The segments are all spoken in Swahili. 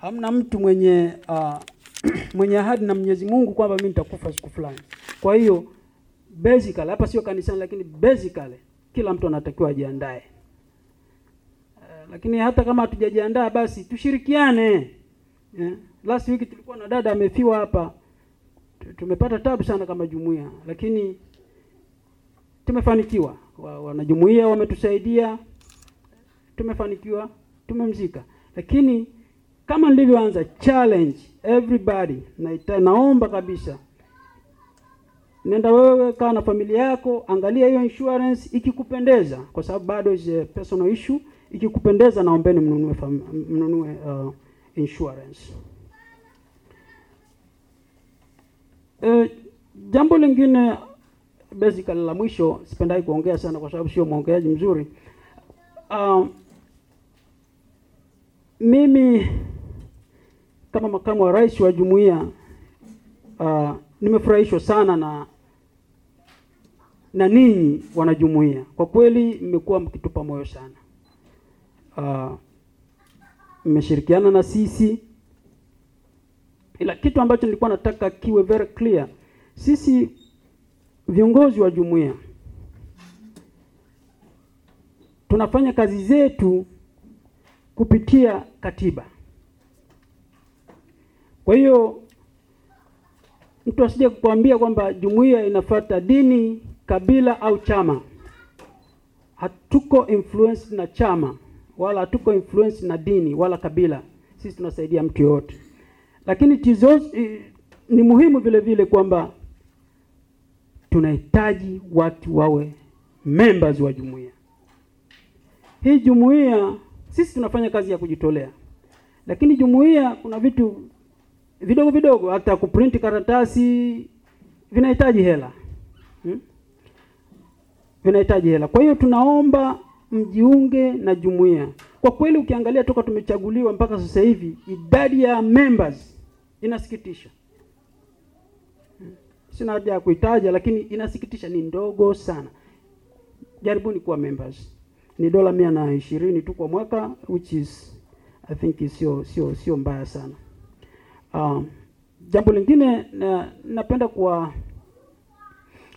hamna mtu mwenye uh, mwenye ahadi na Mwenyezi Mungu kwamba mimi nitakufa siku fulani. Kwa hiyo basically hapa sio kanisani, lakini basically kila mtu anatakiwa ajiandae. Uh, lakini hata kama hatujajiandaa basi tushirikiane. Yeah. Last week tulikuwa na dada amefiwa hapa, tumepata tabu sana kama jumuiya, lakini tumefanikiwa. Wa- Wanajumuiya wametusaidia, tumefanikiwa, tumemzika. Lakini kama nilivyoanza challenge everybody, na naomba kabisa nenda wewe, kaa na familia yako, angalia hiyo insurance ikikupendeza, kwa sababu bado is a personal issue. Ikikupendeza, naombeni mnunue mnunue uh, insurance. E, jambo lingine basically la mwisho, sipendai kuongea sana kwa sababu sio mwongeaji mzuri. Um, mimi kama makamu wa rais wa jumuiya uh, nimefurahishwa sana na na ninyi wanajumuiya. Kwa kweli mmekuwa mkitupa moyo sana. Uh, mmeshirikiana na sisi, ila kitu ambacho nilikuwa nataka kiwe very clear, sisi viongozi wa jumuiya tunafanya kazi zetu kupitia katiba. Kwa hiyo mtu asije kukwambia kwamba jumuiya inafuata dini, kabila au chama. Hatuko influence na chama wala hatuko influence na dini wala kabila. Sisi tunasaidia mtu yoyote, lakini tizo, ni muhimu vile vile kwamba tunahitaji watu wawe members wa jumuiya hii. Jumuiya sisi tunafanya kazi ya kujitolea, lakini jumuiya kuna vitu vidogo vidogo, hata kuprinti karatasi vinahitaji hela hmm? vinahitaji hela. Kwa hiyo tunaomba mjiunge na jumuiya. Kwa kweli, ukiangalia toka tumechaguliwa mpaka sasa hivi idadi ya members inasikitisha. Hmm? Sina haja ya kuitaja, lakini inasikitisha, ni ndogo sana. Jaribuni kuwa members, ni dola mia na ishirini tu kwa mwaka, which is I think sio sio sio mbaya sana. Uh, jambo lingine na, napenda kuwa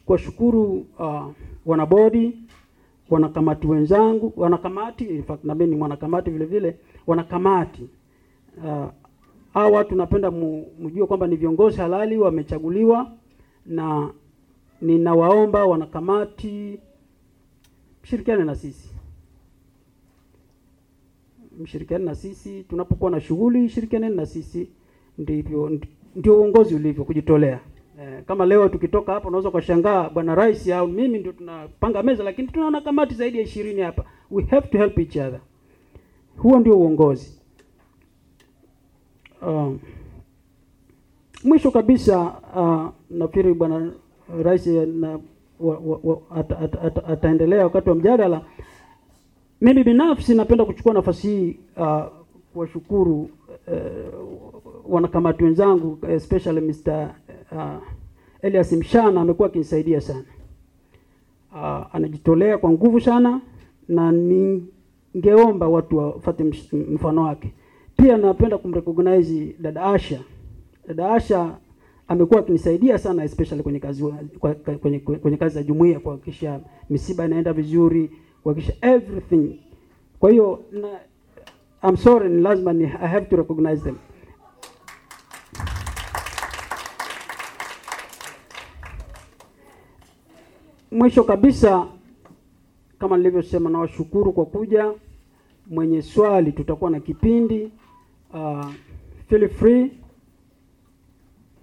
kuwashukuru uh, wanabodi, wanakamati wenzangu, wanakamati in fact na mimi ni mwanakamati vile vile, wanakamati. Uh, hao watu napenda mjue kwamba ni viongozi halali wamechaguliwa, na ninawaomba wanakamati mshirikiane na sisi, mshirikiane na sisi tunapokuwa na shughuli, shirikianeni na sisi ndivyo ndio uongozi ulivyo, kujitolea. Eh, kama leo tukitoka hapa unaweza ukashangaa bwana rais au mimi ndio tunapanga meza, lakini tunaona kamati zaidi ya ishirini hapa. We have to help each other. Huo ndio uongozi. Um, mwisho kabisa uh, nafikiri bwana rais na ata, ata, ataendelea wakati wa mjadala. Mimi binafsi napenda kuchukua nafasi hii uh, kuwashukuru uh, wanakamati wenzangu especially Mr. uh, Elias Mshana amekuwa akinisaidia sana. Uh, anajitolea kwa nguvu sana na ningeomba watu wafuate mfano wake. Pia napenda kumrecognize dada Asha. Dada Asha amekuwa akinisaidia sana especially kwenye kazi kwenye, kwenye kazi za jumuiya kuhakikisha misiba inaenda vizuri, kuhakikisha everything. Kwa hiyo I'm sorry, lazima ni I have to recognize them. Mwisho kabisa, kama nilivyosema, nawashukuru kwa kuja. Mwenye swali, tutakuwa na kipindi uh, feel free,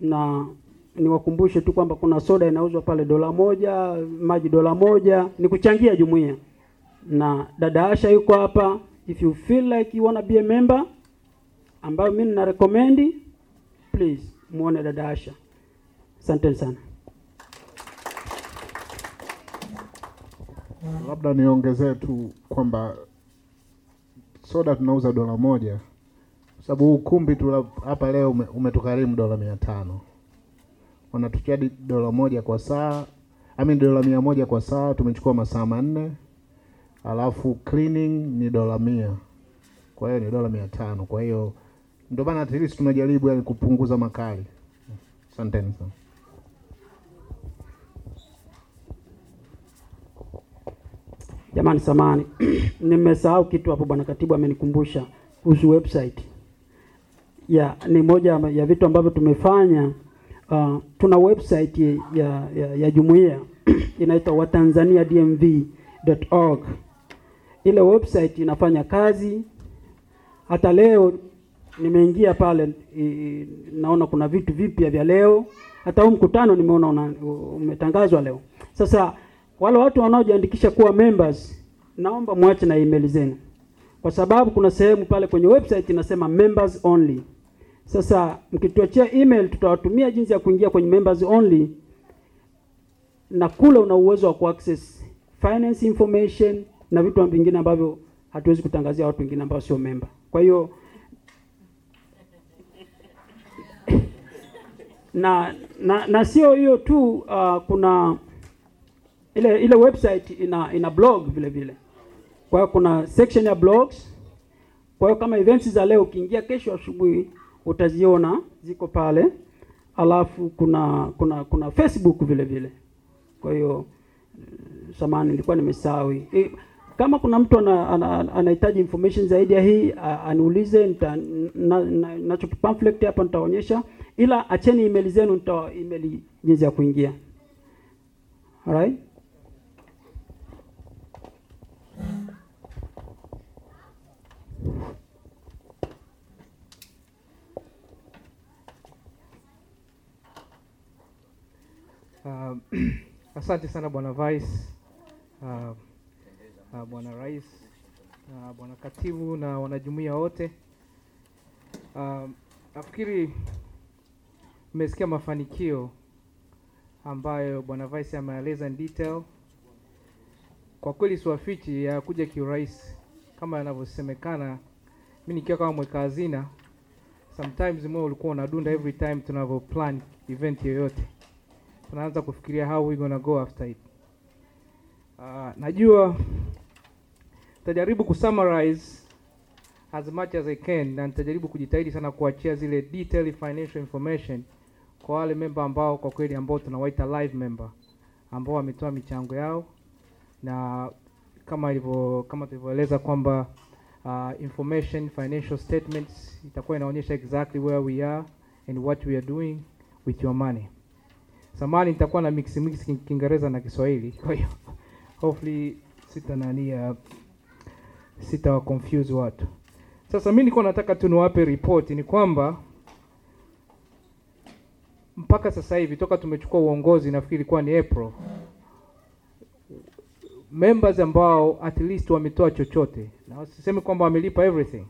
na niwakumbushe tu kwamba kuna soda inauzwa pale dola moja, maji dola moja, ni kuchangia jumuiya, na dada Asha yuko hapa if you feel like you wanna be a member, ambayo mimi nina recommend, please muone dada Asha. Asanteni sana. Labda niongezee tu kwamba soda tunauza dola moja, kwa sababu ukumbi tu hapa leo ume, umetukarimu dola mia tano wanatuchadi dola moja kwa saa, ami dola mia moja kwa saa. Tumechukua masaa manne, alafu cleaning ni dola mia, kwa hiyo ni dola mia tano. Kwa hiyo Ndio maana tunajaribu yani kupunguza makali. Asanteni sana. Jamani, samani nimesahau kitu hapo, bwana katibu amenikumbusha kuhusu website ya ni moja ya vitu ambavyo tumefanya. Uh, tuna website ya ya, ya jumuiya inaitwa watanzaniadmv.org. Ile website inafanya kazi. Hata leo nimeingia pale i, naona kuna vitu vipya vya leo. Hata huu mkutano nimeona una, umetangazwa leo. Sasa wale watu wanaojiandikisha kuwa members, naomba mwache na email zenu, kwa sababu kuna sehemu pale kwenye website inasema members only. Sasa mkituachia email, tutawatumia jinsi ya kuingia kwenye members only, na kule una uwezo wa kuaccess finance information na vitu vingine ambavyo hatuwezi kutangazia watu wengine ambao sio member. Kwa hiyo na na, na sio hiyo tu uh, kuna ile ile website ina ina blog vile vile. Kwa hiyo kuna section ya blogs. Kwa hiyo kama events za leo ukiingia kesho asubuhi utaziona ziko pale, alafu kuna kuna kuna Facebook vile vile. Kwa hiyo samani, nilikuwa nimesahau e, kama kuna mtu anahitaji ana, ana information zaidi ya hii aniulize, nita na, na, nacho pamphlet hapa nitaonyesha, ila acheni email zenu, nita email jinsi ya kuingia. Alright? Uh, asante sana bwana Vice, uh, uh, bwana Rais, uh, bwana Katibu na wanajumuia wote. Uh, nafikiri mmesikia mafanikio ambayo bwana Vice ameeleza in detail. Kwa kweli siwafichi yakuja kiurahisi kama yanavyosemekana. Mimi nikiwa kama mweka hazina, sometimes moyo ulikuwa unadunda every time tunavyo plan event yoyote tunaanza kufikiria how we gonna go after it. Uh, najua tajaribu kusummarize as much as I can na nitajaribu kujitahidi sana kuachia zile detailed financial information kwa wale member ambao kwa kweli ambao tunawaita live member ambao wametoa michango yao, na kama ilivyo kama tulivyoeleza kwamba uh, information financial statements itakuwa inaonyesha exactly where we are and what we are doing with your money. Samani nitakuwa na mix mix Kiingereza na Kiswahili, kwa hiyo hopefully sita nani uh, sita wa confuse watu. Sasa mimi nilikuwa nataka tu niwape report ni kwamba mpaka sasa hivi toka tumechukua uongozi, nafikiri ilikuwa ni April, members ambao at least wametoa chochote, na sisemi kwamba wamelipa everything.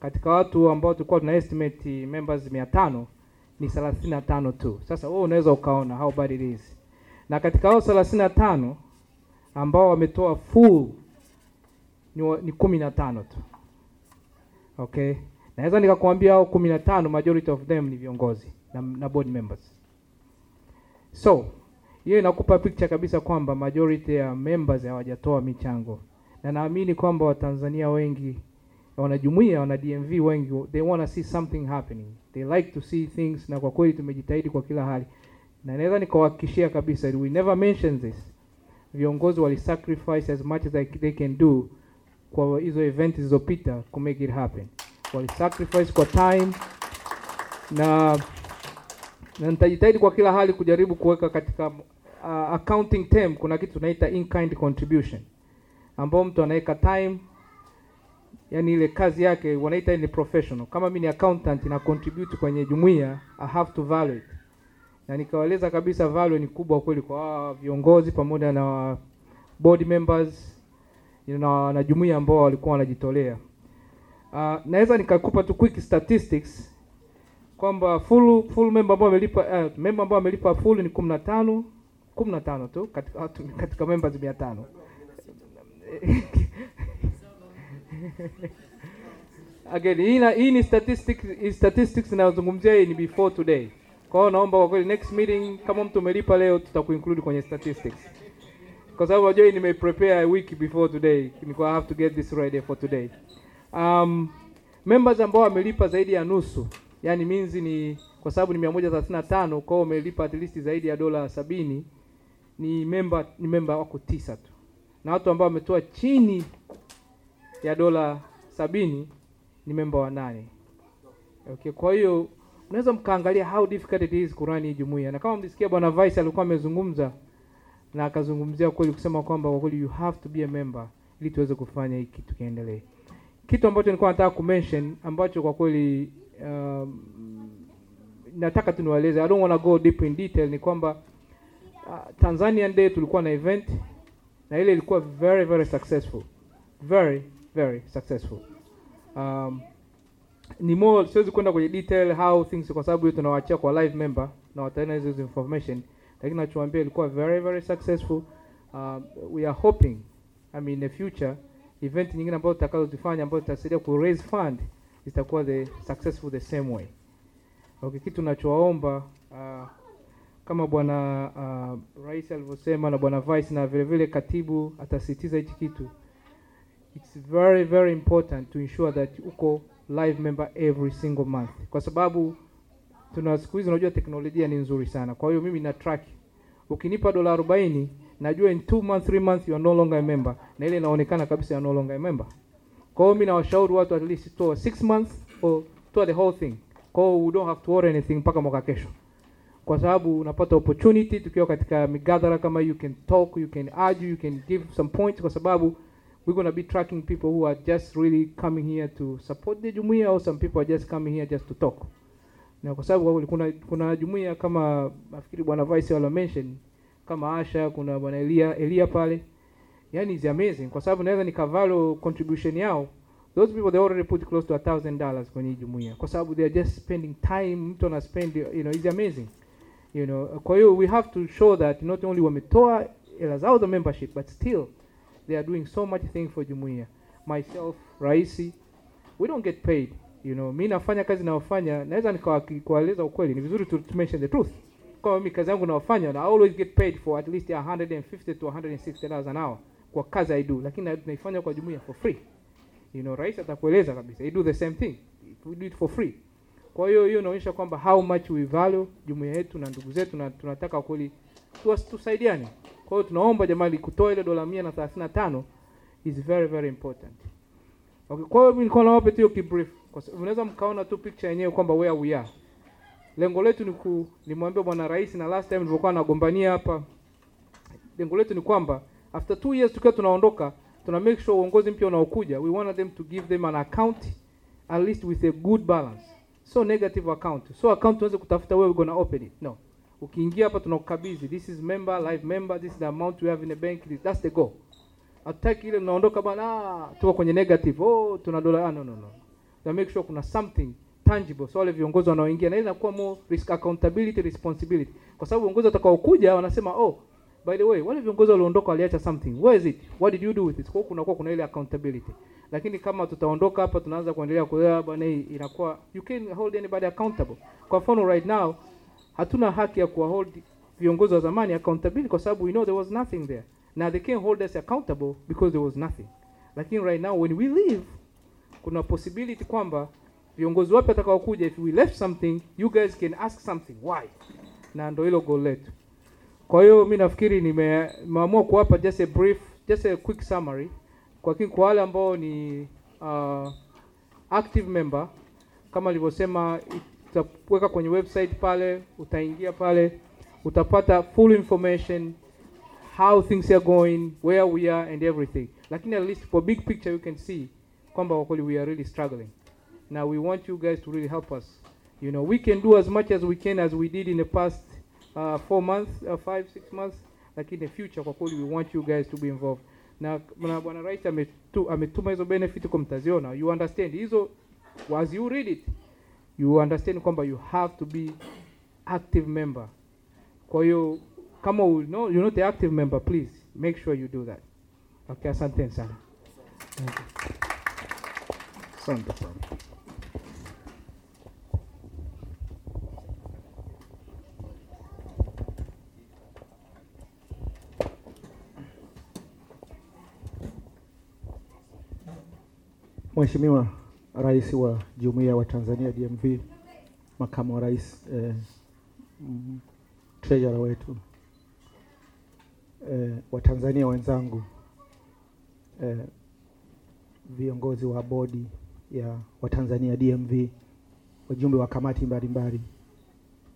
Katika watu ambao tulikuwa tuna estimate members mia tano ni thelathini na tano tu. Sasa wewe unaweza ukaona how bad it is, na katika hao thelathini na tano ambao wametoa full ni, ni kumi na tano tu. Okay, naweza nikakwambia hao kumi na tano majority of them ni viongozi na, na board members. So hiyo inakupa picha kabisa kwamba majority ya members hawajatoa michango, na naamini kwamba Watanzania wengi wanajumuia wana DMV wengi they wanna see something happening, they like to see things, na kwa kweli tumejitahidi kwa kila hali, na naweza nikawahakikishia kabisa, we never mention this, viongozi wali sacrifice as much as they can do kwa hizo event zilizopita ku make it happen, wali sacrifice kwa time na na nitajitahidi kwa kila hali kujaribu kuweka katika uh, accounting term, kuna kitu tunaita in kind contribution ambao mtu anaweka time yani ile kazi yake wanaita ni professional. Kama mimi ni accountant na contribute kwenye jumuiya, I have to value it, na nikawaeleza kabisa value ni kubwa kweli kwa viongozi pamoja na board members na na jumuiya ambao walikuwa wanajitolea. Uh, naweza nikakupa tu quick statistics kwamba full full member ambao amelipa uh, member ambao amelipa full ni 15 15 tu katika katika members 500 Again, hii na hii ni statistics hii statistics inayozungumzia hii ni before today. Kwa hiyo naomba kwa kweli next meeting kama mtu umelipa leo tutakuinclude kwenye statistics. Kwa sababu unajua nime prepare a week before today. Nilikuwa have to get this ready for today. Um, members ambao wamelipa zaidi ya nusu, yani means ni kwa sababu ni 135 kwa hiyo umelipa at least zaidi ya dola sabini ni memba ni member wako tisa tu, na watu ambao wametoa chini ya dola sabini ni memba wa nane. Okay, kwa hiyo unaweza mkaangalia how difficult it is kurani jumuiya, na kama mlisikia bwana Vice alikuwa amezungumza na akazungumzia kweli kusema kwamba kwa kweli you have to be a member ili tuweze kufanya hiki kitu kiendelee. Kitu ambacho nilikuwa nataka kumention ambacho kwa kweli um, nataka tu niwaeleze, I don't want to go deep in detail, ni kwamba uh, Tanzanian Day tulikuwa na event na ile ilikuwa very very successful, very very successful. Um, ni more siwezi kwenda kwenye detail how things, kwa sababu hiyo tunawaachia kwa live member na wataona hizo hizo information, lakini nachowaambia ilikuwa very very successful. Um, we are hoping I mean in the future event nyingine ambazo tutakazozifanya ambazo zitasaidia ku raise fund zitakuwa the successful the same way. Okay, kitu nachowaomba uh, kama bwana uh, rais alivyosema na bwana vice na vile vile katibu atasisitiza hichi kitu, it's very very important to ensure that uko live member every single month, kwa sababu tuna siku hizi, unajua teknolojia ni nzuri sana. Kwa hiyo mimi na track, ukinipa dola 40 najua in 2 months 3 months you are no longer a member, na ile inaonekana kabisa you are no longer a member. Kwa hiyo mimi nawashauri watu at least toa 6 months or toa the whole thing, kwa hiyo we don't have to worry anything mpaka mwaka kesho kwa sababu unapata opportunity tukiwa katika migadhara kama you can talk you can argue you can give some points kwa sababu we're to be tracking people who are just really coming here to support the jumuiya or some people are just coming here just to talk. Na kwa sababu kuna kuna jumuiya kama nafikiri bwana vice wala mention kama Asha kuna bwana Elia Elia pale. Yani is amazing. Kwa sababu naweza nikavalo contribution yao those people they already put close to a thousand dollars kwenye jumuiya kwa sababu they are just spending time mtu ana spend you know is amazing you know. Kwa hiyo we have to show that not only wametoa hela zao za membership but still they are doing so much thing for jumuiya myself raisi we don't get paid you know. Mi nafanya kazi nayofanya naweza nikawaeleza ukweli. Ni vizuri to, to mention the truth. Kwa mimi kazi yangu nayofanya na I always get paid for at least 150 to 160 dollars an hour kwa kazi I do. Lakini naifanya kwa jumuiya for free. You know rais atakueleza kabisa. I do the same thing. We do it for free kwa hiyo hiyo inaonyesha kwamba how much we value jumuiya yetu na ndugu zetu, na tunataka kweli tusaidiane. Kwa hiyo tunaomba jamani, kutoa ile dola mia na thelathini na tano is very very important. Okay, kwa hiyo mimi nilikuwa nawapa tu hiyo kibrief, kwa sababu unaweza mkaona tu picture yenyewe kwamba where we are. Lengo letu ni ku nimwambia bwana rais, na last time nilipokuwa nagombania hapa, lengo letu ni kwamba after two years tukiwa tunaondoka, tuna make sure uongozi mpya unaokuja, we want them to give them an account at least with a good balance so negative account. So account tuweze kutafuta wewe gonna open it. No. Ukiingia hapa tunakukabidhi. This is member live member this is the amount we have in the bank. This, that's the goal. Hatutaki ile mnaondoka bana ah, tuko kwenye negative. Oh tuna dola ah, no no no. Na make sure kuna something tangible. So wale viongozi wanaoingia na ile inakuwa more risk accountability responsibility. Kwa sababu viongozi watakaokuja wanasema oh by the way wale viongozi walioondoka waliacha something where is it what did you do with it kwa kunakuwa kuna ile accountability lakini kama tutaondoka hapa tunaanza kuendelea kuelewa bwana, inakuwa you can hold anybody accountable. Kwa mfano right now hatuna haki ya kuwahold viongozi wa zamani accountability kwa sababu we know there was nothing there. Now they can't hold us accountable because there was nothing. Lakini right now when we leave kuna possibility kwamba viongozi wapya watakaokuja, if we left something you guys can ask something why, na ndio hilo goal letu. Kwa hiyo mi nafikiri nimeamua kuwapa just a brief, just a quick summary kwa kwa wale ambao ni uh, active member kama alivyosema, utaweka kwenye website pale, utaingia pale, utapata full information how things are going, where we are and everything. Lakini at least for big picture you can see kwamba kwa kweli we are really struggling. Now we want you guys to really help us. You know, we can do as much as we can as we did in the past uh, four months, uh, five, six months. Lakini in the future kwa kweli we want you guys to be involved na na bwana rais ametu, ametuma hizo benefit kwa mtaziona, you understand hizo, as you read it you understand kwamba you have to be active member. Kwa hiyo kama you know, you're not the active member, please make sure you do that. Okay, asante sana. Asante sana. Mheshimiwa, rais wa jumuiya wa Tanzania DMV, makamu wa rais eh, treasurer wetu eh, Watanzania wenzangu eh, viongozi wa bodi ya Watanzania DMV, wajumbe wa kamati mbalimbali,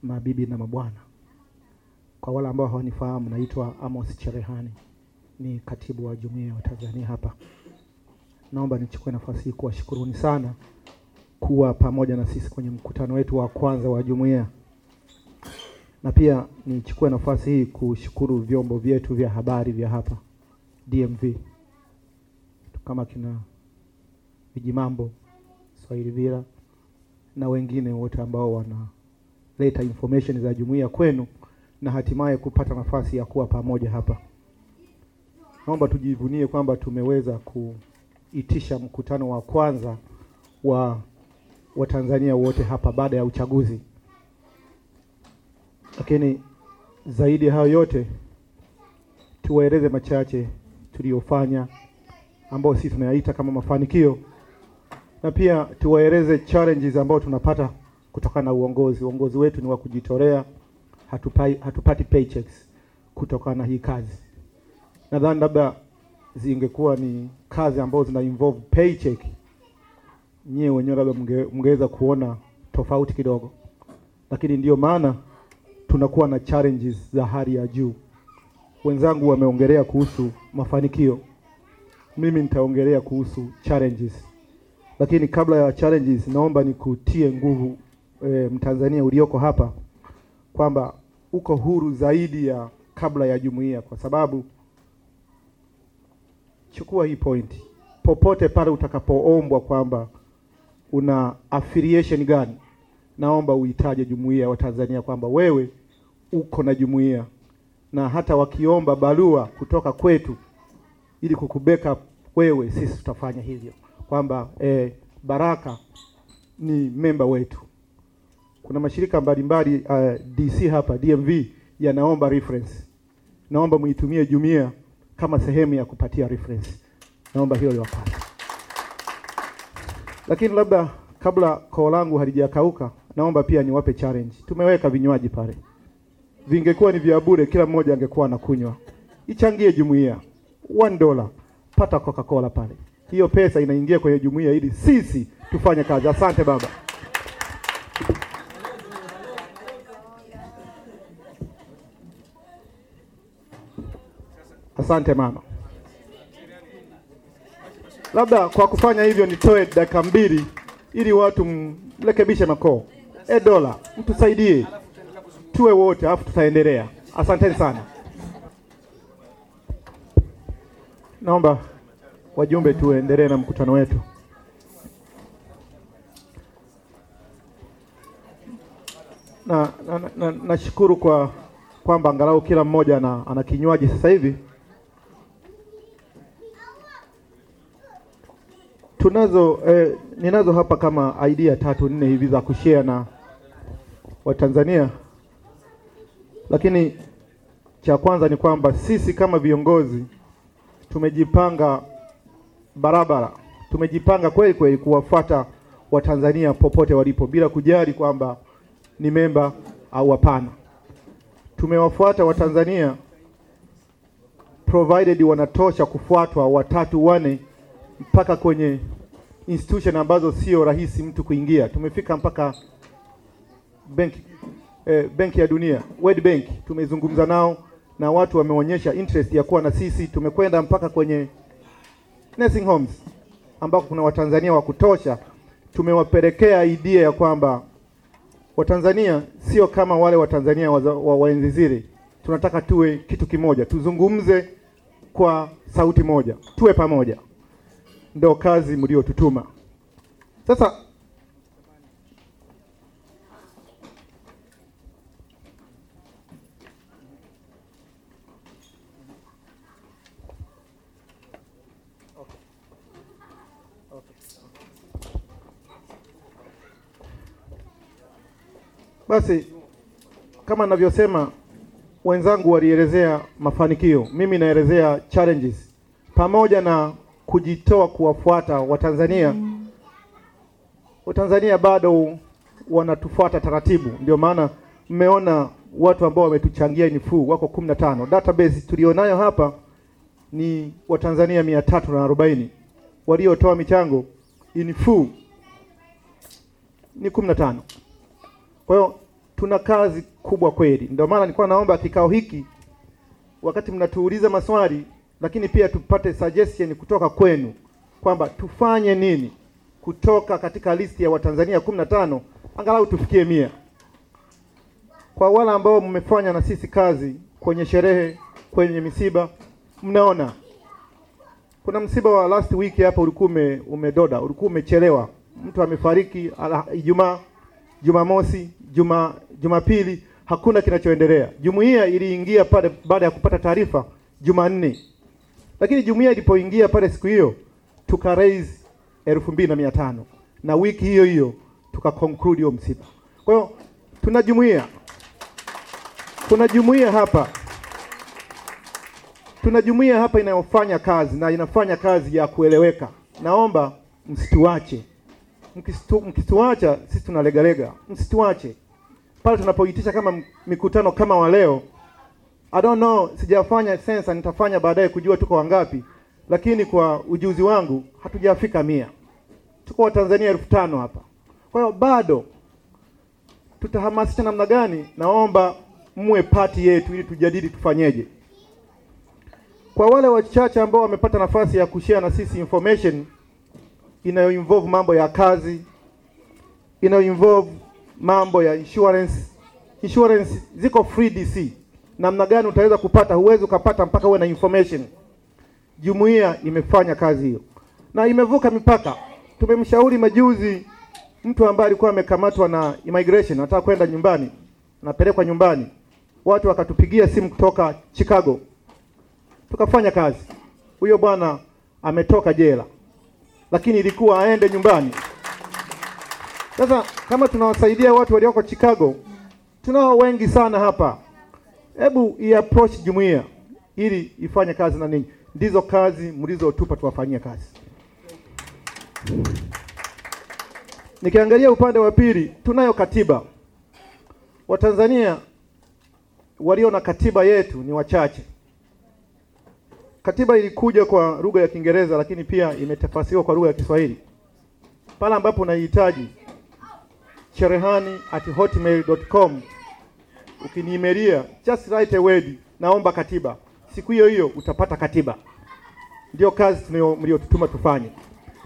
mabibi na mabwana. Kwa wale ambao hawanifahamu, naitwa Amos Cherehani, ni katibu wa jumuiya ya Watanzania hapa. Naomba nichukue nafasi hii kuwashukuruni sana kuwa pamoja na sisi kwenye mkutano wetu wa kwanza wa jumuiya, na pia nichukue nafasi hii kushukuru vyombo vyetu vya habari vya hapa DMV kama kina Vijimambo, Swahili Vira na wengine wote ambao wanaleta information za jumuiya kwenu na hatimaye kupata nafasi ya kuwa pamoja hapa. Naomba tujivunie kwamba tumeweza kuitisha mkutano wa kwanza wa Watanzania wote hapa baada ya uchaguzi. Lakini zaidi ya hayo yote, tuwaeleze machache tuliyofanya ambayo sisi tunayaita kama mafanikio, na pia tuwaeleze challenges ambayo tunapata kutokana na uongozi. Uongozi wetu ni wa kujitolea, hatupai, hatupati paychecks kutokana na hii kazi. Nadhani labda zingekuwa ni kazi ambazo zina involve paycheck, nyewe wenyewe labda mnge, mngeweza kuona tofauti kidogo, lakini ndiyo maana tunakuwa na challenges za hali ya juu. Wenzangu wameongelea kuhusu mafanikio, mimi nitaongelea kuhusu challenges, lakini kabla ya challenges, naomba nikutie nguvu e, Mtanzania ulioko hapa kwamba uko huru zaidi ya kabla ya jumuiya, kwa sababu chukua hii point, popote pale utakapoombwa kwamba una affiliation gani, naomba uitaje jumuiya wa Tanzania kwamba wewe uko na jumuiya, na hata wakiomba barua kutoka kwetu ili kukubeka wewe, sisi tutafanya hivyo. Kwamba eh, Baraka ni memba wetu. Kuna mashirika mbalimbali uh, DC hapa DMV yanaomba reference, naomba muitumie jumuiya kama sehemu ya kupatia reference. Naomba hilo liwapate. Lakini labda kabla koo langu halijakauka, naomba pia niwape challenge. Tumeweka vinywaji pale, vingekuwa ni vya bure, kila mmoja angekuwa anakunywa. Ichangie jumuiya one dollar, pata Coca-Cola pale, hiyo pesa inaingia kwenye jumuiya ili sisi tufanye kazi. Asante baba. Asante mama. Labda kwa kufanya hivyo nitoe dakika mbili ili watu mrekebishe makoo. E dola, mtusaidie tuwe wote, alafu tutaendelea. Asanteni sana. Naomba wajumbe tuendelee na mkutano wetu. Na nashukuru na, na, na kwa kwamba angalau kila mmoja ana, ana kinywaji sasa hivi. Tunazo eh, ninazo hapa kama idea tatu nne hivi za kushare na Watanzania, lakini cha kwanza ni kwamba sisi kama viongozi tumejipanga barabara, tumejipanga kweli kweli kuwafuata Watanzania popote walipo bila kujali kwamba ni memba au hapana. Tumewafuata Watanzania provided wanatosha kufuatwa watatu wane mpaka kwenye institution ambazo sio rahisi mtu kuingia. Tumefika mpaka benki eh, benki ya dunia World Bank, tumezungumza nao na watu wameonyesha interest ya kuwa na sisi. Tumekwenda mpaka kwenye nursing homes ambako kuna Watanzania wa kutosha. Tumewapelekea idea ya kwamba Watanzania sio kama wale Watanzania wa, waenzi wa zile. Tunataka tuwe kitu kimoja, tuzungumze kwa sauti moja, tuwe pamoja. Ndo kazi mliotutuma. Sasa basi kama ninavyosema, wenzangu walielezea mafanikio, mimi naelezea challenges pamoja na kujitoa kuwafuata Watanzania. Watanzania bado wanatufuata taratibu, ndio maana mmeona watu ambao wametuchangia nifuu wako kumi na tano. Database tulionayo hapa ni Watanzania mia tatu na arobaini. Waliotoa michango inifuu ni kumi na tano. Kwa hiyo tuna kazi kubwa kweli, ndio maana nilikuwa naomba kikao hiki, wakati mnatuuliza maswali, lakini pia tupate suggestion kutoka kwenu kwamba tufanye nini kutoka katika listi ya Watanzania kumi na tano angalau tufikie mia. Kwa wale ambao mmefanya na sisi kazi kwenye sherehe, kwenye misiba, mnaona kuna msiba wa last week hapa ulikuwa umedoda, ulikuwa umechelewa, mtu amefariki Ijumaa, Jumamosi, Juma Jumapili, hakuna kinachoendelea. Jumuiya iliingia pale baada ya kupata taarifa Jumanne, lakini jumuiya ilipoingia pale siku hiyo tuka raise elfu mbili na mia tano na wiki hiyo hiyo tuka conclude hiyo msiba. Kwa hiyo tuna jumuiya, kuna jumuiya hapa tuna jumuiya hapa inayofanya kazi na inafanya kazi ya kueleweka. Naomba msituache, mkituacha sisi tunalegalega, msituache pale tunapoitisha kama mikutano kama wa leo. I don't know, sijafanya sensa, nitafanya baadaye kujua tuko wangapi, lakini kwa ujuzi wangu hatujafika mia. Tuko Watanzania elfu tano hapa. Kwa hiyo bado tutahamasisha namna gani? Naomba mwe pati yetu ili tujadili tufanyeje. Kwa wale wachache ambao wamepata nafasi ya kushare na sisi information inayo involve mambo ya kazi, inayo involve mambo ya insurance. Insurance ziko free DC. Namna gani utaweza kupata? Huwezi ukapata mpaka uwe na information. Jumuiya imefanya kazi hiyo na imevuka mipaka. Tumemshauri majuzi mtu ambaye alikuwa amekamatwa na immigration, anataka kwenda nyumbani, anapelekwa nyumbani, watu wakatupigia simu kutoka Chicago tukafanya kazi. Huyo bwana ametoka jela, lakini ilikuwa aende nyumbani. Sasa kama tunawasaidia watu walioko Chicago, tunao wengi sana hapa. Hebu iapproach jumuiya ili ifanye kazi na ninyi. Ndizo kazi mlizotupa tuwafanyie kazi. Nikiangalia upande wa pili, tunayo katiba. Watanzania walio na katiba yetu ni wachache. Katiba ilikuja kwa lugha ya Kiingereza lakini pia imetafasiriwa kwa lugha ya Kiswahili. Pale ambapo unahitaji cherehani at hotmail.com ukiniimelia just write a word naomba katiba. Siku hiyo hiyo utapata katiba. Ndio kazi mliotutuma tufanye.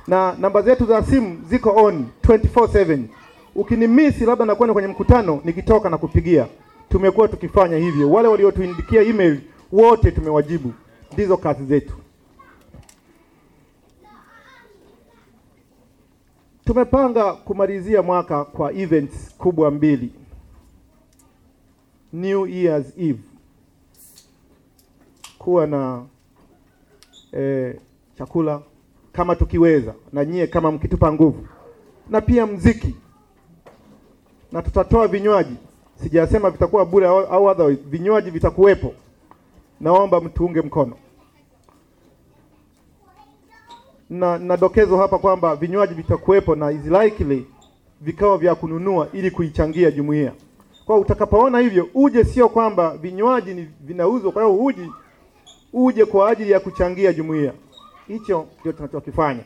Na namba zetu za simu ziko on 24/7. Ukinimisi labda nakwenda kwenye mkutano nikitoka na kupigia. Tumekuwa tukifanya hivyo. Wale waliotuindikia email wote tumewajibu. Ndizo kazi zetu. Tumepanga kumalizia mwaka kwa events kubwa mbili. New Year's Eve, kuwa na eh, chakula kama tukiweza, na nyie kama mkitupa nguvu, na pia mziki, na tutatoa vinywaji. Sijasema vitakuwa bure au, otherwise, vinywaji vitakuwepo. Naomba mtuunge mkono na na dokezo hapa kwamba vinywaji vitakuwepo na is likely vikao vya kununua ili kuichangia jumuiya. Kwa utakapoona hivyo, uje sio kwamba vinywaji vinauzwa, kwa hiyo uji uje kwa ajili ya kuchangia jumuiya. Hicho ndio tunachokifanya,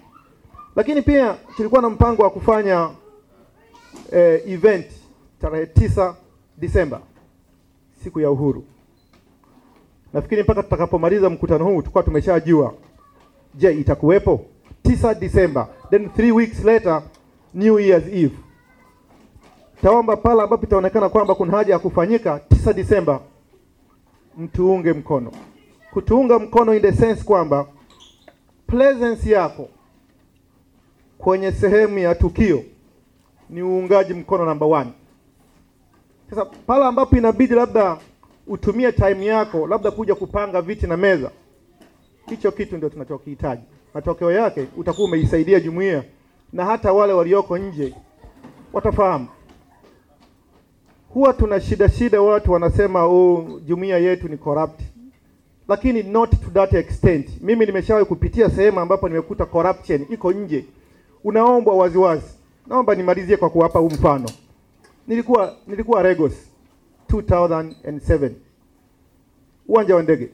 lakini pia tulikuwa na mpango wa kufanya eh, event tarehe tisa Disemba, siku ya uhuru. Nafikiri mpaka tutakapomaliza mkutano huu tutakuwa tumeshajua Je, itakuwepo tisa Disemba, then three weeks later New Year's Eve. Taomba pale ambapo itaonekana kwamba kuna haja ya kufanyika 9 Disemba, mtuunge mkono. Kutuunga mkono in the sense kwamba presence yako kwenye sehemu ya tukio ni uungaji mkono namba one. Sasa pale ambapo inabidi labda utumie time yako labda kuja kupanga viti na meza hicho kitu ndio tunachokihitaji. Matokeo yake utakuwa umeisaidia jumuiya na hata wale walioko nje watafahamu. Huwa tuna shida shida, watu wanasema oh, jumuiya yetu ni corrupt, lakini not to that extent. Mimi nimeshawahi kupitia sehemu ambapo nimekuta corruption iko nje, unaombwa waziwazi. Naomba nimalizie kwa kuwapa huu mfano. Nilikuwa nilikuwa Lagos 2007 uwanja wa ndege.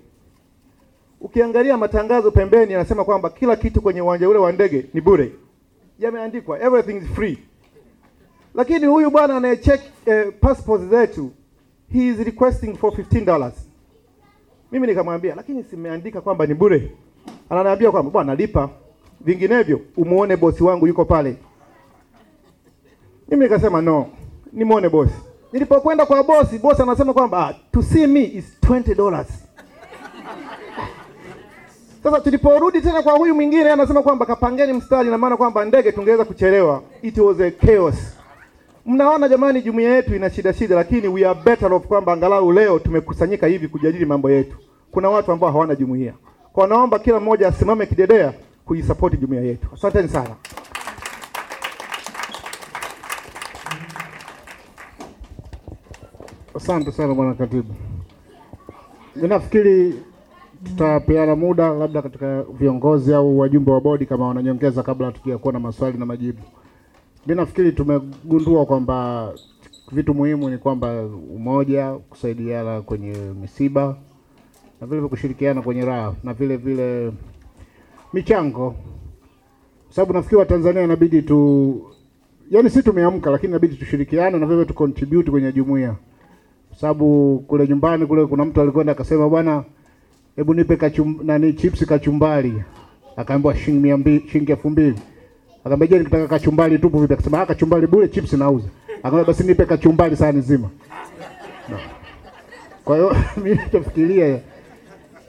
Ukiangalia matangazo pembeni, yanasema kwamba kila kitu kwenye uwanja ule wa ndege ni bure, yameandikwa everything is free. Lakini huyu bwana anayecheck eh, passport zetu he is requesting for 15 dollars. Mimi nikamwambia lakini simeandika kwamba ni bure. Ananiambia kwamba bwana lipa, vinginevyo umuone bosi wangu yuko pale. Mimi nikasema no, nimuone bosi. Nilipokwenda kwa bosi, bosi anasema kwamba ah, to see me is 20 dollars. Sasa tuliporudi tena kwa huyu mwingine anasema kwamba kapangeni mstari, na maana kwamba ndege tungeweza kuchelewa. It was a chaos. Mnaona jamani, jumuiya yetu ina shida shida, lakini we are better off kwamba angalau leo tumekusanyika hivi kujadili mambo yetu. Kuna watu ambao hawana jumuiya, kwa naomba kila mmoja asimame kidedea kuisapoti jumuiya yetu. Asanteni sana. Asante sana bwana katibu. Ninafikiri nafikiri tutapeana muda labda katika viongozi au wajumbe wa bodi kama wananyongeza, kabla hatujakuwa na maswali na majibu. Mimi nafikiri tumegundua kwamba vitu muhimu ni kwamba umoja, kusaidiana kwenye misiba na vile vile kushirikiana kwenye raha na vile vile michango, sababu nafikiri Watanzania inabidi tu, yani si tumeamka, lakini inabidi tushirikiane na vile vile tu contribute kwenye jumuiya sababu kule nyumbani kule kuna mtu alikwenda akasema, bwana, hebu nipe kachum, nani chips kachumbari, akaambiwa shilingi mia mbili shilingi elfu mbili Akamwambia je, nikitaka kachumbari tupu vipi? Akasema ah, kachumbari bure, chips nauza. Akamwambia basi nipe kachumbari sahani nzima. No. Kwa hiyo mimi nafikiria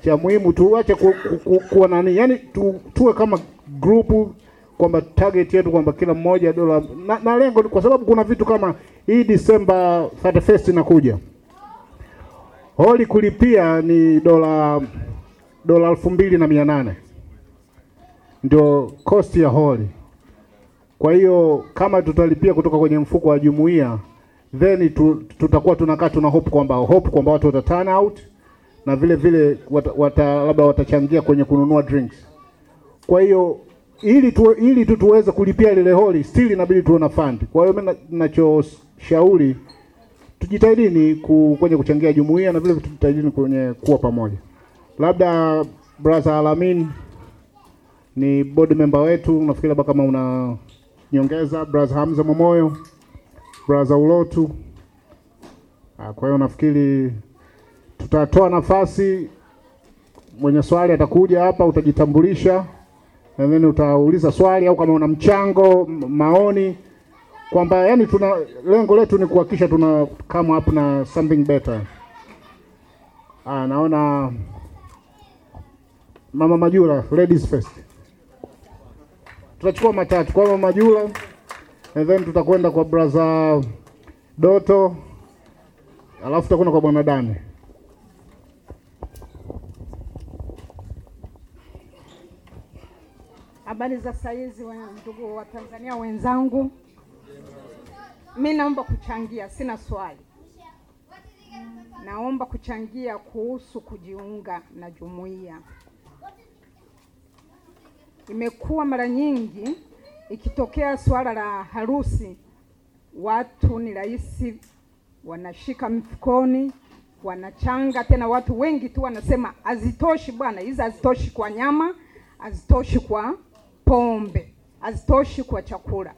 cha muhimu tuache ku, ku, ku, kuwa nani, yani tu, tuwe kama group kwamba target yetu kwamba kila mmoja dola na, na lengo kwa sababu kuna vitu kama hii December 31st inakuja. Holi kulipia ni dola dola elfu mbili na mia nane ndio cost ya holi. Kwa hiyo kama tutalipia kutoka kwenye mfuko wa jumuiya then tu, tutakuwa tunakaa tuna hope kwamba hope kwamba watu wata turn out na vile vile wata, wata labda watachangia kwenye kununua drinks. Kwa hiyo ili tu, ili tu tuweze kulipia lile holi still inabidi tuwe na fund. Kwa hiyo mimi ninachoshauri tujitahidini ku, kwenye kuchangia jumuiya na vile vile tujitahidini kwenye kuwa pamoja. Labda brother Alamin ni board member wetu, nafikiri labda kama una nyongeza, brother Hamza Momoyo, brother Ulotu. Ah, Kwa hiyo nafikiri tutatoa nafasi, mwenye swali atakuja hapa, utajitambulisha and then utauliza swali au kama una mchango maoni, kwamba yani tuna lengo letu ni kuhakikisha tuna come up na something better. Ah, naona Mama Majura, ladies first. Tutachukua matatu kwa Mama Jula and then tutakwenda kwa brother Doto, alafu tutakwenda kwa bwana Dani. Habari za saizi wa ndugu wa Tanzania wenzangu, mi naomba kuchangia, sina swali. Naomba kuchangia kuhusu kujiunga na jumuiya. Imekuwa mara nyingi ikitokea swala la harusi, watu ni rahisi wanashika mfukoni wanachanga, tena watu wengi tu wanasema hazitoshi bwana, hizi hazitoshi kwa nyama, hazitoshi kwa pombe, hazitoshi kwa chakula.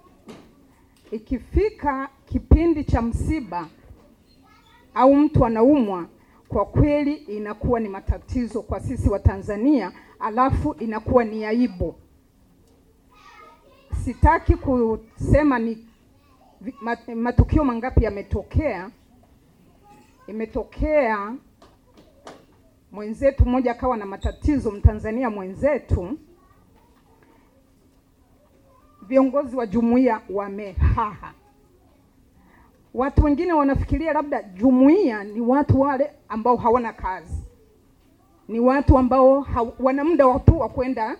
Ikifika kipindi cha msiba au mtu anaumwa, kwa kweli inakuwa ni matatizo kwa sisi wa Tanzania, alafu inakuwa ni aibu. Sitaki kusema ni matukio mangapi yametokea. Imetokea mwenzetu mmoja akawa na matatizo, Mtanzania mwenzetu, viongozi wa jumuiya wamehaha. Watu wengine wanafikiria labda jumuiya ni watu wale ambao hawana kazi, ni watu ambao wana muda tu wa kwenda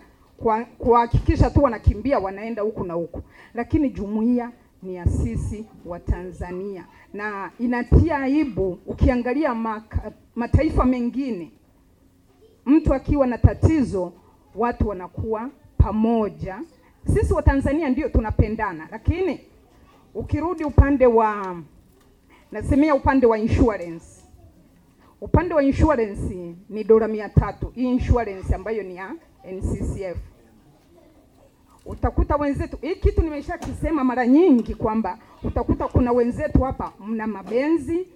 kuhakikisha tu wanakimbia wanaenda huku na huku, lakini jumuiya ni ya sisi wa Tanzania. Na inatia aibu ukiangalia maka, mataifa mengine, mtu akiwa na tatizo watu wanakuwa pamoja. Sisi wa Tanzania ndio tunapendana, lakini ukirudi upande wa nasemea upande wa insurance. Upande wa insurance ni dola mia tatu. Hii insurance ambayo ni ya NCCF utakuta wenzetu hii kitu nimeshakisema mara nyingi kwamba utakuta kuna wenzetu hapa mna mabenzi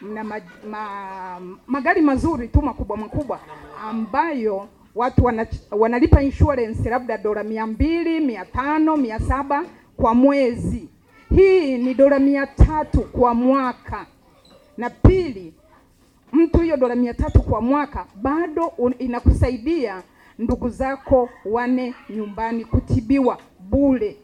mna ma, ma, magari mazuri tu makubwa makubwa ambayo watu wana, wanalipa insurance labda dola mia mbili mia tano mia saba kwa mwezi. Hii ni dola mia tatu kwa mwaka, na pili, mtu hiyo dola mia tatu kwa mwaka bado inakusaidia ndugu zako wane nyumbani kutibiwa bure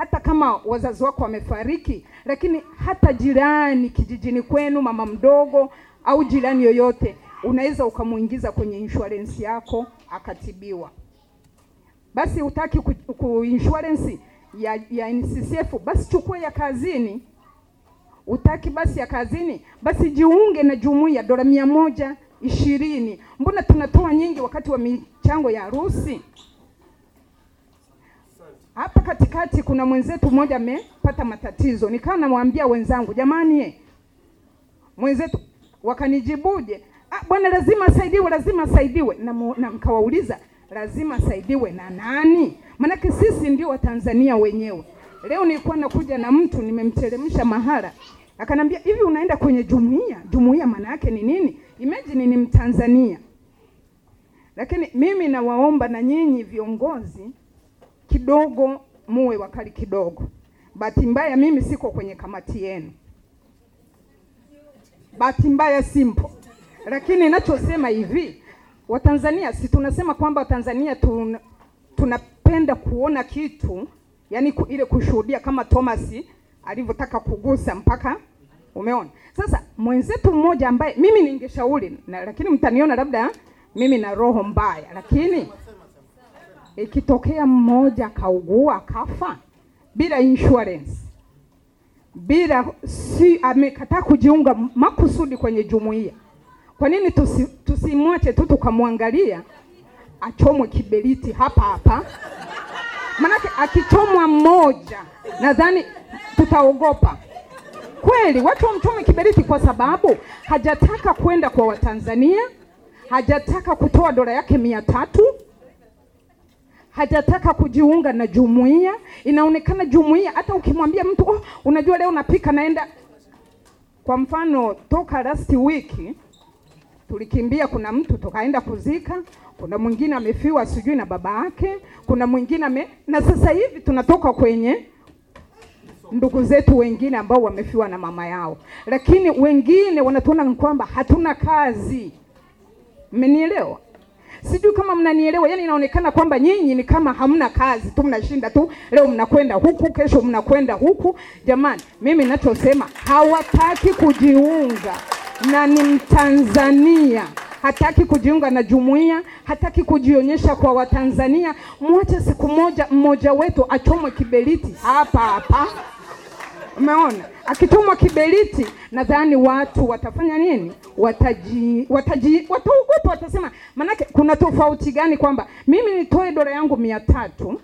hata kama wazazi wako wamefariki, lakini hata jirani kijijini kwenu, mama mdogo au jirani yoyote, unaweza ukamuingiza kwenye insurance yako akatibiwa. Basi utaki ku, ku insurance ya, ya NCCF, basi chukua ya kazini. Utaki basi ya kazini, basi jiunge na jumuiya, dola mia moja ishirini. Mbona tunatoa nyingi wakati wa michango ya harusi? hapa katikati kuna mwenzetu mmoja amepata matatizo, nikawa namwambia wenzangu, jamani, mwenzetu, wakanijibuje? Ah, bwana lazima asaidiwe, lazima asaidiwe. Na, na mkawauliza lazima asaidiwe na nani? Maanake sisi ndio Watanzania wenyewe. Leo nilikuwa nakuja na mtu nimemteremsha mahala, akanambia hivi, unaenda kwenye jumuiya? Jumuiya maana yake ni nini? Imagine ni Mtanzania. Lakini mimi nawaomba na nyinyi viongozi kidogo muwe wakali kidogo. Bahati mbaya mimi siko kwenye kamati yenu, bahati mbaya simpo, lakini ninachosema hivi, Watanzania si tunasema kwamba Watanzania tun, tunapenda kuona kitu yani ile kushuhudia kama Thomas alivyotaka kugusa mpaka umeona. Sasa mwenzetu mmoja ambaye mimi ningeshauri na, lakini mtaniona labda mimi na roho mbaya, lakini ikitokea mmoja kaugua kafa bila insurance, bila si amekataa kujiunga makusudi kwenye jumuiya, kwa nini tusi, tusimwache tu tukamwangalia achomwe kiberiti hapa hapa? Manake akichomwa mmoja, nadhani tutaogopa kweli, watu wamchome kiberiti kwa sababu hajataka kwenda kwa Watanzania, hajataka kutoa dola yake mia tatu hajataka kujiunga na jumuiya. Inaonekana jumuiya, hata ukimwambia mtu oh, unajua leo napika naenda. Kwa mfano toka last week tulikimbia, kuna mtu tukaenda kuzika, kuna mwingine amefiwa sijui na baba yake, kuna mwingine ame, na sasa hivi tunatoka kwenye ndugu zetu wengine ambao wamefiwa na mama yao, lakini wengine wanatuona kwamba hatuna kazi. Mmenielewa? Sijui kama mnanielewa. Yani inaonekana kwamba nyinyi ni kama hamna kazi tu, mnashinda tu, leo mnakwenda huku, kesho mnakwenda huku. Jamani, mimi ninachosema hawataki kujiunga na ni Mtanzania, hataki kujiunga na jumuiya, hataki kujionyesha kwa Watanzania. Mwache siku moja mmoja wetu achomwe kiberiti hapa hapa. Umeona, akichomwa kiberiti, nadhani watu watafanya nini? Wataji, wataji, wataogopa, watasema. Manake kuna tofauti gani kwamba mimi nitoe dola yangu mia tatu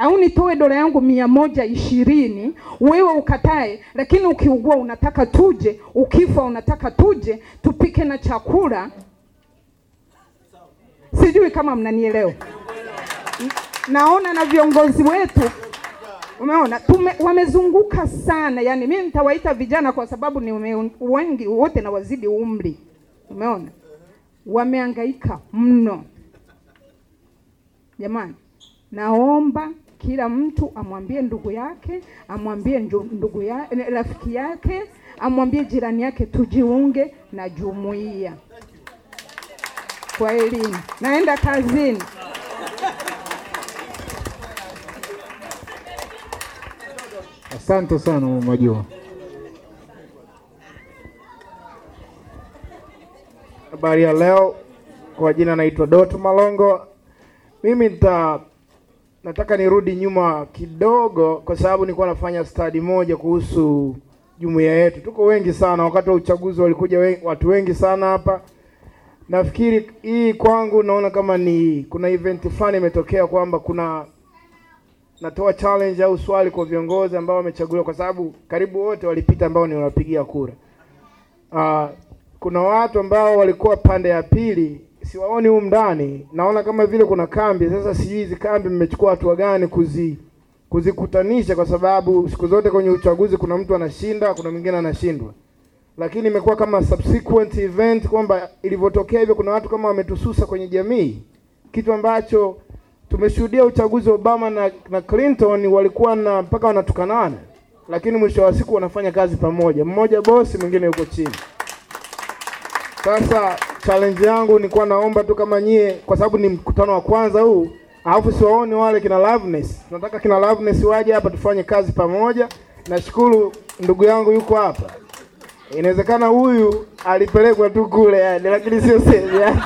au nitoe dola yangu mia moja ishirini wewe ukatae, lakini ukiugua unataka tuje, ukifa unataka tuje tupike na chakula. Sijui kama mnanielewa. Naona na viongozi wetu Umeona, tume wamezunguka sana. Yani mimi nitawaita vijana kwa sababu ni wengi wote na wazidi umri. Umeona, wameangaika mno. Jamani, naomba kila mtu amwambie ndugu yake, amwambie ndugu ya, rafiki yake, amwambie jirani yake, tujiunge na jumuiya kwa elimu. Naenda kazini. Asante sana Mama. Habari ya leo, kwa jina naitwa Dot Malongo. Mimi nita nataka nirudi nyuma kidogo, kwa sababu nilikuwa nafanya study moja kuhusu jumuiya yetu. Tuko wengi sana, wakati wa uchaguzi walikuja wengi, watu wengi sana hapa. Nafikiri hii kwangu naona kama ni kuna event fulani imetokea kwamba kuna natoa challenge au swali kwa viongozi ambao wamechaguliwa, kwa sababu karibu wote walipita ambao niwapigia kura. Uh, kuna watu ambao walikuwa pande ya pili, siwaoni humu ndani, naona kama vile kuna kambi. Sasa sijui hizi kambi mmechukua hatua gani kuzi kuzikutanisha, kwa sababu siku zote kwenye uchaguzi kuna mtu anashinda, kuna mwingine anashindwa, lakini imekuwa kama subsequent event kwamba ilivyotokea hivyo, kuna watu kama wametususa kwenye jamii, kitu ambacho tumeshuhudia uchaguzi wa Obama na, na Clinton walikuwa na mpaka wanatukanana, lakini mwisho wa siku wanafanya kazi pamoja, mmoja bosi, mwingine yuko chini. Sasa challenge yangu nilikuwa naomba tu kama nyie, kwa sababu ni mkutano wa kwanza huu, alafu siwaoni wale kina Loveness. Nataka kina Loveness waje hapa tufanye kazi pamoja. Nashukuru ndugu yangu yuko hapa. Inawezekana huyu alipelekwa tu kule yani, lakini sio yake.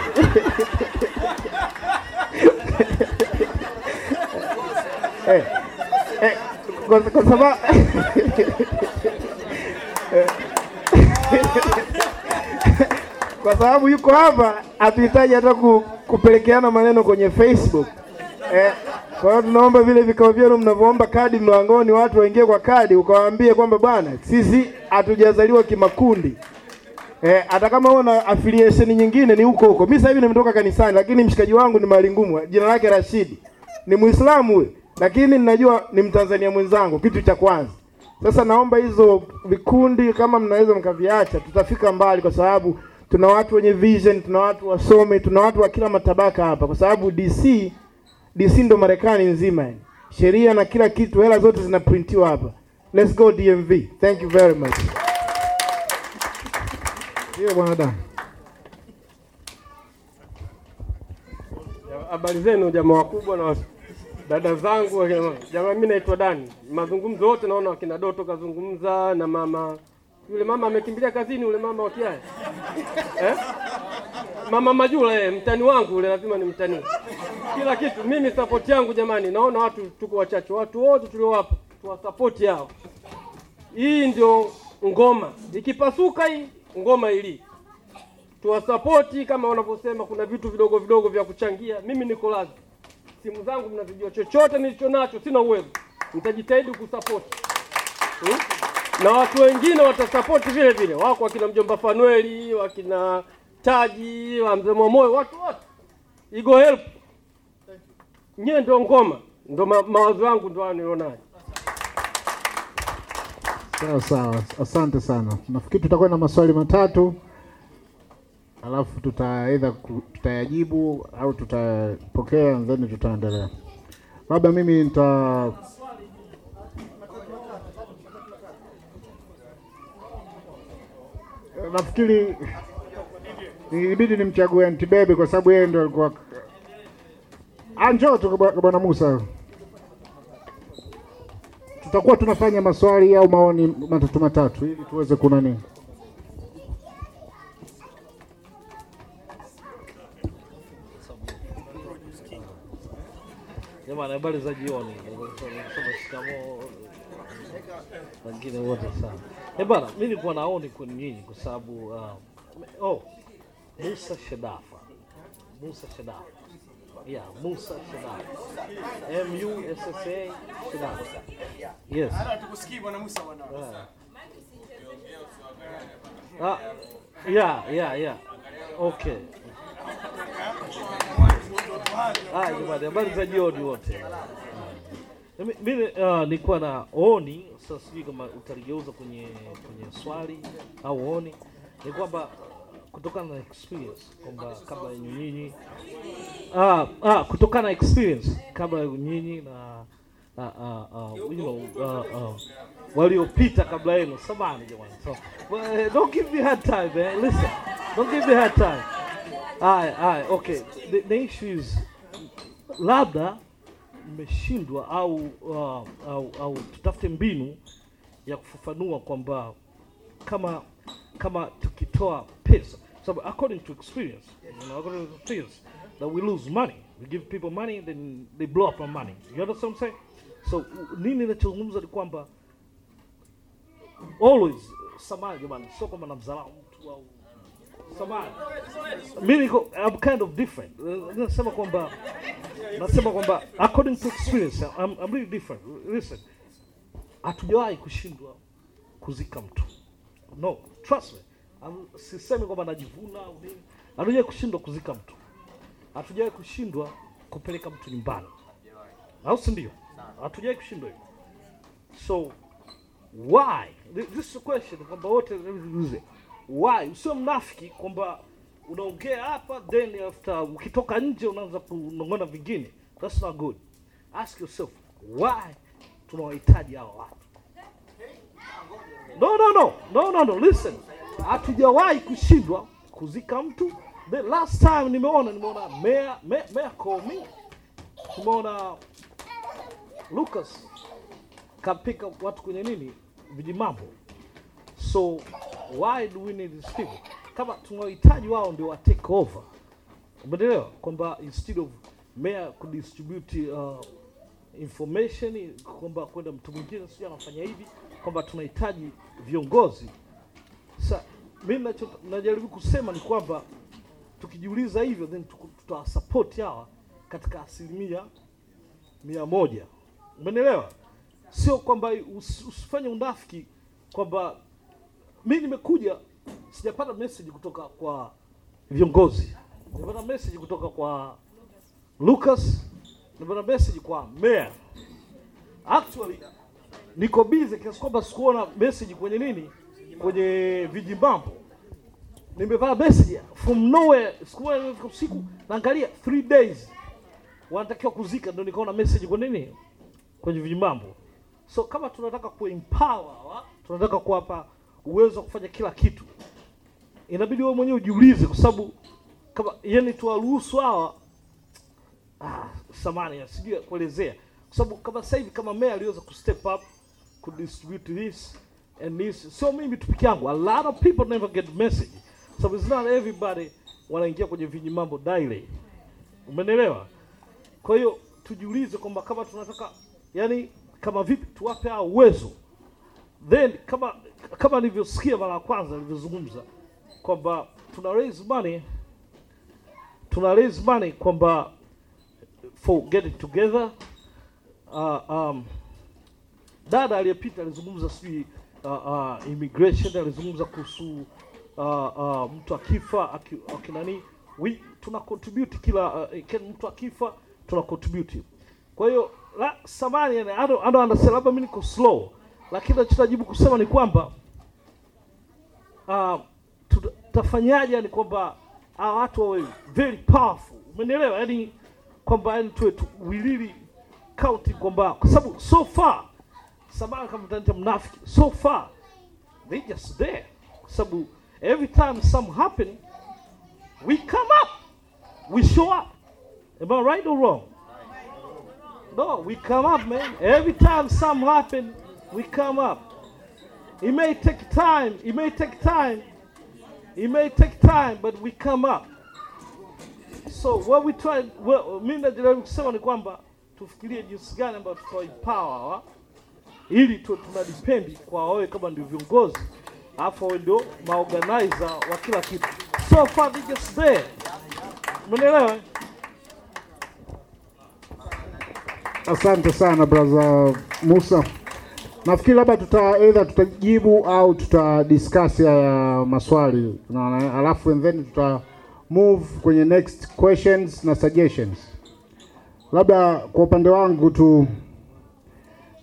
eh, eh, kwa sababu kwa sababu yuko hapa, hatuhitaji hata ku, kupelekeana maneno kwenye Facebook eh. Kwa hiyo tunaomba vile vikao vyenu mnavyoomba kadi mlangoni, watu waingie kwa kadi, ukawaambie kwamba bwana, sisi hatujazaliwa kimakundi eh, hata kama una affiliation nyingine ni huko huko. Mimi sasa hivi nimetoka kanisani, lakini mshikaji wangu ni mali ngumu, jina lake Rashidi, ni Muislamu huyo, lakini ninajua ni Mtanzania mwenzangu, kitu cha kwanza. Sasa naomba hizo vikundi kama mnaweza mkaviacha, tutafika mbali, kwa sababu tuna watu wenye vision, tuna watu wasome, tuna watu wa kila matabaka hapa, kwa sababu DC DC ndo Marekani nzima yani. Sheria na kila kitu, hela zote zinaprintiwa hapa. Let's go DMV. Thank you very much. Ndio bwana da. Habari zenu jamaa wakubwa na dada zangu. Jamaa, mimi naitwa Dani. Mazungumzo yote naona wakina Doto kazungumza na mama yule mama amekimbilia kazini, yule mama wa Kiaya eh? Mama Majula mtani wangu yule, lazima ni mtani kila kitu. Mimi support yangu jamani, naona watu tuko wachache, watu wote tuliowapo tuwasapoti hao. Hii ndio ngoma, ikipasuka hii ngoma ili tuwasapoti kama wanavyosema, kuna vitu vidogo vidogo vya kuchangia. Mimi niko lazi, simu zangu mnazijua, chochote nilicho nacho sina uwezo, nitajitahidi kusapoti hmm? Na watu wengine watasapoti vile vile, wako wakina mjomba Fanueli, wakina Taji, wa mzee Momoyo, watu wote igo help nyie, ndo ngoma, ndo ma, mawazo yangu ndo nilionayo. Sawa sawa, asante sana. Nafikiri tutakuwa na maswali matatu, alafu tuta either tutayajibu au tutapokea then tutaendelea. Labda mimi nita nafikiri ilibidi nimchague Antibebe kwa sababu yeye ndio alikuwa anjo njoo tu bwa- bwana Musa tutakuwa tunafanya maswali au maoni matatu matatu ili tuweze kuna nini. Jamani, habari za jioni. Shikamoo wengine wote sana. Eh bana, mimi nilikuwa naoni kwa nyinyi kwa sababu uh, oh, Musa Shadafa. Musa Shadafa. Yeah, Musa Shadafa. M U S S A Shadafa. Yes. Tukusikii bwana Musa bwana. Ah, yeah, yeah, yeah. Okay. Ah, jamani, habari za jioni wote. Mimi uh, nilikuwa na oni sasa, sijui kama utaligeuza kwenye kwenye swali au oni, ni kwamba kutokana na experience kwamba kabla ya nyinyi ah, ah, kutokana na experience kabla ya nyinyi na ah, uh, uh, you know, uh, uh, waliopita kabla yenu, samahani jamani. So, well, don't give me hard time eh? Listen, don't give me hard time. Aye, aye, okay. The, the issue is labda mmeshindwa au, uh, au au tutafute mbinu ya kufafanua kwamba kama kama tukitoa pesa sababu according to experience you know, according to experience that we lose money. We give people money then they blow up our money. You understand what I'm saying? So nini ninachozungumza ni kwamba always samani jamani sio kwamba namdharau mtu au samani I'm kind of different. Nasema kwamba nasema kwamba according to experience I'm, I'm really different. Listen hatujawahi kushindwa kuzika mtu. No trust me. Sisemi kwamba najivuna au nini. Hatujawahi kushindwa kuzika mtu. Hatujawahi kushindwa kupeleka mtu nyumbani. Au si ndio? Hatujawahi kushindwa hivyo. So why? This is a question kwamba wote why? Usio mnafiki kwamba unaongea hapa then after ukitoka nje unaanza kunong'ona vingine. That's not good. Ask yourself why tunawahitaji hawa watu? No no no no no no listen. Hatujawahi kushindwa kuzika mtu. The last time nimeona nimeona mea mayor, me tumeona lucas kapika watu kwenye nini? Vijimambo. So why do we need these people kama tunawahitaji wao ndio wa take over. Umeelewa? Kwamba instead of mayor kudistribute uh, information kwamba kwenda mtu mwingine sio anafanya hivi kwamba tunahitaji viongozi. Sasa mimi najaribu kusema ni kwamba tukijiuliza hivyo then tutawasapoti hawa katika asilimia mia moja. Umenielewa sio kwamba usifanye unafiki kwamba mi nimekuja sijapata message kutoka kwa viongozi. Nimepata message kutoka kwa lucas nimepata message kwa mayor. Actually niko busy kiasi kwamba sikuona message kwenye nini kwenye vijimambo nimepata message from nowhere sikuona usiku. Naangalia three days. Wanatakiwa kuzika ndio nikaona message kwa nini kwenye vijimambo so kama tunataka kuempower tunataka kuwapa uwezo wa kufanya kila kitu. Inabidi wewe mwenyewe ujiulize kwa sababu kama yani tuwaruhusu hawa ah, samani sijui kuelezea. Kwa sababu kama sasa hivi kama mayor aliweza ku step up ku distribute this and this. Sio mimi tu peke yangu a lot of people never get message. So it's not everybody wanaingia kwenye vijimambo daily. Umenielewa? kwa hiyo tujiulize kwamba kama tunataka yani kama vipi tuwape hao uwezo. Then kama kama nilivyosikia mara ya kwanza nilivyozungumza kwamba tuna raise money tuna raise money kwamba for get it together. Uh, um, dada aliyepita alizungumza sijui uh, uh, immigration alizungumza kuhusu uh, uh, mtu akifa aki- akinani aki tuna contribute kila uh, mtu akifa tuna contribute. Kwa hiyo la samani yani I don't, I don't understand labda mimi niko slow lakini nachotajibu kusema ni kwamba uh, tuta- tutafanyaje? Yani kwamba hawa watu wawe very powerful. Umenielewa? Yani kwamba yani tuwe tu, we really count kwamba kwa sababu so far samani kama mtanita mnafiki so far they just there. Kwa sababu every time some happen we come up we show up. Am I right or wrong? No we come up man. Every time some happen we come up. It may take time it may take time it may take time but we come up. So what we try mimi najaribu kusema ni kwamba tufikirie jinsi gani ambayo tutaempower ili tu, tuna depend kwa wewe kama ndio viongozi alafu wewe ndio maorganizer wa kila kitu. So far they just there. Umeelewa Asante sana brother Musa. Nafikiri labda tuta either tutajibu au tuta discuss haya maswali unaona, alafu and then tuta move kwenye next questions na suggestions. Labda kwa upande wangu tu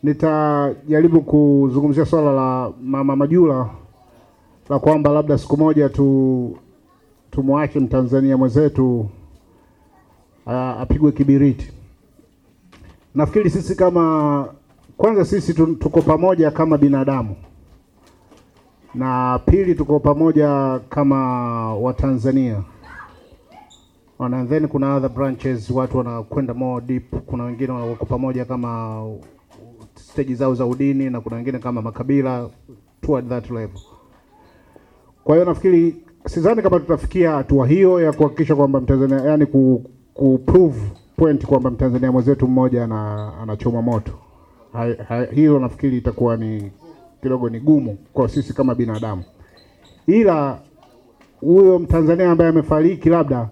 nitajaribu kuzungumzia swala la Mama Majula la kwamba labda siku moja tu tumwache Mtanzania mwenzetu apigwe kibiriti. Nafikiri sisi kama kwanza, sisi tuko pamoja kama binadamu, na pili tuko pamoja kama Watanzania. And then kuna other branches, watu wanakwenda more deep. Kuna wengine wako pamoja kama stage zao za udini, na kuna wengine kama makabila toward that level. Kwa hiyo nafikiri sidhani kama tutafikia hatua hiyo ya kuhakikisha kwamba Mtanzania yani ku, ku prove point kwamba Mtanzania mwenzetu mmoja ana, anachoma moto. Hai- hai- Hilo nafikiri itakuwa ni kidogo ni gumu kwa sisi kama binadamu, ila huyo Mtanzania ambaye amefariki labda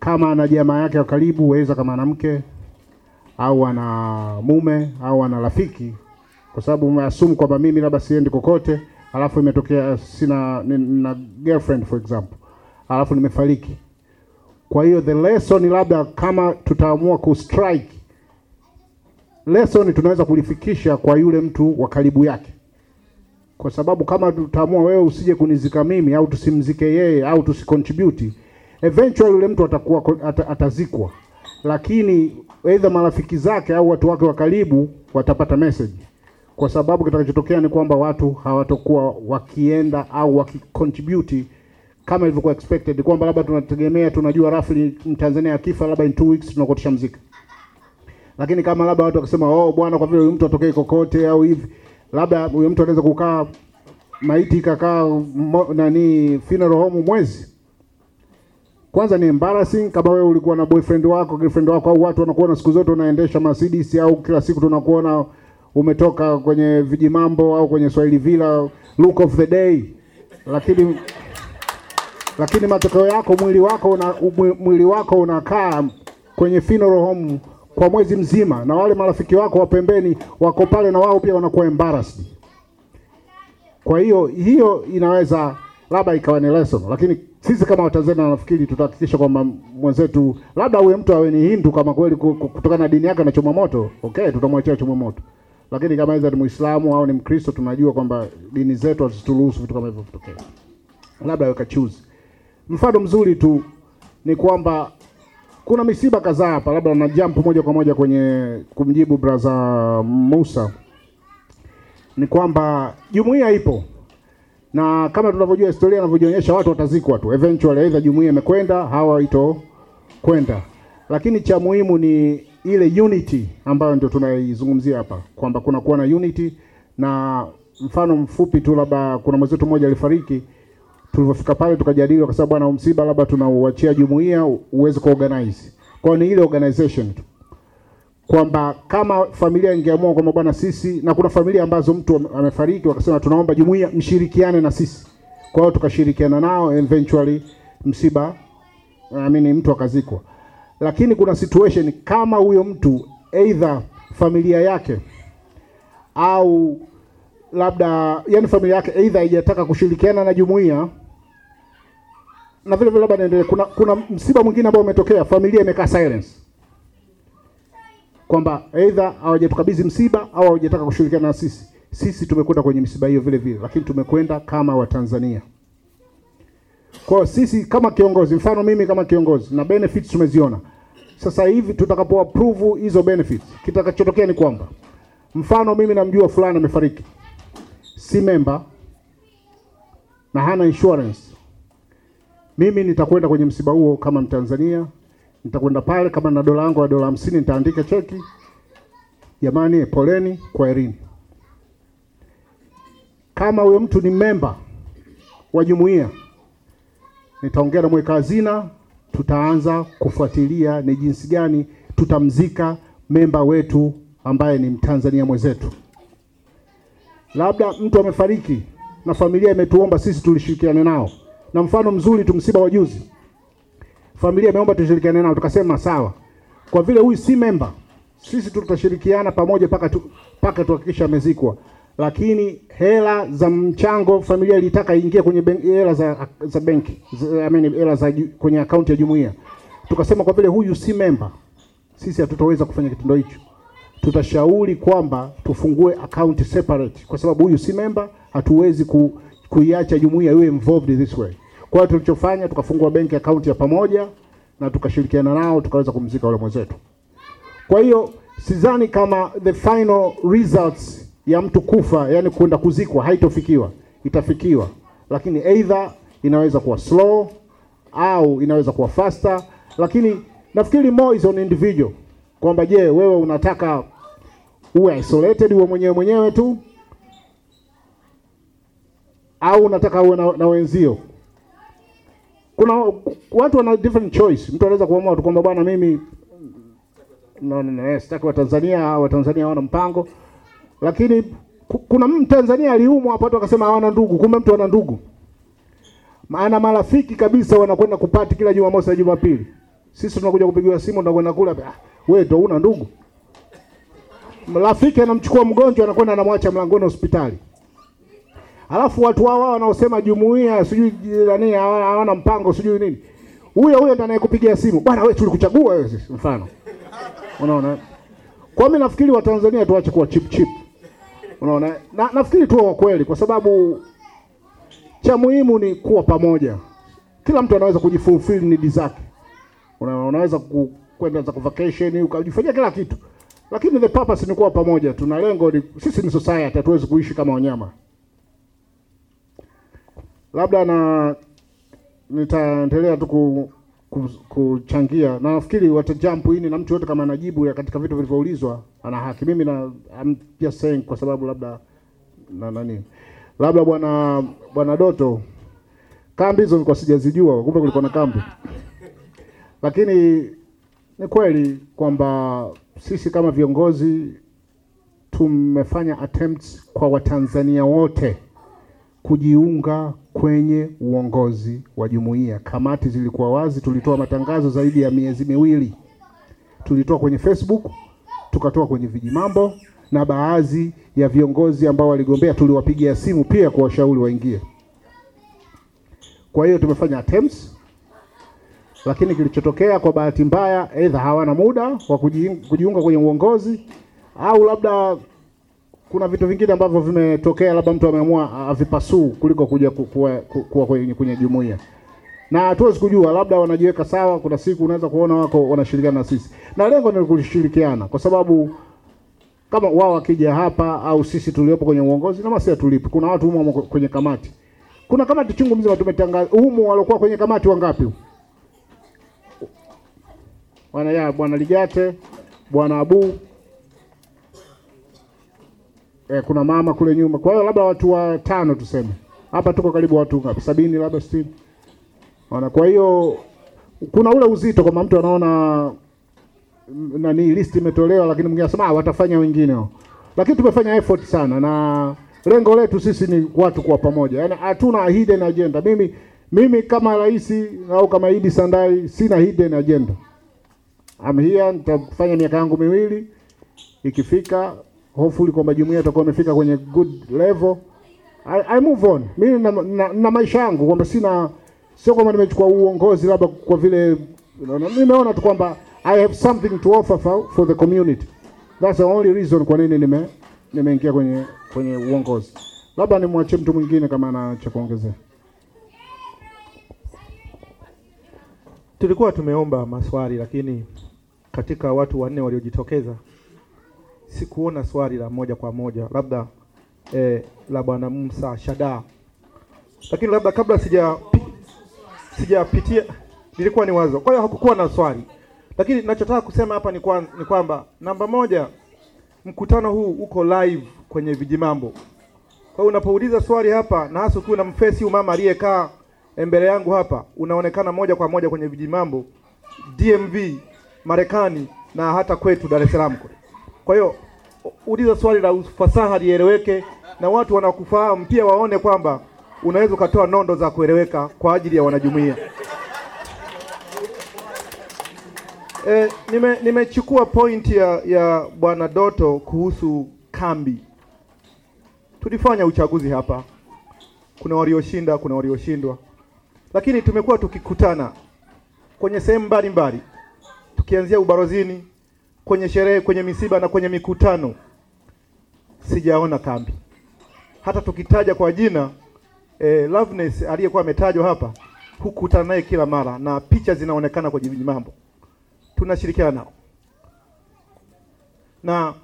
kama ana jamaa yake wa karibu, weza kama ana mke au ana mume au ana rafiki, kwa sababu umeassume kwamba mimi labda siendi kokote, alafu imetokea sina na girlfriend for example, alafu nimefariki. Kwa hiyo the lesson, labda kama tutaamua ku strike lesson, tunaweza kulifikisha kwa yule mtu wa karibu yake, kwa sababu kama tutaamua wewe usije kunizika mimi au tusimzike yeye au tusicontribute, eventually yule mtu atakuwa at, atazikwa, lakini aidha marafiki zake au watu wake wa karibu watapata message, kwa sababu kitakachotokea ni kwamba watu hawatakuwa wakienda au wakicontribute kama ilivyokuwa expected, kwamba labda tunategemea tunajua roughly Mtanzania akifa labda in two weeks tunakuwa tushamzika, lakini kama labda watu wakisema oh, bwana, kwa vile huyu mtu atokee kokote au hivi, labda huyo mtu anaweza kukaa maiti ikakaa nani funeral home mwezi. Kwanza ni embarrassing kama wewe ulikuwa na boyfriend wako girlfriend wako au watu wanakuona siku zote unaendesha Mercedes au kila siku tunakuona umetoka kwenye vijimambo au kwenye Swahili Villa look of the day, lakini lakini matokeo yako mwili wako una, mwili wako unakaa kwenye funeral home kwa mwezi mzima, na wale marafiki wako wa pembeni wako pale na wao pia wanakuwa embarrassed. Kwa hiyo hiyo inaweza labda ikawa ni lesson, lakini sisi kama Watanzania nafikiri tutahakikisha kwamba mwenzetu labda huyo mtu awe ni Hindu kama kweli kutokana na dini yake na choma moto, okay, tutamwachia choma moto, lakini kama aidha ni Muislamu au ni Mkristo, tunajua kwamba dini zetu hazituruhusu vitu kama hivyo vitokee, labda weka choose. Mfano mzuri tu ni kwamba kuna misiba kadhaa hapa, labda na jump moja kwa moja kwenye kumjibu brother Musa, ni kwamba jumuiya ipo na kama tunavyojua historia inavyojionyesha, watu watazikwa tu eventually, aidha jumuiya imekwenda hawa ito kwenda, lakini cha muhimu ni ile unity ambayo ndio tunaizungumzia hapa, kwamba kuna kuwa na unity. Na mfano mfupi tu, labda kuna mwenzetu mmoja alifariki, tulivyofika pale tukajadili, kwa sababu bwana, msiba labda tunauachia jumuiya uweze kuorganize. Kwa ni ile organization tu kwamba kama familia ingeamua kwamba bwana sisi, na kuna familia ambazo mtu amefariki wakasema tunaomba jumuiya mshirikiane na sisi, kwa hiyo tukashirikiana nao, eventually msiba I mean, mtu akazikwa. Lakini kuna situation kama huyo mtu either familia yake au labda yani familia yake either haijataka kushirikiana na jumuiya na vile vile labda niendelee, kuna kuna msiba mwingine ambao umetokea, familia imekaa silence kwamba aidha hawajatukabidhi msiba au hawajataka kushirikiana na sisi. Sisi tumekwenda kwenye misiba hiyo vile vile, lakini tumekwenda kama Watanzania. Kwa sisi kama kiongozi, mfano mimi kama kiongozi na benefits tumeziona. Sasa hivi tutakapo approve hizo benefits, kitakachotokea ni kwamba mfano mimi namjua fulani amefariki, si memba na hana insurance, mimi nitakwenda kwenye msiba huo kama Mtanzania nitakwenda pale kama na dola yangu ya dola hamsini nitaandika cheki, jamani, poleni, kwa kwaherini. Kama huyo mtu ni memba wa jumuiya, nitaongea na mweka hazina, tutaanza kufuatilia ni jinsi gani tutamzika memba wetu ambaye ni Mtanzania mwenzetu. Labda mtu amefariki na familia imetuomba sisi tulishirikiane nao, na mfano mzuri tu msiba wa juzi familia imeomba tushirikiane nao, tukasema sawa, kwa vile huyu si memba, sisi tutashirikiana pamoja paka tu, paka tuhakikisha amezikwa. Lakini hela za mchango familia ilitaka iingie kwenye hela za za benki, I mean hela za kwenye akaunti ya jumuiya. Tukasema kwa vile huyu si memba, sisi hatutaweza kufanya kitendo hicho, tutashauri kwamba tufungue account separate, kwa sababu huyu si member, hatuwezi ku, kuiacha jumuiya iwe involved this way. Kwa hiyo tulichofanya tukafungua benki account ya pamoja na tukashirikiana nao tukaweza kumzika yule mwenzetu. Kwa hiyo sidhani kama the final results ya mtu kufa, yani kwenda kuzikwa, haitofikiwa, itafikiwa, lakini either inaweza kuwa slow au inaweza kuwa faster, lakini nafikiri more is on individual, kwamba je, wewe unataka uwe isolated uwe mwenyewe mwenyewe tu au unataka uwe na, na wenzio kuna watu wana different choice. Mtu anaweza kuamua tu kwamba bwana, mimi no, no, no, sitaki Watanzania, Watanzania hawana mpango. Lakini kuna Mtanzania aliumwa hapo, watu wakasema hawana ndugu, kumbe mtu ana ndugu, maana marafiki kabisa wanakwenda kupati kila Jumamosi na Jumapili. Sisi tunakuja kupigiwa simu, tunakwenda kula, ah, wewe ndio una ndugu. Rafiki anamchukua mgonjwa anakwenda anamwacha mlangoni hospitali. Alafu watu hao hao wanaosema jumuiya sijui nani hawana mpango sijui nini. Huyo huyo ndiye anayekupigia simu. Bwana wewe tulikuchagua wewe sisi mfano. Unaona? Kwa mimi nafikiri Watanzania tuache kuwa chip chip. Unaona? Na, nafikiri tuwe wa kweli kwa sababu cha muhimu ni kuwa pamoja. Kila mtu anaweza kujifulfill need zake. Una, unaweza ku- kwenda za vacation ukajifanyia kila kitu. Lakini the purpose ni kuwa pamoja. Tuna lengo ni sisi ni society, hatuwezi kuishi kama wanyama. Labda na nitaendelea tu ku, ku, kuchangia na nafikiri watajump ini na mtu yote kama anajibu ya katika vitu vilivyoulizwa ana haki. Mimi na I'm just saying kwa sababu labda na nani, labda bwana bwana Doto, kambi hizo nilikuwa sijazijua, kumbe kulikuwa na kambi, lakini ni kweli kwamba sisi kama viongozi tumefanya attempts kwa Watanzania wote kujiunga kwenye uongozi wa jumuiya. Kamati zilikuwa wazi, tulitoa matangazo zaidi ya miezi miwili, tulitoa kwenye Facebook, tukatoa kwenye vijimambo, na baadhi ya viongozi ambao waligombea tuliwapigia simu pia kuwashauri waingie. Kwa hiyo tumefanya attempts, lakini kilichotokea kwa bahati mbaya, aidha hawana muda wa kujiunga, kwenye uongozi au labda kuna vitu vingine ambavyo vimetokea, labda mtu ameamua avipasuu kuliko kuja kuwa kwenye, kwenye jumuiya, na hatuwezi kujua, labda wanajiweka sawa. Kuna siku unaweza kuona wako wanashirikiana na sisi, na lengo ni kushirikiana, kwa sababu kama wao wakija hapa au sisi tuliopo kwenye uongozi na masia tulipo, kuna watu humo kwenye kamati, kuna kamati chungu mzima tumetangaza humo, waliokuwa kwenye kamati wangapi? Bwana ya bwana Ligate, bwana Abu eh, kuna mama kule nyuma. Kwa hiyo labda watu watano tuseme, hapa tuko karibu watu ngapi? Sabini labda sitini. Ona, kwa hiyo kuna ule uzito kwamba mtu anaona mm, nani list imetolewa, lakini mwingine anasema ah, watafanya wengine hao. Lakini tumefanya effort sana, na lengo letu sisi ni watu kuwa pamoja, yaani hatuna hidden agenda. Mimi mimi kama rais au kama Idi Sandai sina hidden agenda. I'm here, nitafanya miaka yangu miwili ikifika hopefully kwamba jumuiya itakuwa imefika kwenye good level I, I move on. Mimi na, na, na maisha yangu kwamba sina sio kwamba nimechukua uongozi labda kwa vile nimeona tu kwamba I have something to offer for, for the community. That's the only reason kwa nini nime nimeingia kwenye kwenye uongozi. Labda nimwachie mtu mwingine kama ana cha kuongezea. Tulikuwa tumeomba maswali lakini katika watu wanne waliojitokeza sikuona swali la moja kwa moja, labda eh, la bwana Musa Shada, lakini labda kabla sija sijapitia, nilikuwa ni wazo, kwa hiyo hakukuwa na swali, lakini ninachotaka kusema hapa ni, kwa, ni kwamba namba moja, mkutano huu uko live kwenye Vijimambo. Kwa hiyo unapouliza swali hapa, na hasa ukiwa na mfesi huyu mama aliyekaa mbele yangu hapa, unaonekana moja kwa moja kwenye Vijimambo, DMV, Marekani na hata kwetu Dar es Salaam kule. Kwa hiyo uliza swali la ufasaha lieleweke, na watu wanakufahamu pia waone kwamba unaweza ukatoa nondo za kueleweka kwa ajili ya wanajumuiya. E, nime nimechukua pointi ya, ya bwana Doto kuhusu kambi. Tulifanya uchaguzi hapa, kuna walioshinda, kuna walioshindwa, lakini tumekuwa tukikutana kwenye sehemu mbalimbali, tukianzia ubarozini, kwenye sherehe, kwenye misiba na kwenye mikutano. Sijaona kambi, hata tukitaja kwa jina eh, Loveness aliyekuwa ametajwa hapa, hukutana naye kila mara na picha zinaonekana kwenye mambo tunashirikiana nao na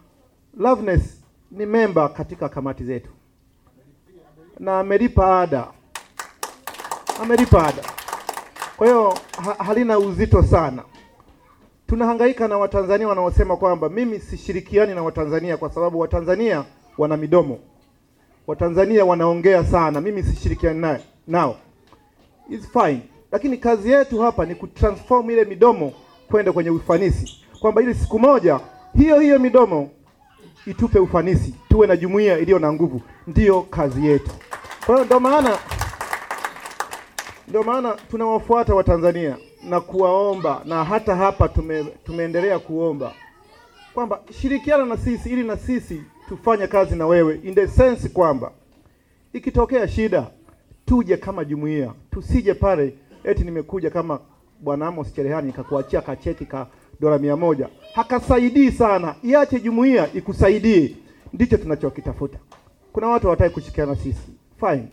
Loveness ni memba katika kamati zetu na amelipa ada, amelipa ada. Kwa hiyo ha, halina uzito sana. Tunahangaika na Watanzania wanaosema kwamba mimi sishirikiani na Watanzania kwa sababu Watanzania wana midomo, Watanzania wanaongea sana, mimi sishirikiani naye nao. It's fine, lakini kazi yetu hapa ni kutransform ile midomo kwenda kwenye ufanisi, kwamba ili siku moja hiyo hiyo midomo itupe ufanisi, tuwe na jumuiya iliyo na nguvu. Ndiyo kazi yetu. Kwa hiyo ndio maana ndio maana tunawafuata Watanzania na kuwaomba na hata hapa tume, tumeendelea kuomba kwamba shirikiana na sisi ili na sisi tufanye kazi na wewe in the sense kwamba ikitokea shida tuje kama jumuiya, tusije pale eti nimekuja kama bwana Amos Cherehani nikakuachia kacheki ka dola mia moja hakasaidii sana. Iache jumuiya ikusaidie, ndicho tunachokitafuta. Kuna watu hawataki kushirikiana na sisi, fine,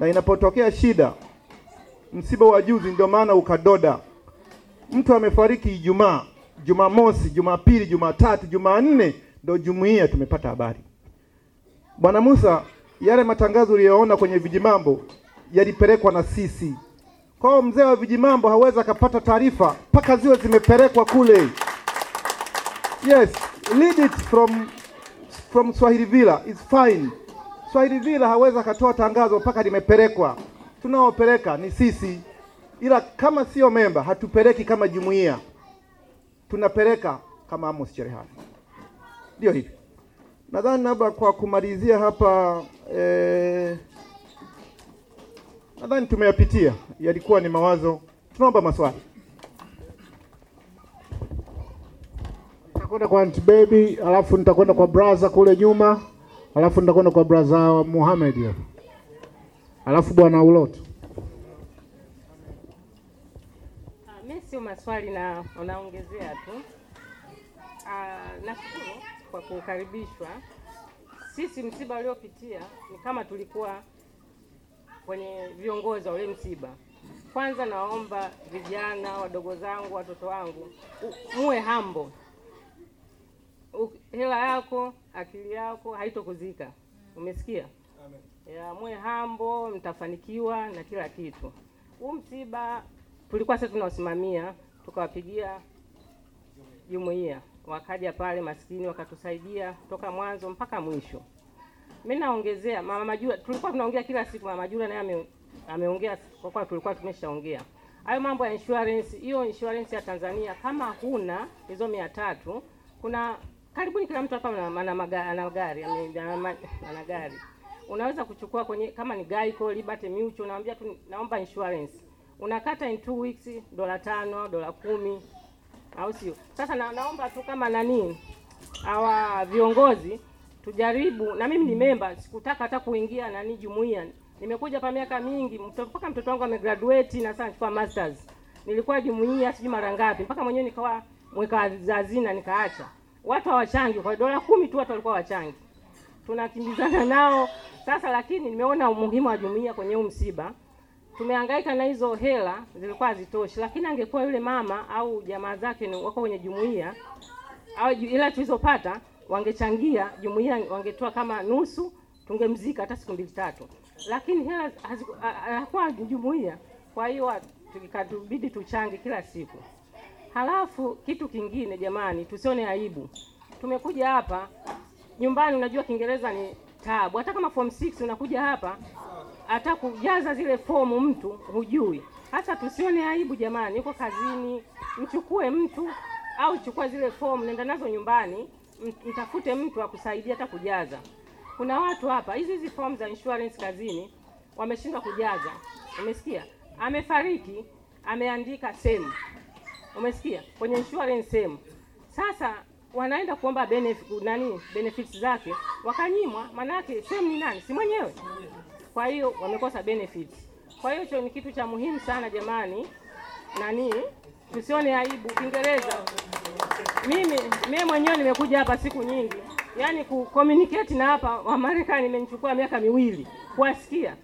na inapotokea shida, msiba wa juzi, ndio maana ukadoda, mtu amefariki Ijumaa, Jumamosi, Jumapili, Jumatatu, Jumanne ndio jumuiya tumepata habari. Bwana Musa, yale matangazo uliyoona kwenye vijimambo yalipelekwa na sisi. Kwa hiyo mzee wa vijimambo hawezi akapata taarifa mpaka ziwe zimepelekwa kule. Yes, lead it from from Swahili Villa is fine. Swahili Villa hawezi akatoa tangazo mpaka limepelekwa. Tunaopeleka ni sisi, ila kama sio memba hatupeleki kama jumuiya, tunapeleka kama Amos Cherehani. Ndio hivi. Nadhani labda kwa kumalizia hapa eh, nadhani tumeyapitia, yalikuwa ni mawazo. Tunaomba maswali. Nitakwenda kwa Aunt Baby, alafu nitakwenda kwa braza kule nyuma, alafu nitakwenda kwa braza Muhammad. Alafu bwana Uloto, Ah, mi sio maswali na unaongezea tu. Ah, nashukuru kwa kukaribishwa. Sisi msiba uliopitia ni kama tulikuwa kwenye viongozi wa ule msiba. Kwanza naomba vijana wadogo zangu, watoto wangu, muwe hambo. Hela yako, akili yako haitokuzika. Umesikia? Ya mwe hambo, mtafanikiwa na kila kitu. Huu msiba tulikuwa sasa tunaosimamia, tukawapigia jumuiya, wakaja pale maskini wakatusaidia toka mwanzo mpaka mwisho. Mimi naongezea mama Majura, tulikuwa tunaongea kila siku, mama Majura naye ame, ameongea kwa kuwa tulikuwa tumeshaongea hayo mambo ya insurance. Hiyo insurance ya Tanzania, kama huna hizo mia tatu, kuna karibuni kila mtu hapa ana magari ana gari unaweza kuchukua kwenye kama ni Geico, Liberty Mutual, unamwambia tu naomba insurance, unakata in two weeks dola tano, dola kumi, au sio? Sasa na, naomba tu kama nani hawa viongozi tujaribu, na mimi ni memba, sikutaka hata kuingia nani jumuiya. Nimekuja hapa miaka mingi, mpaka mtoto wangu amegraduate na sasa anachukua masters. Nilikuwa jumuiya sijui mara ngapi, mpaka mwenyewe nikawa mweka hazina nikaacha. Watu hawachangi kwa dola kumi tu, watu walikuwa wachangi tunakimbizana nao sasa, lakini nimeona umuhimu wa jumuiya kwenye huu msiba. Tumehangaika na hizo hela zilikuwa hazitoshi, lakini angekuwa yule mama au jamaa zake wako kwenye jumuiya au ila tulizopata wangechangia jumuiya, wangetoa kama nusu, tungemzika hata siku mbili tatu, lakini hela hakuwa jumuiya. Kwa hiyo tukikatubidi tuchange kila siku. Halafu kitu kingine, jamani, tusione aibu. Tumekuja hapa nyumbani, unajua Kiingereza ni taabu. Hata kama form 6 unakuja hapa, hata kujaza zile fomu mtu hujui. Hasa tusione aibu jamani, yuko kazini, mchukue mtu au chukua zile fomu, nenda nazo nyumbani, mtafute mtu akusaidia hata kujaza. Kuna watu hapa, hizi hizi fomu za insurance kazini wameshindwa kujaza. Umesikia? Amefariki, ameandika same. umesikia kwenye insurance same. Sasa wanaenda kuomba benefit, nani benefits zake wakanyimwa, manake sehemu ni nani? Si mwenyewe. Kwa hiyo wamekosa benefits. Kwa hiyo hicho ni kitu cha muhimu sana jamani, nani tusione aibu. Kiingereza mimi mimi mwenyewe nimekuja hapa siku nyingi, yaani ku communicate na hapa wa Wamarekani imenichukua miaka miwili kuwasikia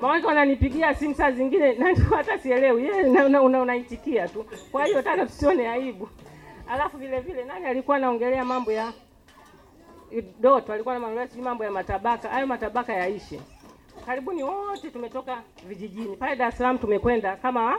Maana wananipigia simu saa zingine na hata sielewi. Yeye unaitikia una- una- tu. Kwa hiyo tena tusione aibu. Alafu vile vile nani alikuwa anaongelea mambo ya Doto alikuwa anaongelea si mambo ya matabaka. Hayo matabaka yaishe. Karibuni wote tumetoka vijijini. Pale Dar es Salaam tumekwenda kama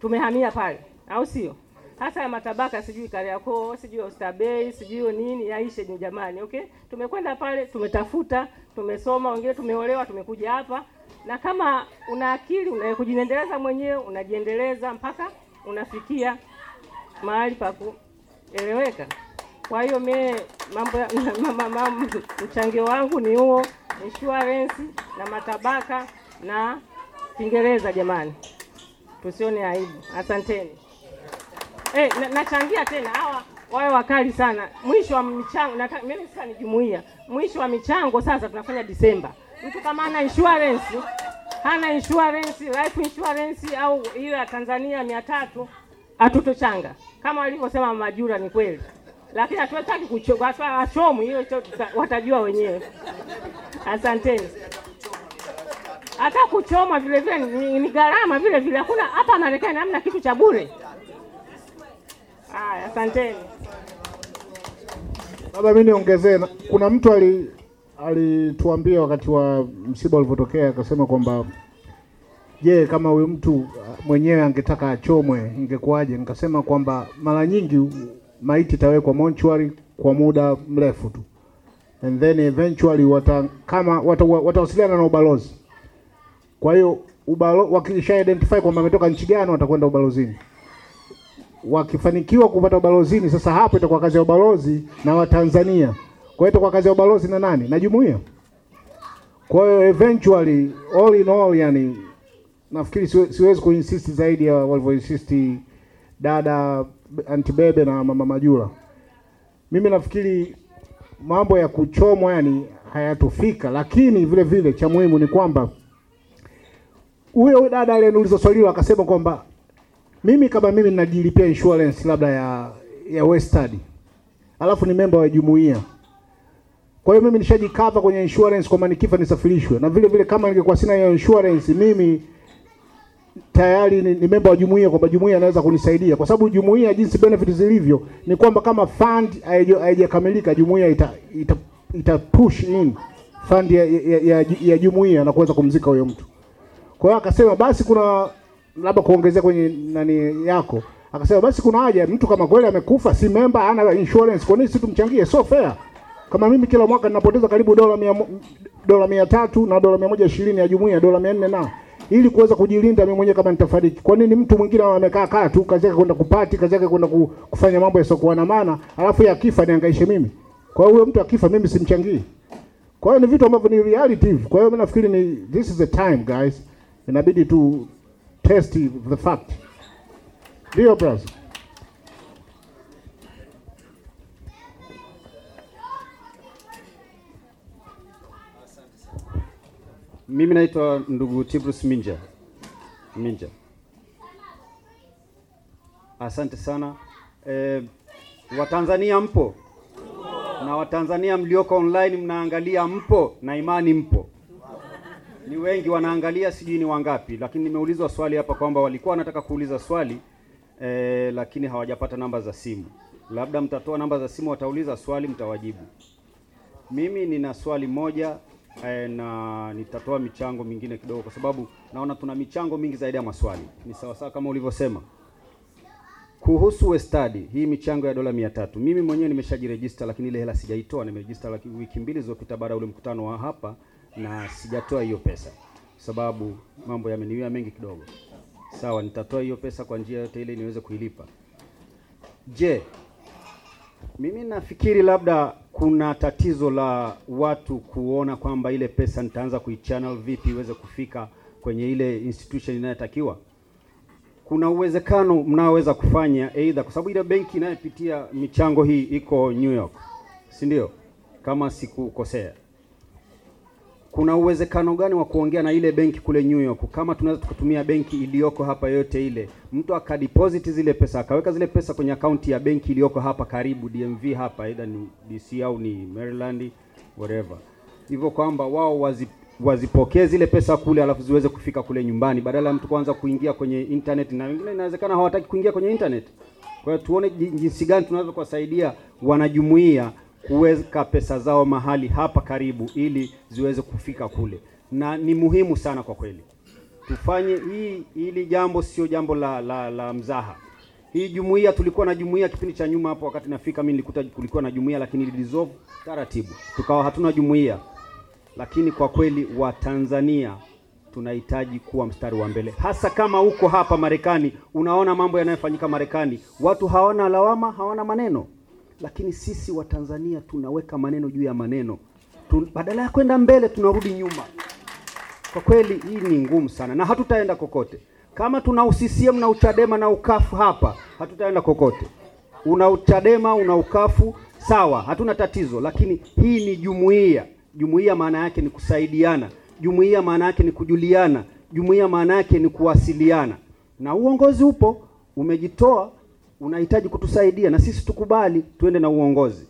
tumehamia pale, au sio? Hasa ya matabaka sijui Kariakoo, sijui Oysterbay, sijui nini yaishe ni jamani, okay? Tumekwenda pale, tumetafuta, tumesoma, wengine tumeolewa, tumekuja hapa. Na kama una akili unaweza kujiendeleza mwenyewe, unajiendeleza mpaka unafikia mahali pa kueleweka. Kwa hiyo mie mambo mama, mchangio wangu ni huo, insurance na matabaka na Kiingereza jamani tusione aibu. Asanteni. Eh, na- nachangia tena hawa wawe wakali sana. Mwisho wa michango na mimi sasa ni jumuiya. Mwisho wa michango sasa tunafanya Disemba. Mtu kama ana insurance, hana insurance, life insurance au ile ya Tanzania mia tatu hatutochanga. Kama walivyosema Majura ni kweli. Lakini hatuwataki kuchoka, washomu hiyo watajua wenyewe. Asanteni. Hata kuchoma vile vile ni, ni gharama vile vile. Hakuna hapa Marekani hamna kitu cha bure. Haya, asanteni. Labda mimi niongezee, kuna mtu ali alituambia wakati wa msiba ulivyotokea, akasema kwamba je, kama huyu mtu uh, mwenyewe angetaka achomwe ingekuwaje? Nikasema kwamba mara nyingi maiti itawekwa mortuary kwa muda mrefu tu and then eventually wata kama watawasiliana wata- na ubalozi. Kwa hiyo ubalo, wakisha identify kwamba ametoka nchi gani, watakwenda ubalozini wakifanikiwa kupata ubalozini, sasa hapo itakuwa kazi ya ubalozi na Watanzania. Kwa hiyo itakuwa kazi ya ubalozi na nani? Na jumuiya. Kwa hiyo eventually all in all, yani nafikiri siwe, siwezi kuinsisti zaidi ya walivyoinsisti dada Antibebe Bebe na mama Majura. Mimi nafikiri mambo ya kuchomwa yani hayatofika, lakini vile vile cha muhimu ni kwamba huyo dada aliyeniuliza swali hilo akasema kwamba mimi kama mimi ninajilipia insurance labda ya ya Westard, alafu ni memba wa jumuiya. Kwa hiyo mimi nishajikava kwenye insurance kwamba nikifa nisafirishwe, na vile vile kama ningekuwa sina hiyo insurance, mimi tayari ni, ni memba wa jumuiya, kwamba jumuiya anaweza kunisaidia, kwa sababu jumuiya jinsi benefit zilivyo ni kwamba kama fund haija- haijakamilika, jumuiya ita, ita, ita push in fund ya, ya, ya, ya jumuiya na kuweza kumzika huyo mtu. Kwa hiyo akasema basi kuna labda kuongezea kwenye nani yako, akasema basi kuna haja mtu kama kweli amekufa, si member, hana insurance, kwa nini si tumchangie? So fair. Kama mimi kila mwaka ninapoteza karibu dola mia, dola mia tatu na dola mia moja ishirini ya jumuiya, dola mia nne na ili kuweza kujilinda mimi mwenyewe kama nitafariki. Kwa nini mtu mwingine amekaa kaa tu, kazi yake kwenda kupati, kazi yake kwenda kufanya mambo yasiokuwa na maana, alafu yeye akifa niangaishe mimi? Kwa hiyo huyo mtu akifa mimi simchangii. Kwa hiyo ni vitu ambavyo ni reality. Kwa hiyo mimi nafikiri ni this is the time guys, inabidi tu test the fact. Ndio brother. Mimi naitwa ndugu Tibrus Minja. Minja. Asante sana. E, Watanzania mpo? Na Watanzania mlioko online mnaangalia mpo na imani mpo? Ni wengi wanaangalia, sijui ni wangapi, lakini nimeulizwa swali hapa kwamba walikuwa wanataka kuuliza swali e, lakini hawajapata namba za simu. Labda mtatoa namba za simu, watauliza swali, mtawajibu. Mimi nina swali moja eh, na nitatoa michango mingine kidogo, kwa sababu naona tuna michango mingi zaidi ya maswali. Ni sawasawa kama ulivyosema kuhusu Westadi, hii michango ya dola mia tatu. Mimi mwenyewe nimeshajirejista, lakini ile hela sijaitoa. Nimerejista wiki mbili zilizopita baada ya ule mkutano wa hapa, na sijatoa hiyo pesa sababu mambo yameniwia mengi kidogo. Sawa, nitatoa hiyo pesa kwa njia yote ile niweze kuilipa. Je, mimi nafikiri labda kuna tatizo la watu kuona kwamba ile pesa nitaanza kuichannel vipi iweze kufika kwenye ile institution inayotakiwa. Kuna uwezekano mnaoweza kufanya aidha, kwa sababu ile benki inayopitia michango hii iko New York, si ndio? Kama sikukosea, kuna uwezekano gani wa kuongea na ile benki kule New York, kama tunaweza tukatumia benki iliyoko hapa yote ile, mtu akadeposit zile pesa akaweka zile pesa kwenye akaunti ya benki iliyoko hapa karibu DMV hapa, aidha ni DC au ni Maryland whatever, hivyo kwamba wao wazi wazipokee zile pesa kule, alafu ziweze kufika kule nyumbani, badala ya mtu kwanza kuingia kwenye internet, na wengine inawezekana hawataki kuingia kwenye internet. Kwa hiyo tuone jinsi gani tunaweza kuwasaidia wanajumuiya kuweka pesa zao mahali hapa karibu, ili ziweze kufika kule, na ni muhimu sana kwa kweli tufanye hii. Hili jambo sio jambo la, la, la mzaha. Hii jumuiya, tulikuwa na jumuiya kipindi cha nyuma hapo, wakati nafika mimi nilikuta kulikuwa na jumuiya, lakini ilidissolve taratibu, tukawa hatuna jumuiya. Lakini kwa kweli Watanzania tunahitaji kuwa mstari wa mbele, hasa kama uko hapa Marekani, unaona mambo yanayofanyika Marekani, watu hawana lawama, hawana maneno, lakini sisi Watanzania tunaweka maneno juu ya maneno tu, badala ya kwenda mbele tunarudi nyuma. Kwa kweli hii ni ngumu sana na hatutaenda kokote. Kama tuna uCCM na uchadema na ukafu hapa, hatutaenda kokote. Una uchadema una ukafu sawa, hatuna tatizo, lakini hii ni jumuiya. Jumuiya maana yake ni kusaidiana, jumuiya maana yake ni kujuliana, jumuiya maana yake ni kuwasiliana, na uongozi upo, umejitoa, unahitaji kutusaidia, na sisi tukubali tuende na uongozi.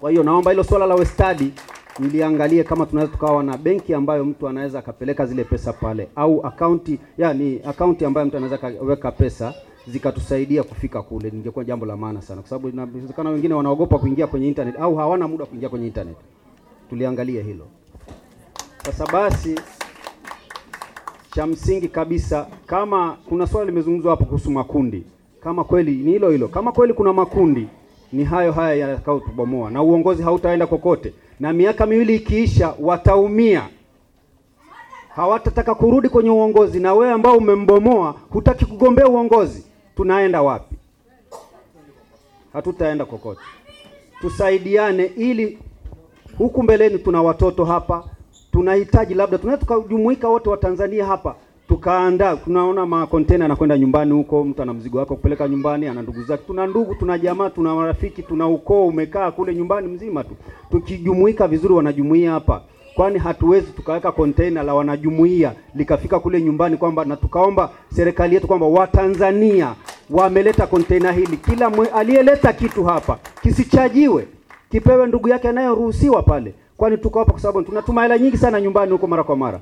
Kwa hiyo naomba hilo swala la Westadi niliangalie kama tunaweza tukawa na benki ambayo mtu anaweza akapeleka zile pesa pale, au akaunti yani akaunti ambayo mtu anaweza akaweka pesa zikatusaidia kufika kule, ningekuwa jambo la maana sana, kwa sababu inawezekana wengine wanaogopa kuingia kwenye internet au hawana muda kuingia kwenye internet. Tuliangalie hilo. Sasa basi, cha msingi kabisa, kama kuna swali limezungumzwa hapo kuhusu makundi, kama kweli ni hilo hilo, kama kweli kuna makundi ni hayo haya yatakayotubomoa, na uongozi hautaenda kokote, na miaka miwili ikiisha wataumia, hawatataka kurudi kwenye uongozi. Na wewe ambao umembomoa hutaki kugombea uongozi, tunaenda wapi? Hatutaenda kokote. Tusaidiane ili huku mbeleni, tuna watoto hapa, tunahitaji labda, tunaweza tukajumuika wote wa Tanzania hapa tukaandaa tunaona makontena yanakwenda nyumbani huko, mtu ana mzigo wake kupeleka nyumbani, ana ndugu zake, tuna ndugu, tuna jamaa, tuna marafiki, tuna ukoo umekaa kule nyumbani mzima tu. Tukijumuika vizuri, wanajumuia hapa, kwani hatuwezi tukaweka kontena la wanajumuia likafika kule nyumbani kwamba na tukaomba serikali yetu kwamba Watanzania wameleta kontena hili, kila aliyeleta kitu hapa kisichajiwe, kipewe ndugu yake anayoruhusiwa pale, kwani tuko hapa kwa sababu tunatuma hela nyingi sana nyumbani huko mara kwa mara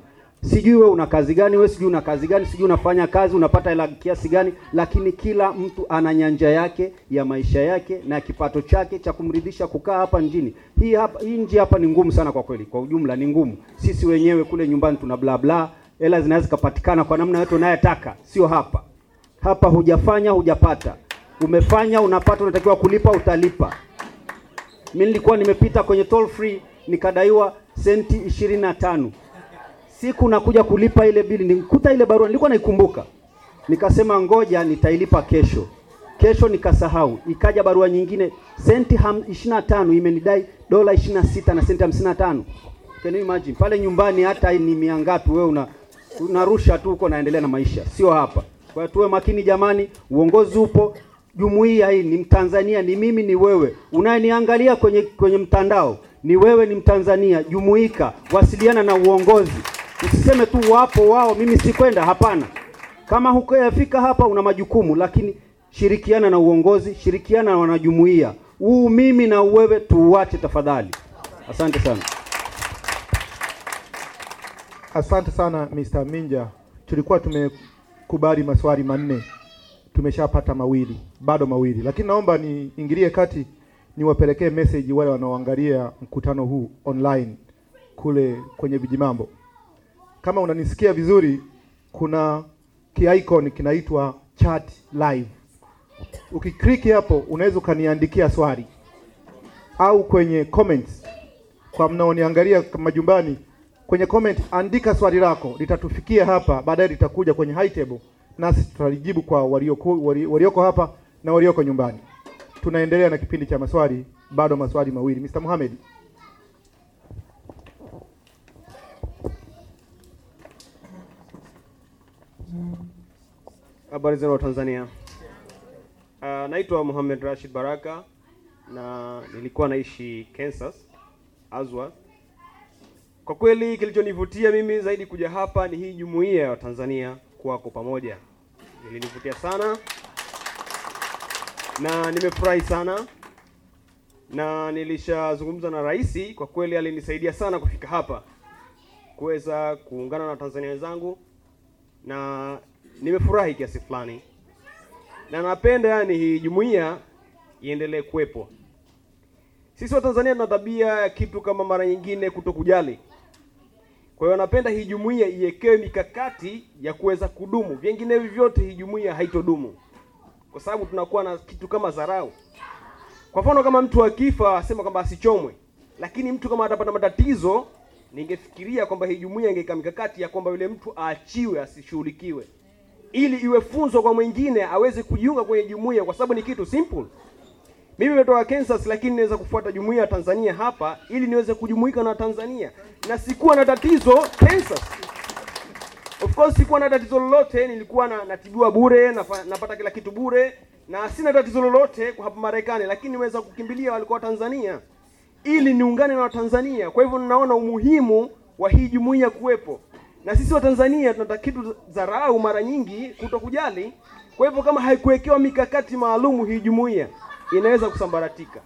sijui wewe una kazi gani, wewe sijui una kazi gani, sijui unafanya kazi unapata hela kiasi gani, lakini kila mtu ana nyanja yake ya maisha yake na kipato chake cha kumridhisha kukaa hapa mjini. Hii hapa hii nji hapa ni ngumu sana kwa kweli, kwa ujumla ni ngumu. Sisi wenyewe kule nyumbani tuna bla bla, hela zinaweza kupatikana kwa namna yote unayotaka, sio hapa. Hapa hujafanya hujapata, umefanya unapata, unatakiwa kulipa utalipa. Mimi nilikuwa nimepita kwenye toll free nikadaiwa senti ishirini na tano siku nakuja kulipa ile bili, nikuta ile barua, nilikuwa naikumbuka, nikasema ngoja nitailipa kesho. Kesho nikasahau, ikaja barua nyingine senti ishirini na tano imenidai dola ishirini na sita na senti hamsini na tano. Can you imagine? Pale nyumbani hata ni mia ngapi, wewe una unarusha tu huko, naendelea na maisha, sio hapa. Kwa hiyo tuwe makini jamani, uongozi upo, jumuiya hii ni Mtanzania, ni mimi, ni wewe unayeniangalia kwenye kwenye mtandao, ni wewe, ni Mtanzania. Jumuika, wasiliana na uongozi. Usiseme tu wapo wao, mimi sikwenda. Hapana, kama hukuyafika hapa una majukumu, lakini shirikiana na uongozi, shirikiana na wanajumuia Huu mimi na wewe tuuache tafadhali. Asante sana. Asante sana Mr. Minja, tulikuwa tumekubali maswali manne, tumeshapata mawili, bado mawili, lakini naomba niingilie kati niwapelekee message wale wanaoangalia mkutano huu online kule kwenye Vijimambo. Kama unanisikia vizuri, kuna ki-icon kinaitwa chat live. Ukikliki hapo, unaweza ukaniandikia swali au kwenye comments. Kwa mnaoniangalia majumbani, kwenye comment andika swali lako, litatufikia hapa, baadaye litakuja kwenye high table, nasi tutalijibu kwa walioko walioko hapa na walioko nyumbani. Tunaendelea na kipindi cha maswali, bado maswali mawili. Mr. Mohamed. Habari zenu Tanzania. Uh, naitwa Mohamed Rashid Baraka na nilikuwa naishi Kansas, Azwa. Kwa kweli kilichonivutia mimi zaidi kuja hapa ni hii jumuiya ya Tanzania kuwako pamoja, ilinivutia sana na nimefurahi sana, na nilishazungumza na rais. Kwa kweli alinisaidia sana kufika hapa kuweza kuungana na Tanzania wenzangu na nimefurahi kiasi fulani, na napenda yani hii jumuiya iendelee kuwepo. Sisi wa Tanzania tuna tabia ya kitu kama mara nyingine kutokujali. Kwa hiyo napenda hii jumuiya iwekewe mikakati ya kuweza kudumu, vinginevyo vyote hii jumuiya haitodumu, kwa sababu tunakuwa na kitu kama dharau. Kwa mfano, kama mtu akifa asema kwamba asichomwe, lakini mtu kama atapata matatizo, ningefikiria kwamba hii jumuiya ingeweka mikakati ya kwamba yule mtu aachiwe, asishughulikiwe ili iwe funzo kwa mwingine aweze kujiunga kwenye jumuiya, kwa sababu ni kitu simple. Mimi nimetoka Kansas, lakini niweza kufuata jumuiya ya Tanzania hapa ili niweze kujumuika na Tanzania na sikuwa na tatizo Kansas. Of course sikuwa na tatizo lolote, nilikuwa na, natibiwa bure, na, napata kila kitu bure na sina tatizo lolote kwa hapa Marekani, lakini niweza kukimbilia walikuwa Tanzania ili niungane na Watanzania. Kwa hivyo ninaona umuhimu wa hii jumuiya kuwepo, na sisi Watanzania tunataka kitu dharau mara nyingi, kutokujali. Kwa hivyo kama haikuwekewa mikakati maalumu, hii jumuiya inaweza kusambaratika.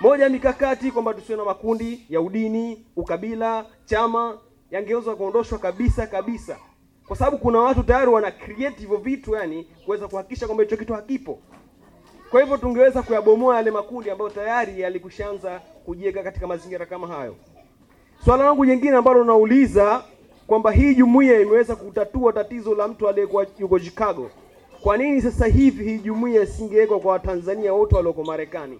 Moja ya mikakati kwamba tusiwe na makundi ya udini, ukabila, chama, yangeweza kuondoshwa kabisa kabisa, kwa sababu kuna watu tayari wana create hivyo vitu, yani kuweza kuhakikisha kwamba hicho kitu hakipo. Kwa hivyo tungeweza kuyabomoa yale makundi ambayo tayari yalikushaanza kujiweka katika mazingira kama hayo. Swala langu jingine ambalo nauliza kwamba hii jumuiya imeweza kutatua tatizo la mtu aliyekuwa yuko Chicago. Kwa nini sasa hivi hii jumuiya isingewekwa kwa Watanzania wote walioko Marekani?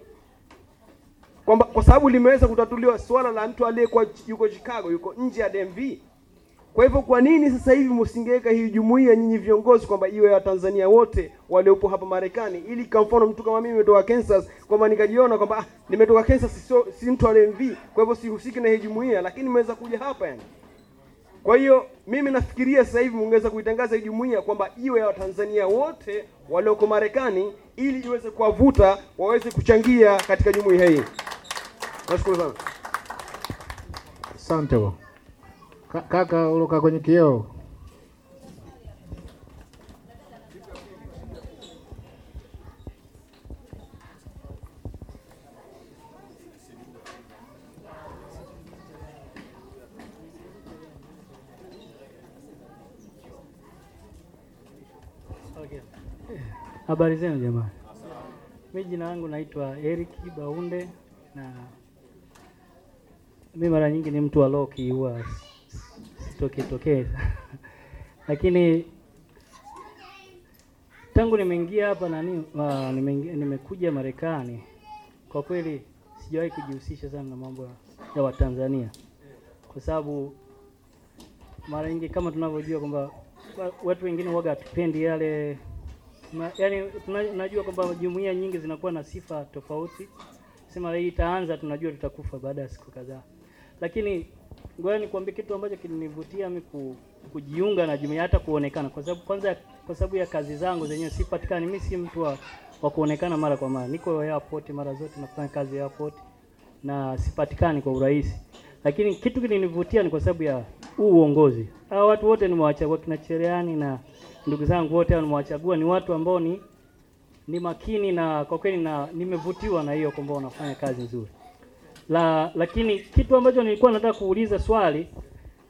Kwamba kwa sababu limeweza kutatuliwa swala la mtu aliyekuwa yuko Chicago, yuko nje ya DMV. Kwa hivyo kwa nini sasa hivi msingeweka hii jumuiya nyinyi viongozi kwamba iwe ya Tanzania wote waliopo hapa Marekani, ili kwa mfano mtu kama mimi nimetoka Kansas, kwamba nikajiona kwamba ah, nimetoka Kansas, so, si mtu LMV, kwa hivyo sihusiki na hii jumuiya, lakini nimeweza kuja hapa yani. Kwa hiyo mimi nafikiria sasa hivi mungeweza kuitangaza hii jumuiya kwamba iwe ya Watanzania wote walioko Marekani, ili iweze kuwavuta waweze kuchangia katika jumuiya hii. Nashukuru sana. Asante Kaka uloka kwenye kioo. Habari zenu jamani. mi jina langu naitwa Eric Baunde na mi mara nyingi ni mtu wa loki huwa sitokee tokee. Lakini tangu nimeingia hapa nani nimekuja Marekani kwa kweli sijawahi kujihusisha sana na mambo ya- Watanzania kwa sababu mara nyingi kama tunavyojua kwamba watu wengine waga hatupendi yale ma, yani tunajua kwamba jumuiya nyingi zinakuwa na sifa tofauti. Sema hii itaanza, tunajua tutakufa baada ya siku kadhaa, lakini ngoja nikwambie kitu ambacho kinivutia mimi ku, kujiunga na jumuiya hata kuonekana, kwa sababu kwanza, kwa sababu ya kazi zangu zenyewe sipatikani. Mimi si mtu wa, wa kuonekana mara kwa mara, niko airport mara zote, nafanya kazi airport na sipatikani kwa urahisi, lakini kitu kilinivutia ni kwa sababu ya huu uongozi. Hawa watu wote nimewachagua, kina Cherehani na ndugu zangu wote hao nimewachagua, ni watu ambao ni ni makini na kwa kweli na nimevutiwa na hiyo kwamba wanafanya kazi nzuri. La, lakini kitu ambacho nilikuwa nataka kuuliza swali,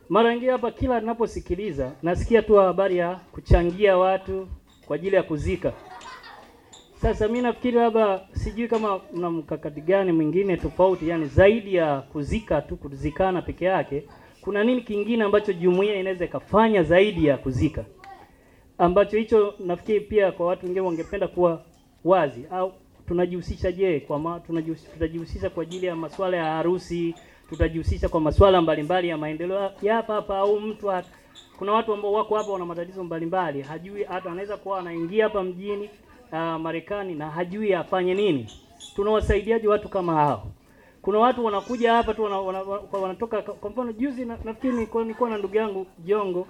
mara nyingi hapa kila ninaposikiliza nasikia tu habari ya kuchangia watu kwa ajili ya kuzika. Sasa mi nafikiri labda sijui kama mna mkakati gani mwingine tofauti, yani zaidi ya kuzika tu, kuzikana peke yake, kuna nini kingine ambacho jumuiya inaweza ikafanya zaidi ya kuzika, ambacho hicho nafikiri pia kwa watu wengine wangependa kuwa wazi, au tunajihusisha je, kwa tutajihusisha kwa ajili ya masuala ya harusi, tutajihusisha kwa masuala mbalimbali ya maendeleo ya hapa hapa, au mtu hata, kuna watu ambao wako hapa wana matatizo mbalimbali, hajui hata anaweza kuwa anaingia hapa mjini uh, Marekani na hajui afanye nini. Tunawasaidiaje watu kama hao? Kuna watu wanakuja hapa tu wana, wana, wana, wanatoka kwa mfano juzi na, nafikiri nilikuwa nilikuwa na ndugu yangu Jongo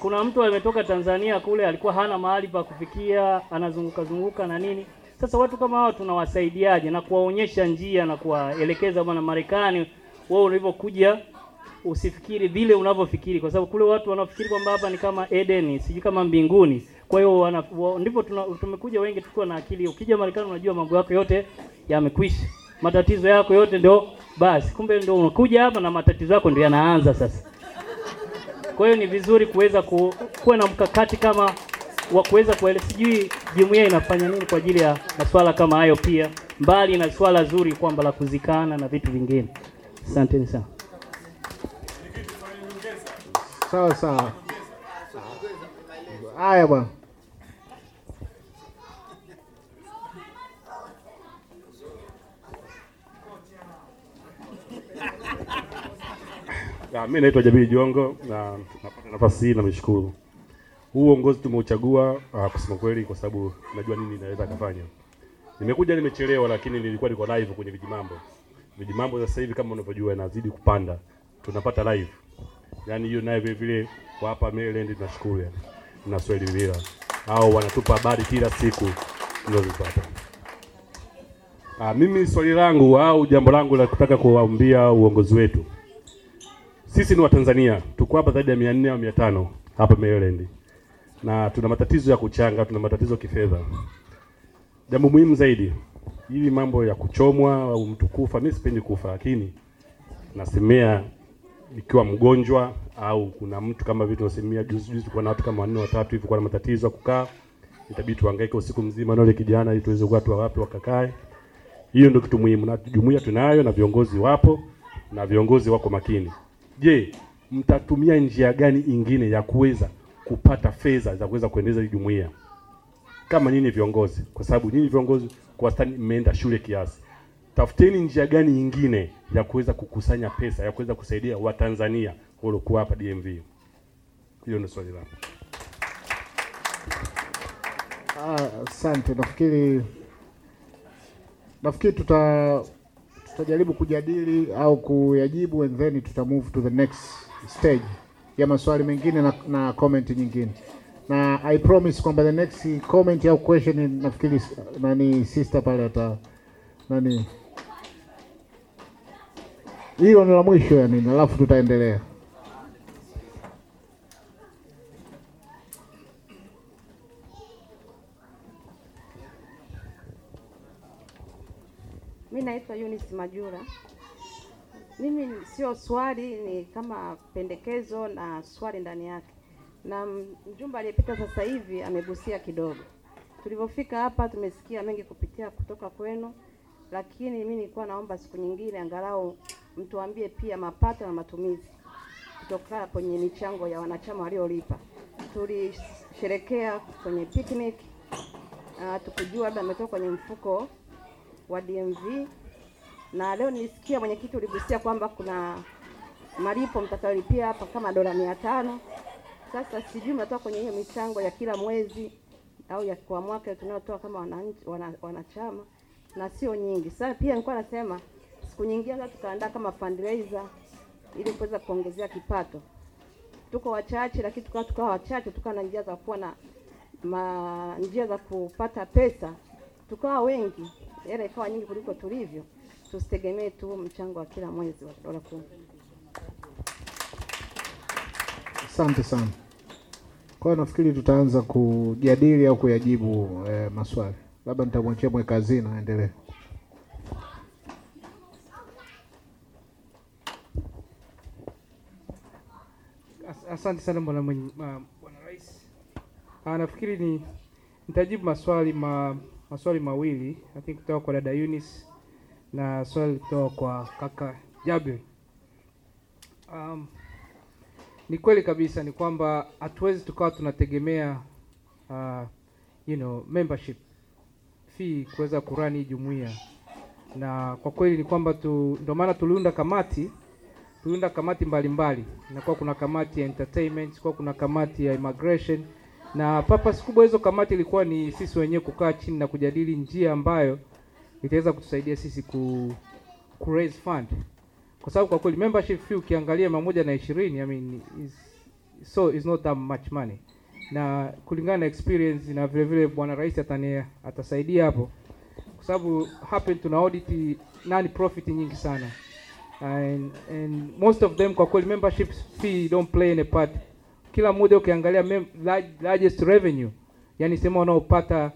kuna mtu ametoka Tanzania kule, alikuwa hana mahali pa kufikia, anazunguka zunguka na nini. Sasa watu kama hao tunawasaidiaje na kuwaonyesha njia na kuwaelekeza, bwana, Marekani wewe ulivyokuja usifikiri vile unavyofikiri, kwa sababu kule watu wanafikiri kwamba hapa ni kama Eden, sijui kama mbinguni. Kwa hiyo ndivyo tumekuja wengi tukiwa na akili. Ukija Marekani unajua mambo yako yote yamekwisha, matatizo yako yote ndio basi, kumbe ndio unakuja hapa na matatizo yako ndio yanaanza sasa. Kwa hiyo ni vizuri kuweza ku, kuwa na mkakati kama wa kuweza kuele, sijui jumuiya inafanya nini kwa ajili ya masuala kama hayo, pia mbali na swala zuri kwamba la kuzikana na vitu vingine. Asanteni sana. Sawa sawa. Haya bwana. Mimi naitwa Jabiri Jongo na napata nafasi hii namshukuru. Huu uongozi tumeuchagua ah, kusema kweli kwa sababu najua nini naweza kufanya. Nimekuja nimechelewa lakini nilikuwa niko live kwenye vijimambo. Vijimambo sasa hivi kama unavyojua inazidi kupanda. Tunapata live. Yaani hiyo nayo vile kwa hapa Maryland, nashukuru yani na Swahili Villa au wanatupa habari kila siku tunazopata. Ah, mimi swali langu au jambo langu la kutaka kuwaambia uongozi wetu, sisi ni Watanzania, tuko hapa zaidi ya mia nne au mia tano hapa Maryland, na tuna matatizo ya kuchanga, tuna matatizo kifedha. Jambo muhimu zaidi, hivi mambo ya kuchomwa au mtu kufa, mimi sipendi kufa, lakini nasemea ikiwa mgonjwa au kuna mtu kama vile tunasemea juzi juzi, kuna watu kama wanne watatu hivi kwa na matatizo ya kukaa, itabidi tuhangaike usiku mzima na yule kijana ili tuweze kuwa wa wapi wakakae. Hiyo ndio kitu muhimu, na jumuiya tunayo na viongozi wapo na viongozi wako makini. Je, mtatumia njia gani ingine ya kuweza kupata fedha za kuweza kuendeleza hii jumuiya kama nyinyi viongozi? Kwa sababu nyinyi viongozi kwa wastani mmeenda shule kiasi, tafuteni njia gani nyingine ya kuweza kukusanya pesa ya kuweza kusaidia Watanzania waliokuwa hapa DMV. Hiyo ndio swali langu. Ah, Asante, nafikiri nafikiri tuta tutajaribu kujadili au kuyajibu and then tuta move to the next stage ya maswali mengine na, na comment nyingine, na I promise kwamba the next comment au question nafikiri nani sister pale ata nani, hilo ni la mwisho yani, alafu tutaendelea. Mimi naitwa Eunice Majura. Mimi sio swali, ni kama pendekezo na swali ndani yake, na mjumbe aliyepita sasa hivi amegusia kidogo. Tulivyofika hapa tumesikia mengi kupitia kutoka kwenu, lakini mimi nilikuwa naomba siku nyingine angalau mtuambie pia mapato na matumizi kutoka kwenye michango ya wanachama waliolipa. Tulisherekea kwenye picnic uh, tukujua labda ametoka kwenye mfuko wa DMV na leo nilisikia mwenyekiti uligusia kwamba kuna malipo mtakayolipia hapa kama dola mia tano. Sasa sijui mnatoa kwenye hiyo michango ya kila mwezi au ya kwa mwaka tunayotoa kama wananchi wana, wanachama na sio nyingi. Sasa pia nilikuwa nasema siku nyingine hata tukaandaa kama fundraiser ili kuweza kuongezea kipato. Tuko wachache, lakini tukawa tukawa wachache, tukawa na njia za kuwa na ma, njia za kupata pesa, tukawa wengi hela ikawa nyingi kuliko tulivyo, tusitegemee tu mchango wa kila mwezi wa dola kumi. Asante sana. Kwa hiyo nafikiri tutaanza kujadili au kuyajibu eh, maswali. Labda nitamwachia mweka hazina aendelee. As- Asante sana bwana mwenye- bwana rais. Ah, nafikiri ni nitajibu maswali ma, maswali mawili I think kutoka kwa dada Eunice na swali kutoka kwa kaka Jabir. Um, ni kweli kabisa ni kwamba hatuwezi tukawa tunategemea uh, you know, membership fee kuweza kurani hii jumuiya, na kwa kweli ni kwamba tu, ndio maana tuliunda kamati tuliunda kamati mbalimbali. mbali. Na kwa kuna kamati ya entertainment, kwa kuna kamati ya immigration, na purpose kubwa hizo kamati ilikuwa ni sisi wenyewe kukaa chini na kujadili njia ambayo itaweza kutusaidia sisi ku, ku raise fund, kwa sababu kwa kweli membership fee ukiangalia mia moja na ishirini I mean is, so is not that much money, na kulingana na experience na vile vile bwana rais atania atasaidia hapo, kwa sababu hapa tuna audit nani profit nyingi sana. And, and most of them kwa kweli membership fee don't play any part. Kila mmoja ukiangalia mem- large, largest revenue, yani sema wanaopata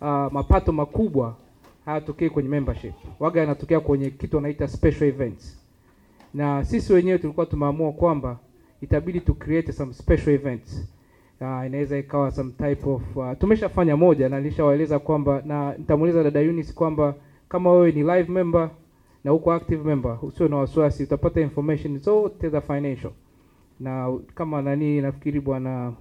uh, mapato makubwa hayatokei kwenye membership, waga yanatokea kwenye kitu wanaita special events, na sisi wenyewe tulikuwa tumeamua kwamba itabidi tu create some special events. Uh, inaweza ikawa some type of uh, tumeshafanya moja na nilishawaeleza kwamba na nitamuuliza dada Eunice kwamba kama wewe ni live member na uko active member, usiwe na wasiwasi, utapata information zote za financial. Na kama nani, nafikiri bwana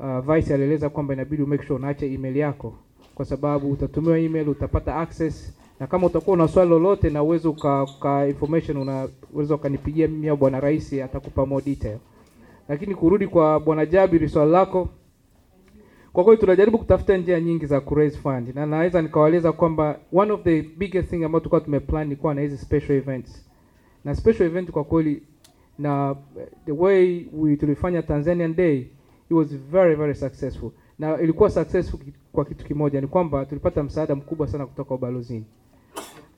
uh, Vice alieleza kwamba inabidi make sure unaacha email yako, kwa sababu utatumiwa email, utapata access, na kama utakuwa na swali lolote na uwezo uka, uka information unaweza ukanipigia mimi au bwana rais atakupa more detail. Lakini kurudi kwa bwana Jabiri, swali lako. Kwa kweli tunajaribu kutafuta njia nyingi za ku raise fund na naweza nikawaeleza kwamba one of the biggest thing ambayo tulikuwa tumeplan ni kuwa na hizi special events, na special event kwa kweli na the way we tulifanya Tanzanian Day it was very very successful, na ilikuwa successful kwa kitu kimoja, ni kwamba tulipata msaada mkubwa sana kutoka ubalozini,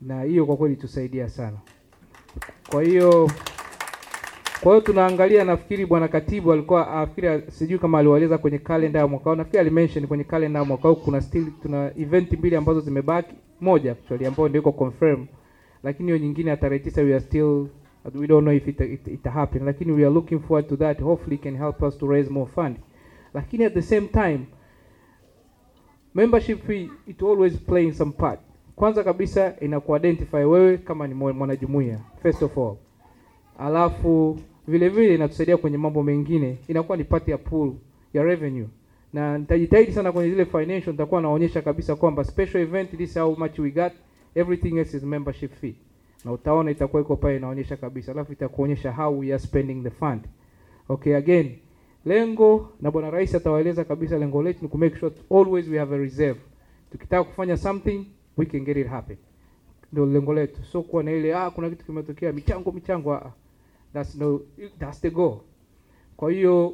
na hiyo kwa kweli tusaidia sana. Kwa hiyo kwa hiyo tunaangalia, nafikiri bwana katibu alikuwa afikiri, sijui kama aliwaeleza kwenye kalenda ya mwaka huu, nafikiri alimention kwenye kalenda ya mwaka huu kuna still tuna event mbili ambazo zimebaki, moja actually ambayo ndio iko confirm, lakini hiyo nyingine ya tarehe tisa we are still we don't know if it, it, it happen, lakini we are looking forward to that, hopefully it can help us to raise more fund, lakini at the same time membership fee it always playing some part. Kwanza kabisa inaku identify wewe kama ni mwanajumuiya first of all, alafu vile vile inatusaidia kwenye mambo mengine, inakuwa ni part ya pool ya revenue, na nitajitahidi sana kwenye zile financial, nitakuwa naonyesha kabisa kwamba special event this how much we got, everything else is membership fee, na utaona itakuwa iko pale inaonyesha kabisa, alafu itakuonyesha how we are spending the fund. Okay, again lengo na bwana rais atawaeleza kabisa, lengo letu ni ku make sure always we have a reserve. Tukitaka kufanya something we can get it happen, ndio lengo letu, so kuwa na ile ah, kuna kitu kimetokea, michango michango, ah, that's no, that's the goal. Kwa hiyo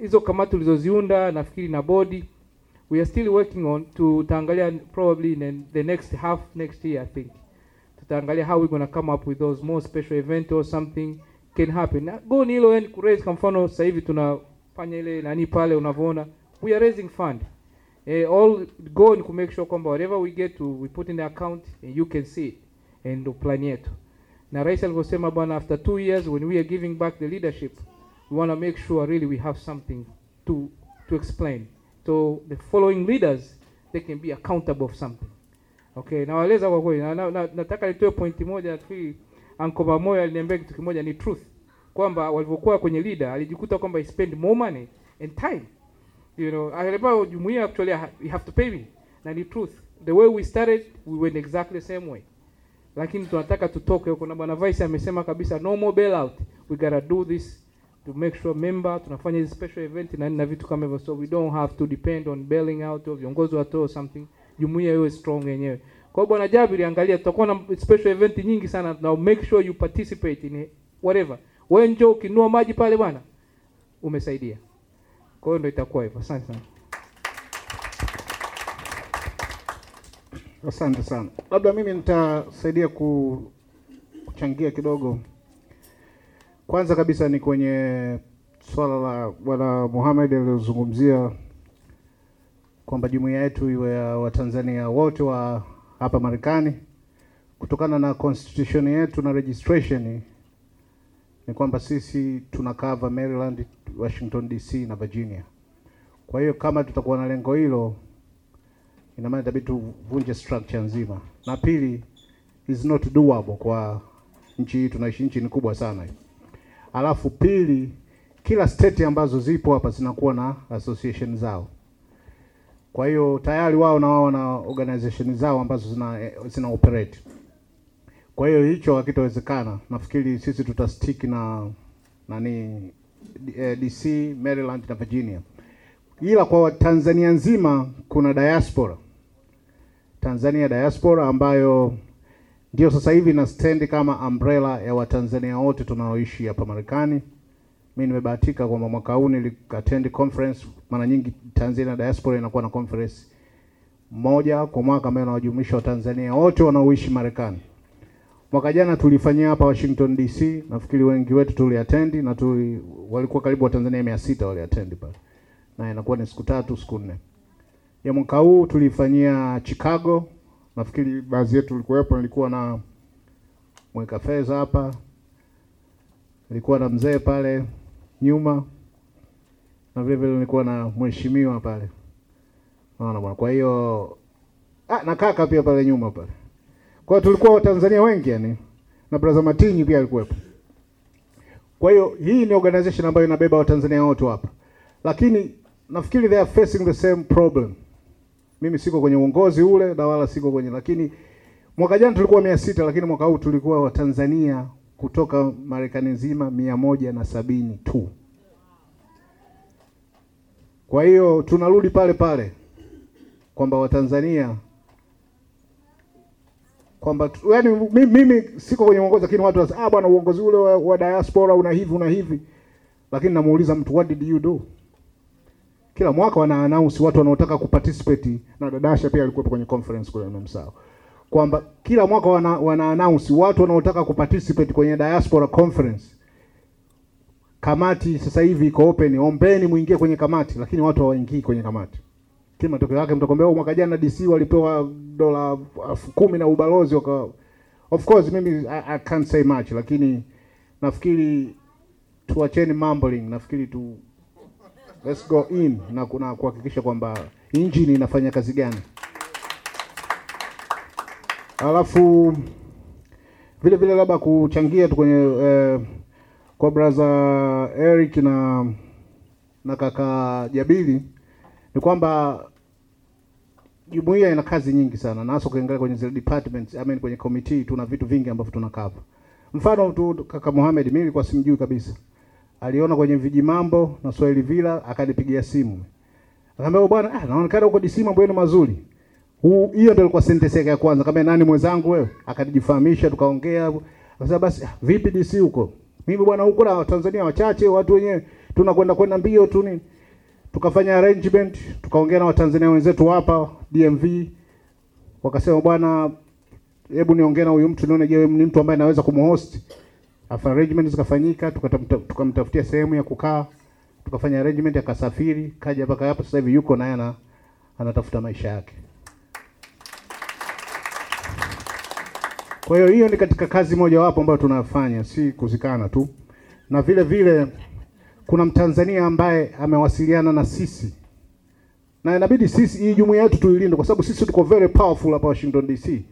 hizo uh, kamati tulizoziunda nafikiri na body we are still working on, tutaangalia probably in the next half next year I think. Tutaangalia how we gonna come up with those more special event or something can happen. Go ni hilo yani kwa mfano sasa hivi tunafanya ile nani pale unavyoona, we are raising fund eh, all go ku make sure kwamba whatever we get to we put in the account and you can see it and ndo plan yetu. Na rais alivyosema bwana, after two years when we are giving back the leadership we want to make sure really we have something to to explain so the following leaders they can be accountable of something. Okay, nawaeleza kwa kweli na, na, na, nataka nitoe pointi moja nafikiri Uncle Mamoyo aliniambia kitu kimoja ni truth. Kwamba walivyokuwa kwenye leader alijikuta kwamba he spend more money and time. You know aliambiwa jumuiya actually you have to pay me. Na ni truth. The way we started we went exactly the same way. Lakini tunataka tutoke huko na bwana vice amesema kabisa no more bailout. We gotta do this to make sure member tunafanya hizi special event na na vitu kama hivyo. So we don't have to depend on bailing out or viongozi watoe something. Jumuiya iwe strong yenyewe kwa hiyo bwana Jabiri angalia tutakuwa na special event nyingi sana na make sure you participate in whatever wewe njoo ukinua maji pale bwana umesaidia kwa hiyo ndio itakuwa hivyo asante sana Asante sana. Labda mimi nitasaidia ku, kuchangia kidogo. Kwanza kabisa ni kwenye swala la bwana Mohamed aliyozungumzia kwamba jumuiya yetu iwe ya Watanzania wote wa hapa Marekani. Kutokana na constitution yetu na registration ni kwamba sisi tuna cover Maryland, Washington DC na Virginia. Kwa hiyo kama tutakuwa na lengo hilo ina maana itabidi tuvunje structure nzima, na pili is not doable kwa nchi hii, tunaishi nchi ni kubwa sana. Alafu pili, kila state ambazo zipo hapa zinakuwa na association zao, kwa hiyo tayari wao na wao na organization zao ambazo zina, zina operate. Kwa hiyo hicho hakitawezekana. Nafikiri sisi tutastick na nani eh, DC, Maryland na Virginia, ila kwa Tanzania nzima kuna diaspora Tanzania diaspora ambayo ndio sasa hivi na stand kama umbrella ya Watanzania wote tunaoishi hapa Marekani. Mimi nimebahatika kwamba mwaka huu nilikatend conference. Mara nyingi Tanzania diaspora inakuwa na conference moja kwa mwaka ambayo inawajumuisha Watanzania wote wanaoishi Marekani. Mwaka jana tulifanyia hapa Washington DC, nafikiri wengi wetu tuliattend na tuli, walikuwa karibu Watanzania mia sita waliattend pale, na inakuwa ni siku tatu siku nne ya mwaka huu tulifanyia Chicago. Nafikiri baadhi yetu tulikuwepo, nilikuwa na mweka fedha hapa, nilikuwa na mzee pale nyuma, na vile vile nilikuwa na mheshimiwa pale, naona bwana. Kwa hiyo ah, na kaka pia pale nyuma pale. Kwa hiyo tulikuwa Watanzania wengi yani, na brother Matinyi pia alikuwepo. Kwa hiyo hii ni organization ambayo inabeba Watanzania wote hapa, lakini nafikiri they are facing the same problem. Mimi siko kwenye uongozi ule na wala siko kwenye, lakini mwaka jana tulikuwa mia sita lakini mwaka huu tulikuwa Watanzania kutoka Marekani nzima mia moja na sabini tu. Kwa hiyo tunarudi pale pale kwamba Watanzania kwamba yaani mimi, mimi siko kwenye uongozi lakini watu wanasema ah bwana uongozi ule wa, wa diaspora una hivi una hivi. Lakini namuuliza mtu what did you do? Kila mwaka wana announce watu wanaotaka kuparticipate na Dadasha pia alikuwa kwenye conference kule nimemsahau kwamba kila mwaka wana, wana announce watu wanaotaka kuparticipate kwenye diaspora conference. Kamati sasa hivi iko open. Ombeni muingie kwenye kamati lakini watu hawaingii kwenye kamati. Kile matokeo yake mtakwambia "Oh, mwaka jana DC walipewa dola elfu kumi na ubalozi waka of course mimi I, I can't say much lakini nafikiri tuacheni mumbling nafikiri tu let's go in na kuna kuhakikisha kwamba engine inafanya kazi gani alafu vile vile labda kuchangia tu kwenye eh, kwa brother Eric na na kaka Jabili ni kwamba jumuiya ina kazi nyingi sana na hasa ukiangalia kwenye zile departments I mean kwenye committee tuna vitu vingi ambavyo tunakava. Mfano tu kaka Mohamed mimi nilikuwa simjui kabisa. Aliona kwenye vijimambo na Swahili Villa akanipigia simu. Akamwambia bwana ah, naonekana huko DC mambo yenu mazuri. Hiyo ndio ilikuwa sentence yake ya kwanza. Kama nani mwenzangu wewe? Akajifahamisha tukaongea. Akasema basi ah, vipi DC huko? Mimi bwana huko na Tanzania wachache watu wenyewe tunakwenda kwenda mbio tu nini? Tukafanya arrangement, tukaongea na Watanzania wenzetu hapa DMV. Wakasema bwana hebu niongee na huyu mtu nione je ni mtu ambaye anaweza kumhost. Afa arrangement zikafanyika, tukamtafutia sehemu ya kukaa. Tukafanya arrangement akasafiri, kaja mpaka hapa sasa hivi yuko naye ana anatafuta maisha yake. Kwa hiyo hiyo ni katika kazi mojawapo ambayo tunafanya, si kuzikana tu, na vile vile kuna Mtanzania ambaye amewasiliana na sisi. Na inabidi sisi hii jumuiya yetu tuilinde, kwa sababu sisi tuko very powerful hapa Washington DC.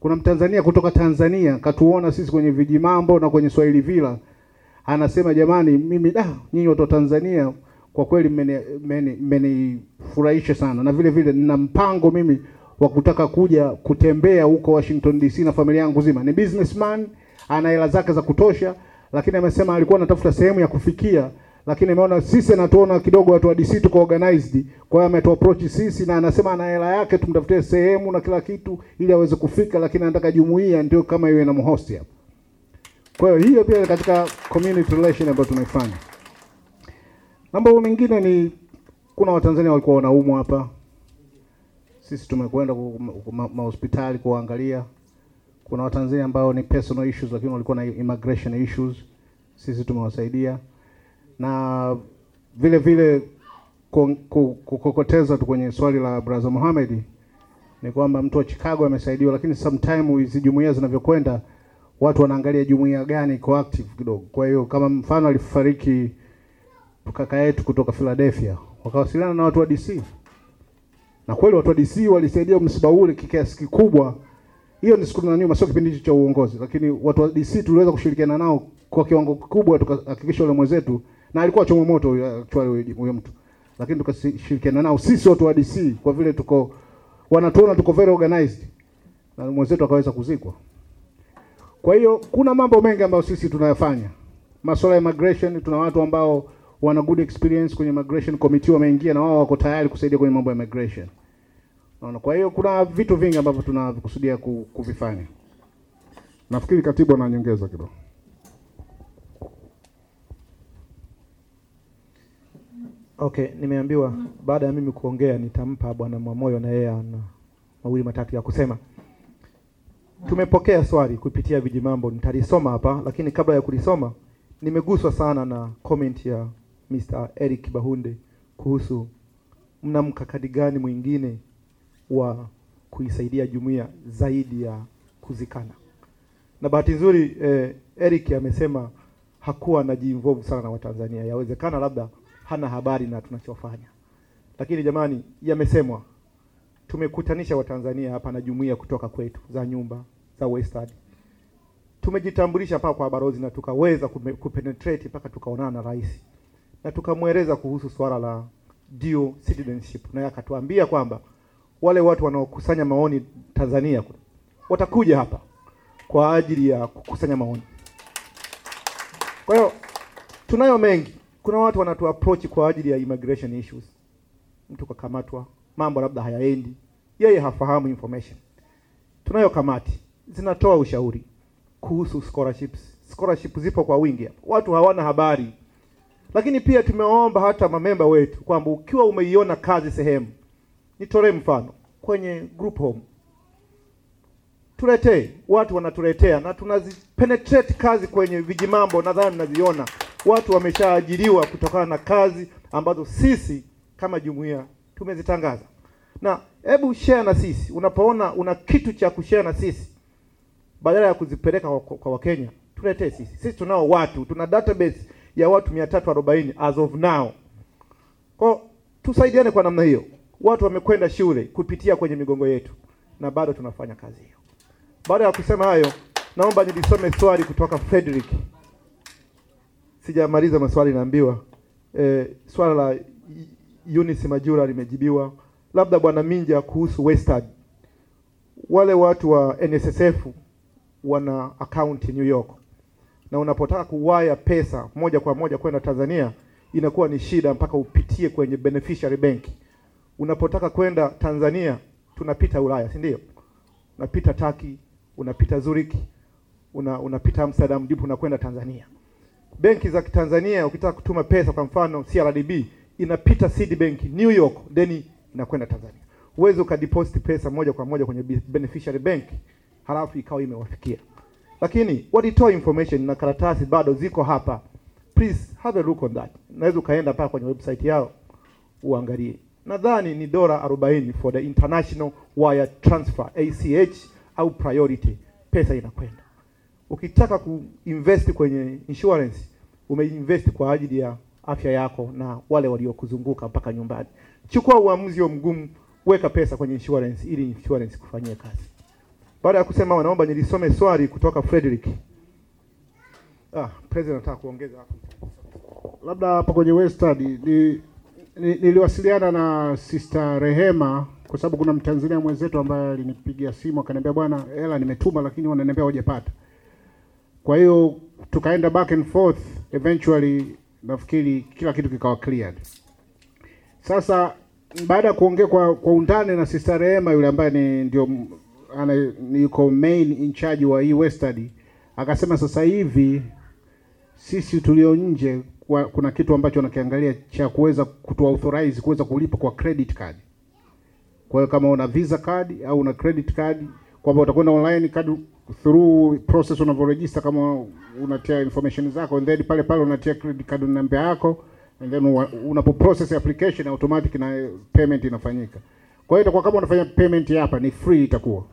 Kuna Mtanzania kutoka Tanzania katuona sisi kwenye vijimambo na kwenye Swahili Villa, anasema jamani, mimi da, nyinyi watu wa Tanzania kwa kweli mmeni- mmeni- mmenifurahisha sana, na vile vile nina mpango mimi wa kutaka kuja kutembea huko Washington DC na familia yangu nzima. Ni businessman, ana hela zake za kutosha, lakini amesema alikuwa anatafuta sehemu ya kufikia, lakini ameona sisi anatuona kidogo watu wa DC tuko organized, kwa hiyo ametu approach sisi na anasema ana hela yake, tumtafutie sehemu na kila kitu ili aweze kufika, lakini anataka jumuiya ndio kama iwe na mhosti hapa. Kwa hiyo hiyo pia katika community relation ambayo tunaifanya. Mambo mengine ni kuna Watanzania walikuwa wanaumwa hapa, sisi tumekwenda mahospitali kuangalia, Kuna Watanzania ambao ni personal issues, lakini walikuwa na immigration issues, sisi tumewasaidia. Na vile vile ku- ku- kukokoteza tu kwenye swali la brother Mohamed ni kwamba mtu wa Chicago amesaidiwa, lakini sometime hizi jumuiya zinavyokwenda watu wanaangalia jumuiya gani iko active kidogo. Kwa hiyo kama mfano alifariki kaka yetu kutoka Philadelphia, wakawasiliana na watu wa DC na kweli watu wa DC walisaidia msiba ule kiasi kikubwa. Hiyo ni siku nani, sio kipindi cha uongozi, lakini watu wa DC tuliweza kushirikiana nao kwa kiwango kikubwa, tukahakikisha yule mwenzetu, na alikuwa choma moto actually huyo mtu, lakini tukashirikiana nao sisi watu wa DC, kwa vile tuko wanatuona tuko very organized, na mwenzetu akaweza kuzikwa. Kwa hiyo kuna mambo mengi ambayo sisi tunayafanya. Masuala ya migration, tuna watu ambao wana good experience kwenye migration committee wameingia na wao wako tayari kusaidia kwenye mambo ya migration. Naona kwa hiyo kuna vitu vingi ambavyo tunavikusudia kuvifanya. Nafikiri katibu ananyongeza kidogo. Okay, nimeambiwa baada ya mimi kuongea nitampa bwana Mwamoyo na yeye ana mawili matatu ya kusema. Tumepokea swali kupitia vijimambo, nitalisoma hapa, lakini kabla ya kulisoma nimeguswa sana na comment ya Mr. Eric Bahunde kuhusu mna mkakati gani mwingine wa kuisaidia jumuiya zaidi ya kuzikana. Na bahati nzuri eh, Eric amesema hakuwa anajiinvolve sana na Watanzania. Yawezekana labda hana habari na tunachofanya, lakini jamani, yamesemwa tumekutanisha Watanzania hapa na jumuiya kutoka kwetu za nyumba za Westad, Tumejitambulisha mpaka kwa barozi na tukaweza kupenetrate mpaka tukaonana na rais na tukamweleza kuhusu swala la dual citizenship, na akatuambia kwamba wale watu wanaokusanya maoni Tanzania watakuja hapa kwa ajili ya kukusanya maoni. Kwa hiyo tunayo mengi. Kuna watu wanatu approach kwa ajili ya immigration issues, mtu kakamatwa, mambo labda hayaendi, yeye hafahamu information. Tunayo kamati zinatoa ushauri kuhusu scholarships. Scholarship zipo kwa wingi hapa, watu hawana habari. Lakini pia tumewaomba hata mamemba wetu kwamba ukiwa umeiona kazi sehemu, nitolee mfano kwenye group home, tuletee. Watu wanatuletea na tunazipenetrate kazi kwenye vijimambo, nadhani mnaziona watu wameshaajiriwa kutokana na kazi ambazo sisi kama jumuiya tumezitangaza. Na hebu share na sisi, unapoona una kitu cha kushare na sisi, badala ya kuzipeleka kwa, Wakenya, tuletee sisi. Sisi tunao watu, tuna database ya watu 340 as of now. Kwa tusaidiane kwa namna hiyo. Watu wamekwenda shule kupitia kwenye migongo yetu na bado tunafanya kazi hiyo. Baada ya kusema hayo, naomba nilisome swali kutoka Frederick. Sijamaliza maswali naambiwa. E, swala la Eunice Majura limejibiwa. Labda bwana Minja kuhusu Western. Wale watu wa NSSF wana account New York na unapotaka kuwaya pesa moja kwa moja kwenda Tanzania inakuwa ni shida mpaka upitie kwenye beneficiary bank. Unapotaka kwenda Tanzania tunapita Ulaya, si ndio? Unapita Turkey, unapita Zurich, una, unapita Amsterdam ndipo unakwenda Tanzania. Benki za Tanzania ukitaka kutuma pesa kwa mfano CRDB inapita Citibank New York then inakwenda Tanzania. Uweze ukadeposit pesa moja kwa moja kwenye beneficiary bank halafu ikawa imewafikia lakini walitoa information na karatasi bado ziko hapa. Please have a look on that. Naweza ukaenda paka kwenye website yao uangalie. Nadhani ni dola 40 for the international wire transfer ACH au priority, pesa inakwenda. Ukitaka kuinvest kwenye insurance, umeinvest kwa ajili ya afya yako na wale waliokuzunguka mpaka nyumbani. Chukua uamuzi mgumu, weka pesa kwenye insurance ili insurance kufanyie kazi. Baada ya kusema naomba nilisome swali kutoka Frederick. Ah, president nataka kuongeza hapo. Labda hapa kwenye Westard ni, ni, niliwasiliana na Sister Rehema kwa sababu kuna Mtanzania mwenzetu ambaye alinipigia simu akaniambia, bwana, hela nimetuma lakini wananiambia hujapata. Kwa hiyo tukaenda back and forth, eventually nafikiri kila kitu kikawa cleared. Sasa baada ya kuongea kwa, kwa undani na Sister Rehema yule ambaye ni ndio ana yuko main in charge wa hii Western akasema sasa hivi sisi tulio nje kwa, kuna kitu ambacho nakiangalia cha kuweza kutoa authorize kuweza kulipa kwa credit card. Kwa hiyo kama una visa card au una credit card kwamba utakwenda online card through process unavyoregister, kama unatia information zako and then pale pale unatia credit card namba yako and then unapo process application automatic na payment inafanyika. Kwa hiyo itakuwa kama unafanya payment hapa ni free itakuwa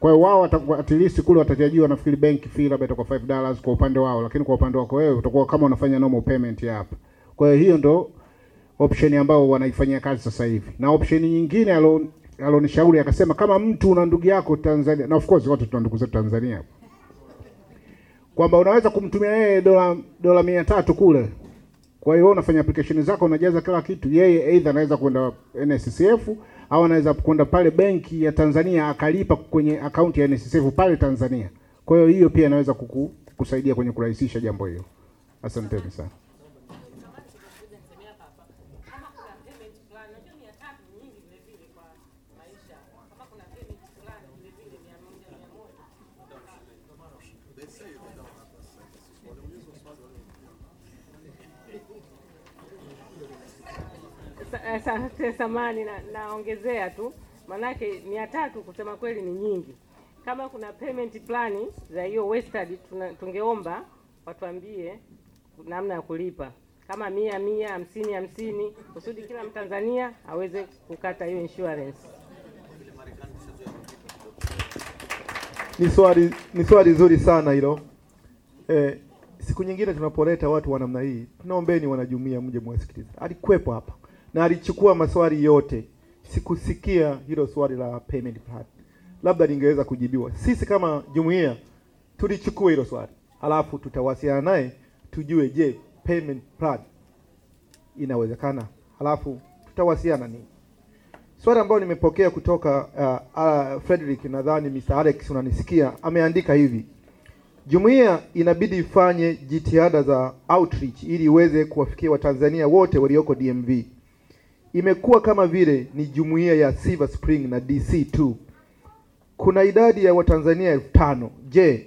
kwa hiyo wao at least kule watajajiwa nafikiri bank fee labda itakuwa 5 dollars kwa upande wao, lakini kwa upande wako wewe utakuwa kama unafanya normal payment hapa. Kwa hiyo hiyo ndo option ambayo wanaifanyia kazi sasa hivi, na option nyingine alo alonishauri akasema, kama mtu una ndugu yako Tanzania, na of course wote tuna ndugu zetu Tanzania, kwamba unaweza kumtumia yeye dola dola mia tatu kule. Kwa hiyo unafanya application zako, unajaza kila kitu, yeye either anaweza kwenda NSSF au anaweza kwenda pale benki ya Tanzania akalipa kwenye akaunti ya NSSF pale Tanzania. Kwa hiyo hiyo pia inaweza kuku, kusaidia kwenye kurahisisha jambo hilo. Asanteni sana. Asante samani na, naongezea tu manake mia tatu kusema kweli ni nyingi. Kama kuna payment plan za hiyo Westard, tungeomba watuambie namna ya kulipa kama mia mia hamsini hamsini kusudi kila Mtanzania aweze kukata hiyo insurance. Ni swali zuri sana hilo. Eh, siku nyingine tunapoleta watu wa namna hii, tunaombeni wanajumuia mje mwasikilize. Alikwepo hapa na alichukua maswali yote. Sikusikia hilo swali la payment plan, labda lingeweza kujibiwa. Sisi kama jumuiya tulichukua hilo swali, halafu tutawasiliana naye tujue, je, payment plan inawezekana, halafu tutawasiliana nini. Swali ambalo nimepokea kutoka uh, uh, Frederick, nadhani Mr. Alex unanisikia, ameandika hivi: Jumuiya inabidi ifanye jitihada za outreach ili iweze kuwafikia Watanzania wote walioko DMV. Imekuwa kama vile ni jumuiya ya Silver Spring na DC tu. kuna idadi ya Watanzania elfu tano. Je,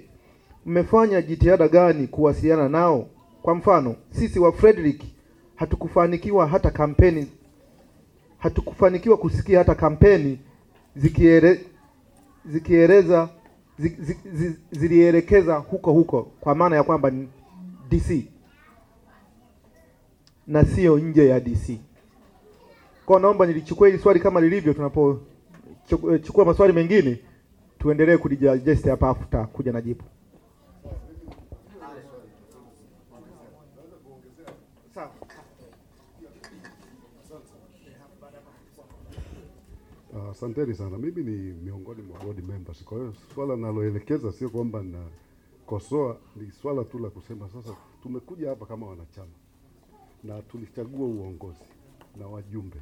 mmefanya jitihada gani kuwasiliana nao? Kwa mfano, sisi wa Frederick hatukufanikiwa hata kampeni hatukufanikiwa kusikia hata kampeni zikiere, zilielekeza huko huko, kwa maana ya kwamba DC na sio nje ya DC. Kwa naomba nilichukua hili swali kama lilivyo, tunapochukua maswali mengine tuendelee kudigest hapa, afuta kuja na jibu. Asanteni sana. Mimi ni miongoni mwa board members, kwa hiyo swala naloelekeza sio kwamba nakosoa, ni swala tu la kusema sasa tumekuja hapa kama wanachama na tulichagua uongozi na wajumbe,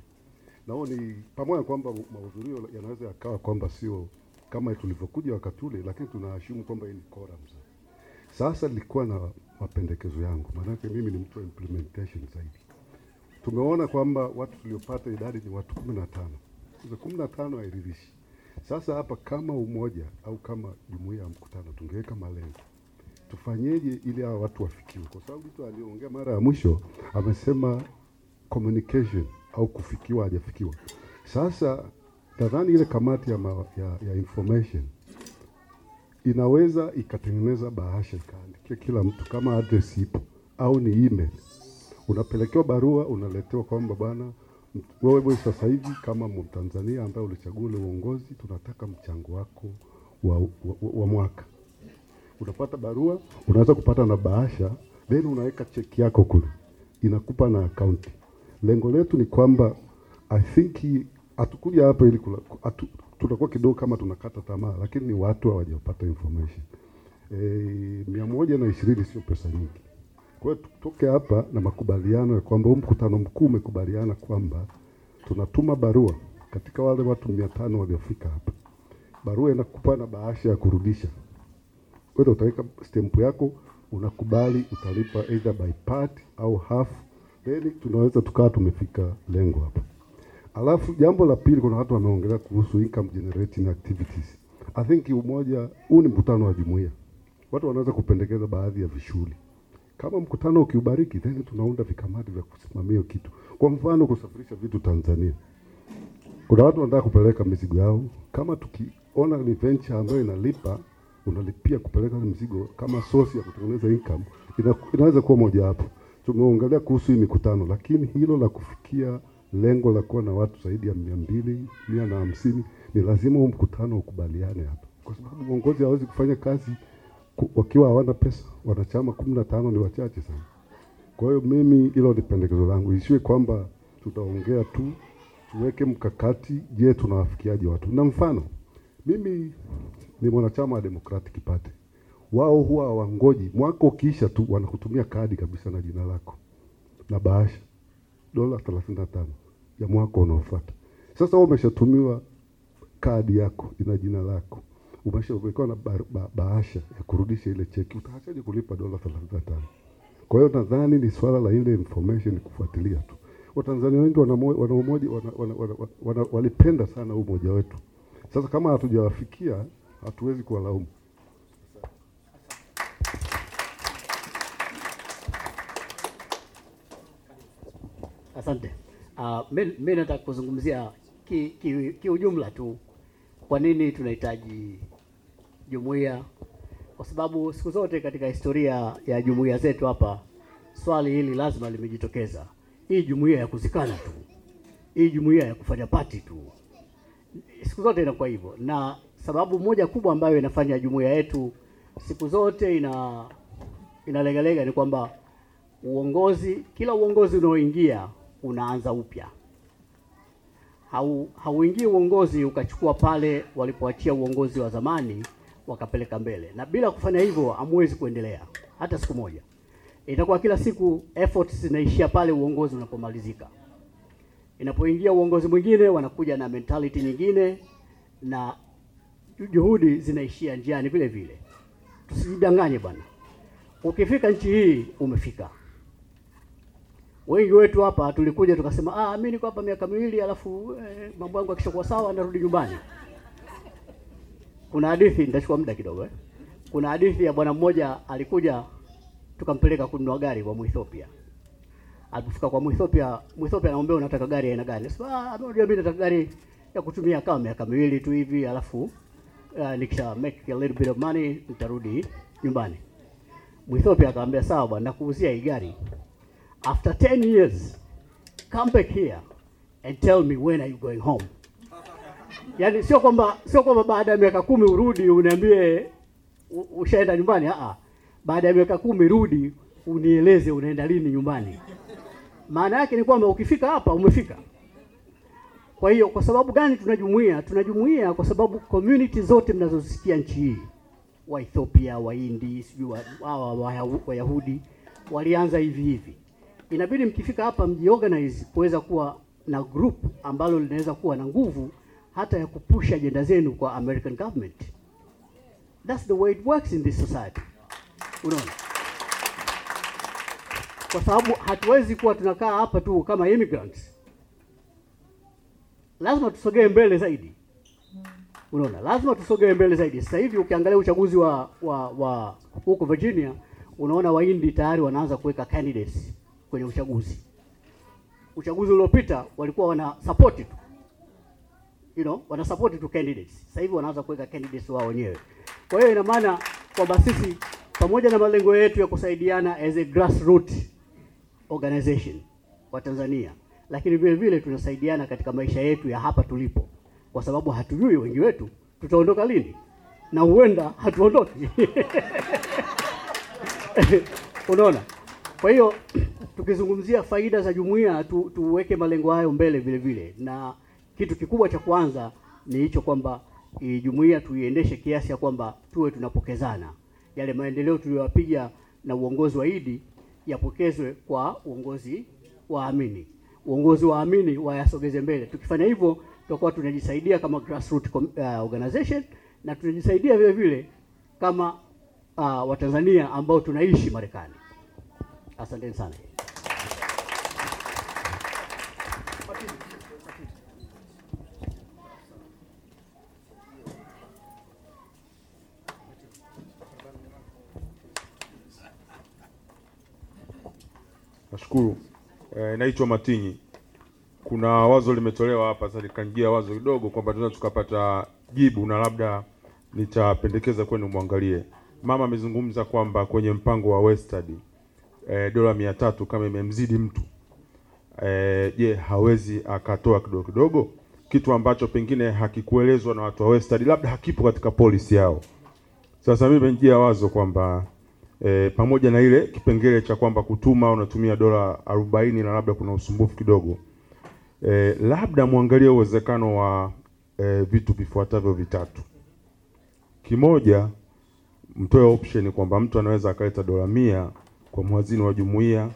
na huo ni pamoja kwamba mahudhurio yanaweza yakawa kwamba sio kama tulivyokuja wakati ule, lakini tunaashumu kwamba hii ni quorum. Sasa nilikuwa na mapendekezo yangu, maanake mimi ni mtu wa implementation zaidi. Tumeona kwamba watu tuliopata idadi ni watu kumi na tano kumi na tano hairidhishi. Sasa hapa kama umoja au kama jumuiya ya mkutano tungeweka malengo, tufanyeje ili hawa watu wafikiwe, kwa sababu mtu aliongea mara ya mwisho amesema communication au kufikiwa hajafikiwa. Sasa nadhani ile kamati ya, ma, ya, ya information inaweza ikatengeneza bahasha ikaandikia kila mtu kama address ipo au ni email, unapelekewa barua, unaletewa kwamba bwana wewe sasa hivi kama Mtanzania ambaye ulichagua ule uongozi, tunataka mchango wako wa, wa, wa, wa mwaka. Unapata barua, unaweza kupata na bahasha, then unaweka cheki yako kule, inakupa na akaunti. Lengo letu ni kwamba I think hatukuja hapa ili kula, atu, tutakuwa kidogo kama tunakata tamaa, lakini ni watu hawajapata information. E, mia moja na ishirini sio pesa nyingi. Kwa hiyo tutoke hapa na makubaliano ya kwamba huu mkutano mkuu umekubaliana kwamba tunatuma barua katika wale watu mia tano waliofika hapa. Barua inakupa na bahasha ya kurudisha. Wewe utaweka stempu yako, unakubali utalipa either by part au half, then tunaweza tukawa tumefika lengo hapa. Alafu jambo la pili, kuna watu wameongelea kuhusu income generating activities. I think umoja huu ni mkutano wa jumuiya, watu wanaweza kupendekeza baadhi ya vishughuli kama mkutano ukiubariki, then tunaunda vikamati vya kusimamia kitu. Kwa mfano, kusafirisha vitu Tanzania, kuna watu wanataka kupeleka mizigo yao. Kama tukiona ni venture ambayo inalipa, unalipia kupeleka mizigo kama source ya kutengeneza income, ina, inaweza kuwa moja hapo. Tumeongelea kuhusu hii mikutano, lakini hilo la kufikia lengo la kuwa na watu zaidi ya mia mbili mia na hamsini ni lazima huu mkutano ukubaliane hapa, kwa sababu uongozi hawezi kufanya kazi wakiwa hawana pesa. Wanachama kumi na tano ni wachache sana. Kwa hiyo mimi, hilo ni pendekezo langu, isiwe kwamba tutaongea tu, tuweke mkakati. Je, tunawafikiaje watu? Na mfano mimi ni mwanachama wa Democratic Party, wao huwa wangoji mwaka ukiisha tu wanakutumia kadi kabisa na jina lako na bahasha dola 35 ya mwaka unaofuata. Sasa wewe umeshatumiwa kadi yako ina jina lako umeshawekewa na ba, ba, bahasha ya kurudisha ile cheki, utaachaje kulipa dola 35? Kwa hiyo nadhani ni swala la ile information kufuatilia tu. Watanzania wengi wana umoja wana, walipenda sana umoja wetu. Sasa kama hatujawafikia hatuwezi kuwalaumu. Asante. Uh, mimi nataka kuzungumzia kiujumla ki, ki tu. Kwa nini tunahitaji jumuiya, kwa sababu siku zote katika historia ya jumuiya zetu hapa swali hili lazima limejitokeza. Hii jumuiya ya kuzikana tu, hii jumuiya ya kufanya pati tu, siku zote inakuwa hivyo, na sababu moja kubwa ambayo inafanya jumuiya yetu siku zote ina inalegalega ni kwamba uongozi, kila uongozi unaoingia unaanza upya hau hauingii uongozi ukachukua pale walipoachia uongozi wa zamani wakapeleka mbele, na bila kufanya hivyo hamwezi kuendelea hata siku moja. Itakuwa kila siku efforts zinaishia pale uongozi unapomalizika. Inapoingia uongozi mwingine, wanakuja na mentality nyingine na juhudi zinaishia njiani vile vile. Tusijidanganye bwana, ukifika nchi hii umefika. Wengi wetu hapa tulikuja tukasema, ah, mimi niko hapa miaka miwili alafu eh, mambo yangu yakishakuwa sawa narudi nyumbani. kuna hadithi nitachukua muda kidogo eh. Kuna hadithi ya bwana mmoja alikuja, tukampeleka kununua gari kwa Muethiopia. Alipofika kwa Muethiopia, Muethiopia anamwambia unataka gari aina gani? Sasa ah, ameambia mimi nataka gari ya kutumia kama miaka miwili tu hivi, alafu uh, nikisha make a little bit of money nitarudi nyumbani. Muethiopia akamwambia sawa bwana, nakuuzia hii gari. After 10 years come back here and tell me when are you going home. Yaani sio kwamba sio kwamba baada ya miaka kumi urudi uniambie ushaenda nyumbani. Aa, baada ya miaka kumi rudi unieleze unaenda lini nyumbani. Maana yake ni kwamba ukifika hapa umefika. Kwa hiyo kwa sababu gani tunajumuia? Tunajumuia kwa sababu community zote mnazozisikia nchi hii, Waethiopia, Wahindi, sijui wa- hawa wa, Wayahudi walianza hivi hivi. Inabidi mkifika hapa mjiorganize kuweza kuwa na group ambalo linaweza kuwa na nguvu hata ya kupusha ajenda zenu kwa American government. That's the way it works in this society. Unaona? Kwa sababu hatuwezi kuwa tunakaa hapa tu kama immigrants. Lazima tusogee mbele zaidi. Unaona? Lazima tusogee mbele zaidi. Sasa hivi ukiangalia uchaguzi wa wa wa huko Virginia, unaona Wahindi tayari wanaanza kuweka candidates kwenye uchaguzi. Uchaguzi uliopita walikuwa wana support tu you know, wana support tu candidates. Sasa hivi wanaanza kuweka candidates wao wenyewe. Kwa hiyo ina maana kwamba sisi pamoja na malengo yetu ya kusaidiana as a grassroots organization wa Tanzania, lakini vile vile tunasaidiana katika maisha yetu ya hapa tulipo, kwa sababu hatujui wengi wetu tutaondoka lini, na huenda hatuondoki. Unaona? Kwa hiyo tukizungumzia faida za jumuiya tu, tuweke malengo hayo mbele vile vile, na kitu kikubwa cha kwanza ni hicho kwamba jumuiya tuiendeshe kiasi ya kwamba tuwe tunapokezana yale maendeleo tuliyoyapiga na uongozi wa Idi yapokezwe kwa uongozi wa Amini, uongozi wa Amini wayasogeze mbele. Tukifanya hivyo, tutakuwa tunajisaidia kama grassroots uh, organization na tunajisaidia vile vile kama uh, Watanzania ambao tunaishi Marekani. Asanteni sana. Nashukuru. E, naitwa Matinyi. Kuna wazo limetolewa hapa sasa, nikaingia wazo kidogo kwamba tunaweza tukapata jibu na labda nitapendekeza kwenu mwangalie. Mama amezungumza kwamba kwenye mpango wa Westard e, dola mia tatu kama imemzidi mtu e, je, hawezi akatoa kidogo kidogo, kitu ambacho pengine hakikuelezwa na watu wa Westad, labda hakipo katika policy yao. Sasa mimi nimejia wazo kwamba e, pamoja na ile kipengele cha kwamba kutuma unatumia dola arobaini na labda kuna usumbufu kidogo e, labda mwangalie uwezekano wa e, vitu vifuatavyo vitatu. Kimoja, mtoe option kwamba mtu anaweza akaleta dola mia kwa mhazini wa jumuiya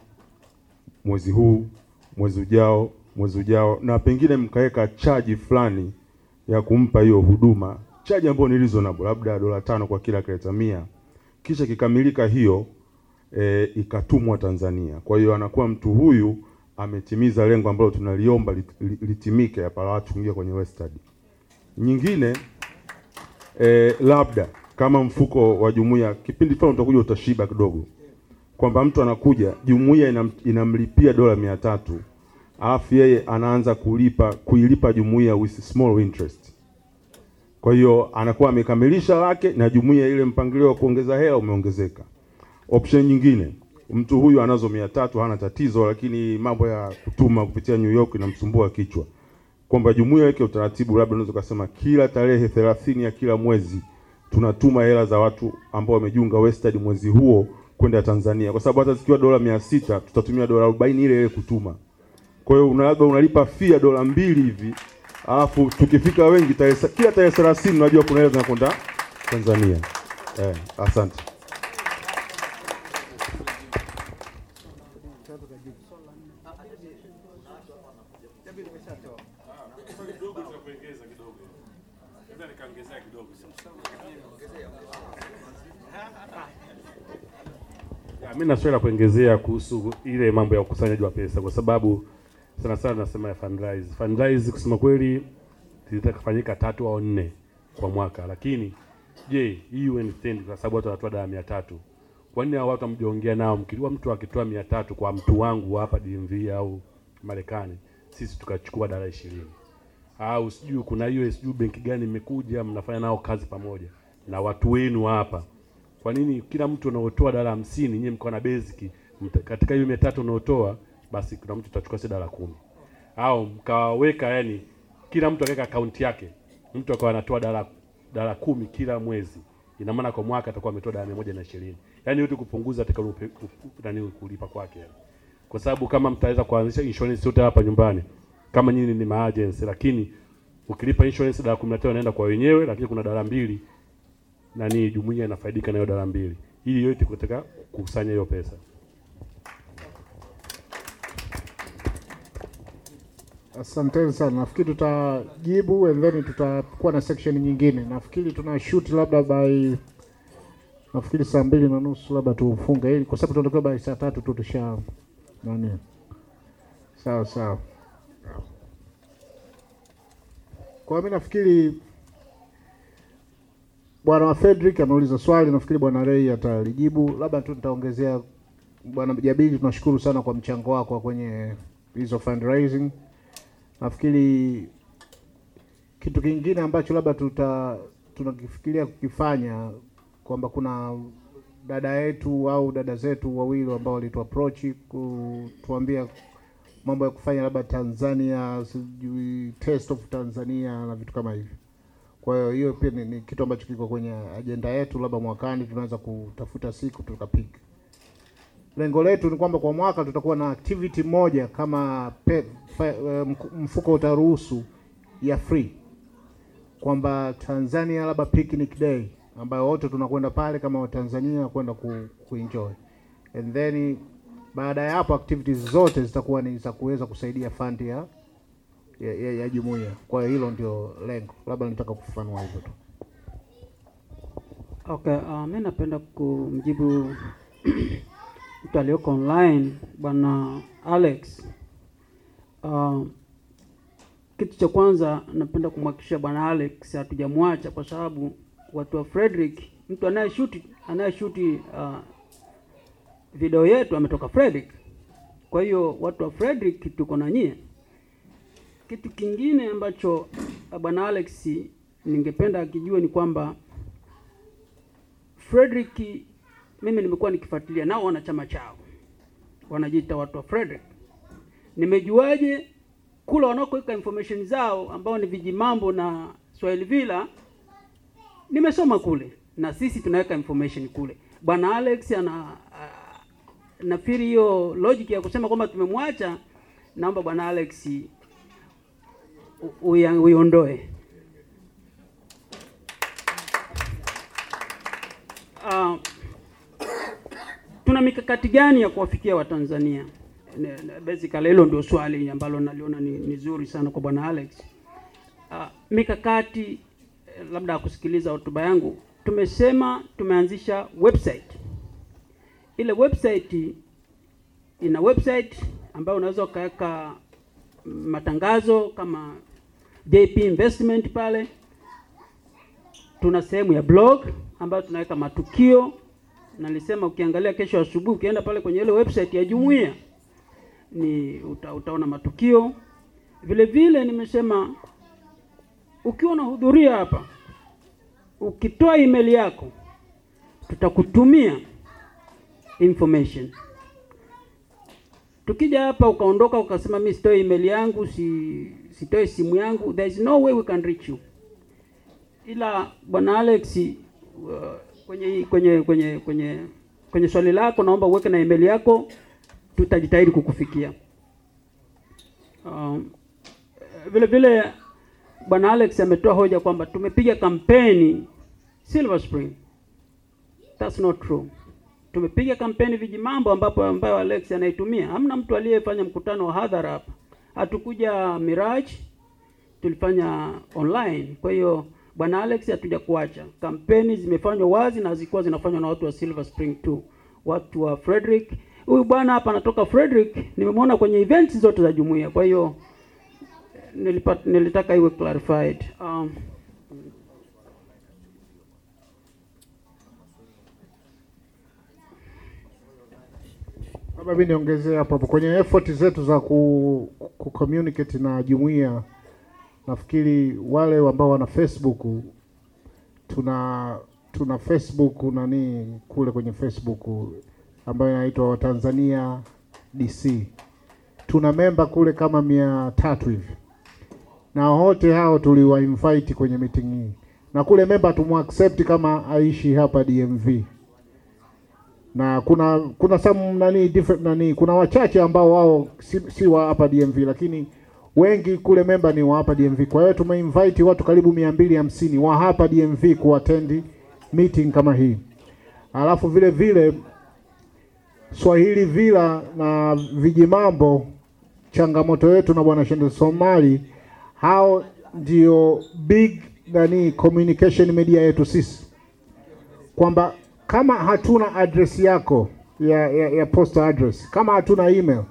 mwezi huu, mwezi ujao, mwezi ujao, na pengine mkaweka chaji fulani ya kumpa hiyo huduma, chaji ambayo ni reasonable, labda dola tano kwa kila kreta mia kisha kikamilika hiyo e, ikatumwa Tanzania. Kwa hiyo anakuwa mtu huyu ametimiza lengo ambalo tunaliomba lit- lit, litimike hapa la watu kuingia kwenye Westard. Nyingine e, labda kama mfuko wa jumuiya, kipindi fulani utakuja utashiba kidogo, kwamba mtu anakuja jumuiya inam, inamlipia dola mia tatu alafu yeye anaanza kulipa kuilipa jumuiya with small interest. Kwa hiyo anakuwa amekamilisha lake na jumuiya ile mpangilio wa kuongeza hela umeongezeka. Option nyingine, mtu huyu anazo mia tatu hana tatizo, lakini mambo ya kutuma kupitia New York inamsumbua kichwa, kwamba jumuiya weke utaratibu, labda unaweza kusema kila tarehe thelathini ya kila mwezi tunatuma hela za watu ambao wamejiunga Westad mwezi huo kwenda Tanzania, kwa sababu hata zikiwa dola mia sita tutatumia dola arobaini ile ile kutuma. Kwa hiyo labda unalipa ya dola mbili hivi, alafu tukifika wengi tarehe kila tarehe thelathini unajua kuna hela zinakwenda Tanzania. Eh, asante. Mimi na swali la kuongezea kuhusu ile mambo ya ukusanyaji wa pesa, kwa sababu sana sana nasema ya fundraise. Fundraise kusema kweli zitafanyika tatu au nne kwa mwaka, lakini je, hii stand kwa sababu watu wanatoa dola mia tatu. Kwa nini hao watu hamjaongea nao? mkiwa mtu akitoa mia tatu kwa mtu wangu hapa DMV au Marekani, sisi tukachukua dola ishirini au sijui kuna hiyo sijui benki gani imekuja mnafanya nao kazi pamoja na watu wenu hapa. Kwa nini kila mtu unaotoa dola hamsini nyinyi mko na basic katika hiyo mia tatu unaotoa basi kuna mtu atachukua si dola kumi. Au mkaweka, yani kila mtu akaweka akaunti yake, mtu akawa anatoa dola dola kumi kila mwezi, ina maana kwa mwaka atakuwa ametoa dola mia moja na ishirini. Yani yote kupunguza upe- nani kulipa kwake yani. Kwa sababu kama mtaweza kuanzisha insurance yote hapa nyumbani kama nyinyi ni maagency, lakini ukilipa insurance na tano inaenda kwa wenyewe, lakini kuna dola mbili nani jumuiya inafaidika nayo dola mbili, ili yote kutaka kukusanya hiyo pesa. Asanteni sana, nafikiri tutajibu and then tutakuwa na section nyingine. Nafikiri tuna shoot labda by nafikiri saa mbili na nusu labda tufunge hili, kwa sababu tunatakiwa by saa tatu tu tusha nani. Sawa sawa. Kwa mimi nafikiri bwana Fredrick ameuliza swali, nafikiri bwana Ray atalijibu. Labda tu nitaongezea bwana Jabili, tunashukuru sana kwa mchango wako kwenye hizo fundraising. Nafikiri kitu kingine ambacho labda tuta tunakifikiria kukifanya kwamba kuna dada yetu au dada zetu wawili ambao walitu approach kutuambia mambo ya kufanya labda Tanzania, sijui test of Tanzania na vitu kama hivyo. Kwa hiyo hiyo pia ni, ni kitu ambacho kiko kwenye ajenda yetu, labda mwakani tunaweza kutafuta siku tukapiga. Lengo letu ni kwamba kwa mwaka tutakuwa na activity moja kama pe, fa, eh, mfuko utaruhusu ya free, kwamba Tanzania labda picnic day ambayo wote tunakwenda pale kama Watanzania kwenda ku, kuenjoy and then baada ya hapo activities zote zitakuwa ni za kuweza kusaidia fund ya ya, ya, ya jumuiya. Kwa hiyo hilo ndio lengo, labda nitaka kufafanua hivyo tu. Okay, uh, mi napenda kumjibu mtu aliyoko online bwana Alex. Uh, kitu cha kwanza napenda kumhakikishia bwana Alex hatujamwacha kwa sababu watu wa Frederick, mtu anayeshuti anayeshuti uh, video yetu ametoka Frederick. Kwa hiyo watu wa Frederick tuko na nyie. Kitu kingine ambacho uh, bwana Alex ningependa akijue ni kwamba Frederick, mimi nimekuwa nikifuatilia nao, wana chama chao, wanajiita watu wa Frederick. Nimejuaje? Kula wanakoweka information zao ambao ni Vijimambo na Swahili Villa, nimesoma kule, na sisi tunaweka information kule. Bwana Alex ana nafiri nafikiri hiyo logic ya kusema kwamba tumemwacha, naomba bwana Alex uiondoe. uh, tuna mikakati gani ya kuwafikia Watanzania? Basically hilo ndio swali ambalo naliona ni, ni zuri sana kwa bwana Alex. Uh, mikakati eh, labda kusikiliza hotuba yangu, tumesema tumeanzisha website. Ile website ina website ambayo unaweza ukaweka matangazo kama JP Investment pale tuna sehemu ya blog ambayo tunaweka matukio. Nalisema ukiangalia kesho asubuhi, ukienda pale kwenye ile website ya jumuiya ni uta, utaona matukio. Vile vile nimesema ukiwa unahudhuria hapa, ukitoa email yako, tutakutumia information. Tukija hapa ukaondoka ukasema mimi sitoi email yangu, si sitoi simu yangu, there is no way we can reach you ila bwana Alex uh, kwenye kwenye kwenye kwenye kwenye swali lako naomba uweke na email yako, tutajitahidi kukufikia. Um, vile vile bwana Alex ametoa hoja kwamba tumepiga kampeni Silver Spring. That's not true. Tumepiga kampeni Vijimambo ambapo ambayo Alex anaitumia. Hamna mtu aliyefanya mkutano wa hadhara hapa. Hatukuja Mirage, tulifanya online. Kwa hiyo bwana Alex, hatuja kuacha. Kampeni zimefanywa wazi na zilikuwa zinafanywa na watu wa Silver Spring tu, watu wa Frederick. Huyu bwana hapa anatoka Frederick, nimemwona kwenye events zote za jumuiya. Kwa hiyo nilipata, nilitaka iwe clarified. Um, Labda mimi niongezee hapo hapo. Kwenye effort zetu za ku, ku communicate na jumuiya, nafikiri wale ambao wana Facebook tuna tuna Facebook nani kule kwenye Facebook ambayo inaitwa Watanzania DC. Tuna memba kule kama mia tatu hivi, na wote hao tuliwa invite kwenye meeting hii, na kule memba tumwaccept kama aishi hapa DMV na kuna kuna some nani different nani, kuna wachache ambao wao si, si wa hapa DMV, lakini wengi kule memba ni wa hapa DMV. Kwa hiyo tumeinvite watu karibu mia mbili hamsini wa hapa DMV kuattend meeting kama hii, alafu vile vile Swahili Villa na Vijimambo, changamoto yetu na bwana Shende Somali, hao ndio big nani communication media yetu sisi, kwamba kama hatuna address yako ya, ya, ya post address, kama hatuna email,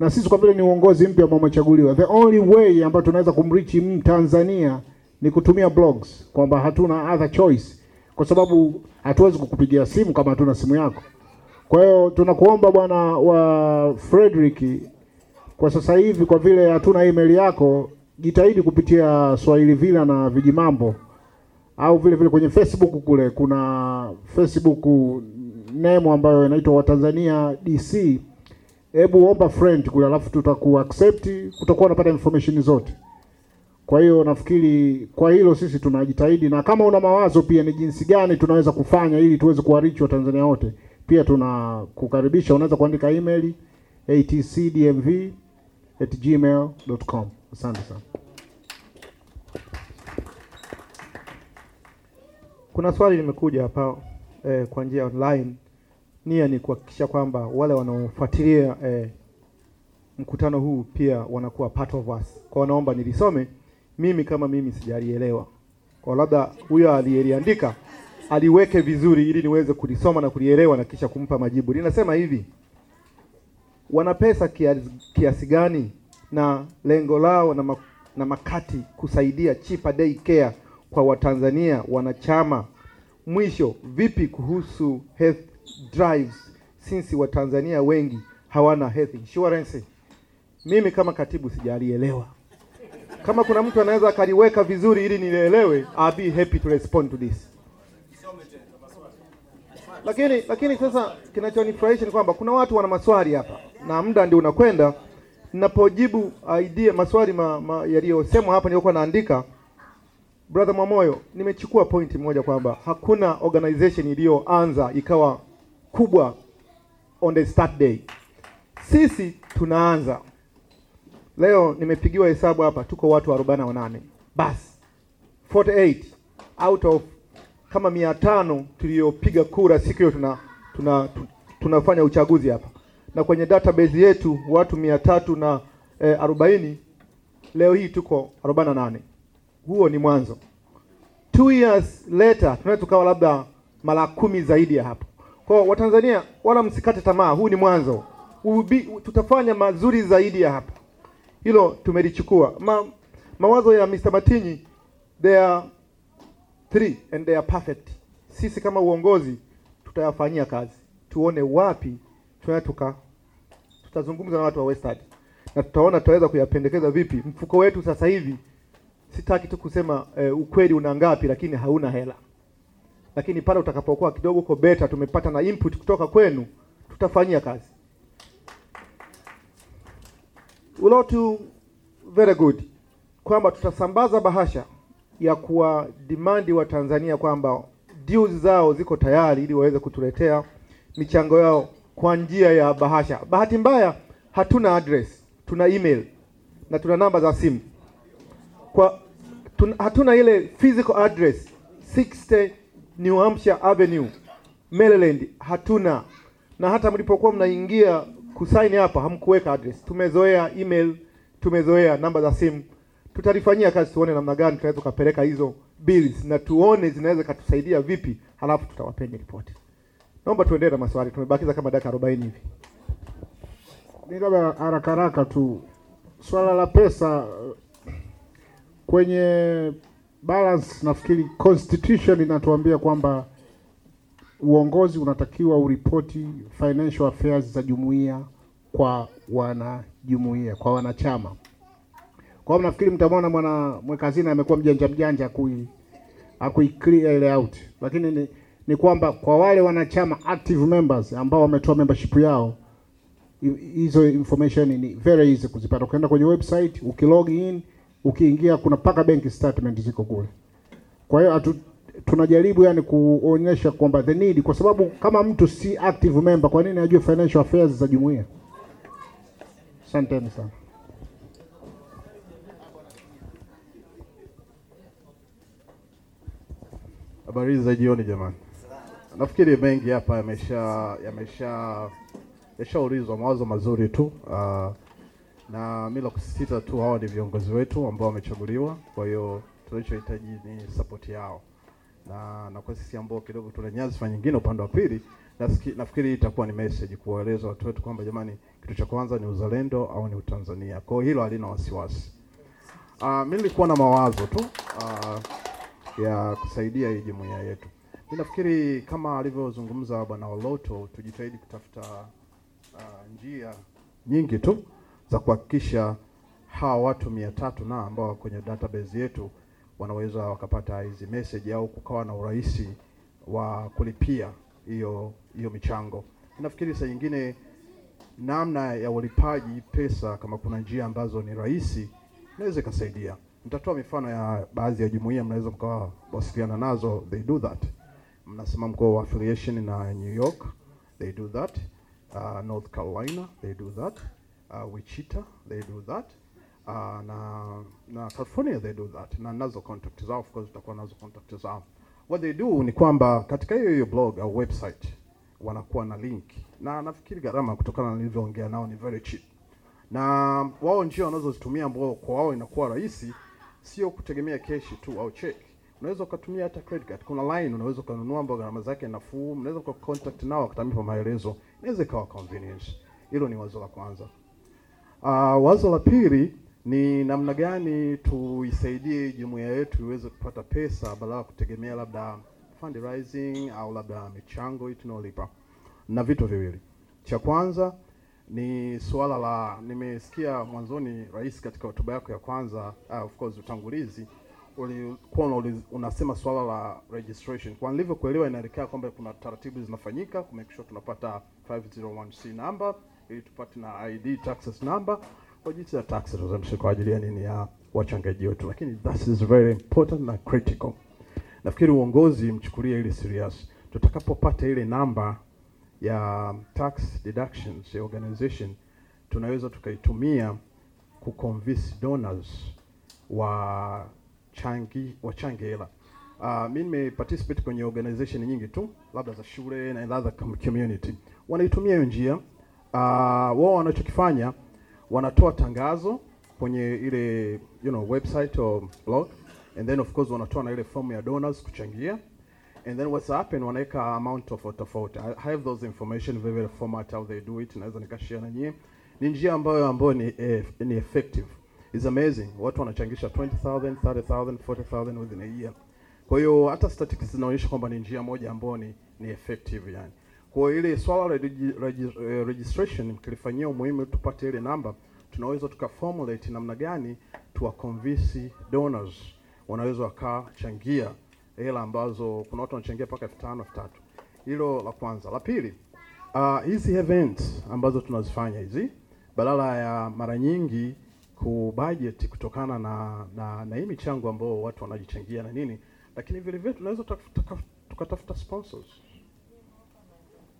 na sisi kwa vile ni uongozi mpya ambao umechaguliwa, the only way ambayo tunaweza kumreach Mtanzania ni kutumia blogs, kwamba hatuna other choice, kwa sababu hatuwezi kukupigia simu kama hatuna simu yako. Kwa hiyo tunakuomba bwana wa Frederick, kwa sasa hivi kwa vile hatuna email yako, jitahidi kupitia Swahili Villa na Vijimambo au vile vile kwenye Facebook kule kuna Facebook name ambayo inaitwa Watanzania DC. Hebu omba friend kule, alafu tutaku accept, kutakuwa unapata information zote. Kwa hiyo nafikiri kwa hilo sisi tunajitahidi, na kama una mawazo pia ni jinsi gani tunaweza kufanya ili tuweze kuwarichi Watanzania wote, pia tunakukaribisha. Unaweza kuandika email atcdmv@gmail.com. Asante sana. Kuna swali limekuja hapa eh, kwa njia online. Nia ni kuhakikisha kwamba wale wanaofuatilia eh, mkutano huu pia wanakuwa part of us. Kwa naomba nilisome mimi kama mimi sijalielewa, kwa labda huyo aliyeliandika aliweke vizuri ili niweze kulisoma na kulielewa na kisha kumpa majibu. Linasema hivi: wana pesa kiasi, gani na lengo lao na, na makati kusaidia cheaper day care kwa Watanzania wanachama. Mwisho, vipi kuhusu health drives since Watanzania wengi hawana health insurance? Mimi kama katibu sijalielewa. Kama kuna mtu anaweza akaliweka vizuri ili nielewe, I'll be happy to respond to this. Lakini lakini sasa kinachonifurahisha ni kwamba kuna watu wana maswali hapa na muda ndio unakwenda. Ninapojibu idea maswali ma, ma, yaliyosemwa hapa nilikuwa naandika Brother Mwamoyo, nimechukua pointi moja kwamba hakuna organization iliyoanza ikawa kubwa on the start day. Sisi tunaanza. Leo, nimepigiwa hesabu hapa, tuko watu 48 basi 48 out of kama mia tano tuliopiga kura siku hiyo, tuna, tuna, tu- tunafanya uchaguzi hapa. Na kwenye database yetu watu mia tatu na eh, arobaini leo hii tuko 48 huo ni mwanzo. Two years later tunaweza tukawa labda mara kumi zaidi ya hapo. Kwa Watanzania wala msikate tamaa, huu ni mwanzo. Ubi, tutafanya mazuri zaidi ya hapo. Hilo tumelichukua. Ma, mawazo ya Mr. Matinyi they are three and they are perfect. Sisi kama uongozi tutayafanyia kazi, tuone wapi tunaweza tuka tutazungumza na watu wa Westside na tutaona tutaweza kuyapendekeza vipi. Mfuko wetu sasa hivi sitaki tu kusema e, ukweli una ngapi, lakini hauna hela. Lakini pale utakapokuwa kidogo uko beta, tumepata na input kutoka kwenu, tutafanyia kazi. Ulotu very good kwamba tutasambaza bahasha ya kuwa dimandi wa Tanzania kwamba dues zao ziko tayari ili waweze kutuletea michango yao kwa njia ya bahasha. Bahati mbaya hatuna address, tuna email na tuna namba za simu kwa tun, hatuna ile physical address 60 New Hampshire Avenue Maryland, hatuna na hata mlipokuwa mnaingia kusaini hapa hamkuweka address. Tumezoea email, tumezoea namba za simu. Tutalifanyia kazi, tuone namna gani tunaweza kupeleka hizo bills na tuone zinaweza katusaidia vipi, halafu tutawapeni ripoti. Naomba tuendelee na maswali, tumebakiza kama dakika 40 hivi. Ni labda haraka haraka tu swala la pesa kwenye balance, nafikiri constitution inatuambia kwamba uongozi unatakiwa uripoti financial affairs za jumuiya kwa wanajumuiya, kwa wanachama. Kwa hiyo nafikiri mtamwona mwana mweka hazina amekuwa mjanja mjanja kui akui clear ile out, lakini ni, ni kwamba kwa wale wanachama active members ambao wametoa membership yao hizo information ni very easy kuzipata. Ukienda kwenye website ukilog in, ukiingia kuna paka bank statement ziko kule. Kwa hiyo tunajaribu yani kuonyesha kwamba the need, kwa sababu kama mtu si active member, kwa nini ajue financial affairs za jumuiya? Asanteni sana. Habari za jioni jamani. Nafikiri mengi hapa yamesha yamesha yashaulizwa, mawazo mazuri tu uh, na mimi la kusisitiza tu, hawa ni viongozi wetu ambao wamechaguliwa, kwa hiyo tunachohitaji ni support yao, na na kwa sisi ambao kidogo tuna nyadhifa nyingine upande wa pili, nafikiri itakuwa ni message kuwaeleza watu wetu kwamba jamani, kitu cha kwanza ni uzalendo au ni Utanzania. Kwa hiyo hilo halina wasiwasi. Uh, mimi nilikuwa na mawazo tu uh, ya kusaidia hii jumuiya yetu. Mimi nafikiri kama alivyozungumza bwana Oloto, tujitahidi kutafuta uh, njia nyingi tu za kuhakikisha hawa watu mia tatu na ambao kwenye database yetu wanaweza wakapata hizi message au kukawa na urahisi wa kulipia hiyo hiyo michango. Nafikiri saa nyingine namna ya ulipaji pesa, kama kuna njia ambazo ni rahisi, inaweza ikasaidia. Nitatoa mifano ya baadhi ya jumuiya mnaweza mkawa wasiliana nazo, they do that. Mnasema mko wa affiliation na New York, they do that. Uh, North Carolina, they do that. Uh, Wichita, they do that. Uh, na na California they do that. Na nazo contact zao, of course tutakuwa nazo contact zao. What they do ni kwamba katika hiyo hiyo blog au website wanakuwa na link, na nafikiri gharama kutokana na nilivyoongea nao ni very cheap na wao njia wanazozitumia ambao kwa wao inakuwa rahisi, sio kutegemea keshi tu au check. Unaweza ukatumia hata credit card. Kuna line unaweza ukanunua ambayo gharama zake nafuu, mnaweza kwa contact nao wakatamipa maelezo, inaweza ikawa convenience. Hilo ni wazo la kwanza. Uh, wazo la pili ni namna gani tuisaidie jumuiya yetu iweze kupata pesa badala ya kutegemea labda fundraising au labda michango tunaolipa, na vitu viwili. Cha kwanza ni suala la nimesikia mwanzoni rais katika hotuba yako ya kwanza uh, of course utangulizi ulikuwa unasema swala la registration. Kwa nilivyokuelewa, inaelekea kwamba kuna taratibu zinafanyika ku make sure tunapata 501c number ili tupate na ID taxes number kwa jinsi ya tax exemption kwa ajili ya nini ya wachangaji wetu, lakini that is very important na critical. Nafikiri uongozi mchukulie ile serious. Tutakapopata ile namba ya tax deductions ya organization tunaweza tukaitumia kuconvince donors wa changi wachange hela. Uh, mimi nimeparticipate kwenye organization nyingi tu labda za shule na other community wanaitumia hiyo njia. Uh, wao wanachokifanya wanatoa tangazo kwenye ile you know website or blog and then of course wanatoa na ile form ya donors kuchangia and then what's happen wanaweka amount tofauti tofauti. I have those information very very format how they do it, naweza nikashare na nyie. Ni njia ambayo ambayo ni, eh, ni effective. is amazing. Watu wanachangisha 20,000, 30,000, 40,000 within a year. Kwa hiyo hata statistics zinaonyesha kwamba ni njia moja ambayo ni, ni effective yani. Kwa ile swala la eh, registration mkilifanyia umuhimu tupate ile namba, tunaweza tukaformulate namna gani tuwa convince donors wanaweza wakachangia hela ambazo kuna watu wanachangia mpaka elfu tano elfu tatu. Hilo la kwanza. La pili, uh, hizi events ambazo tunazifanya hizi badala ya mara nyingi kubudget kutokana na na, na hii michango ambao watu wanajichangia na nini, lakini vile vile tunaweza tukatafuta sponsors.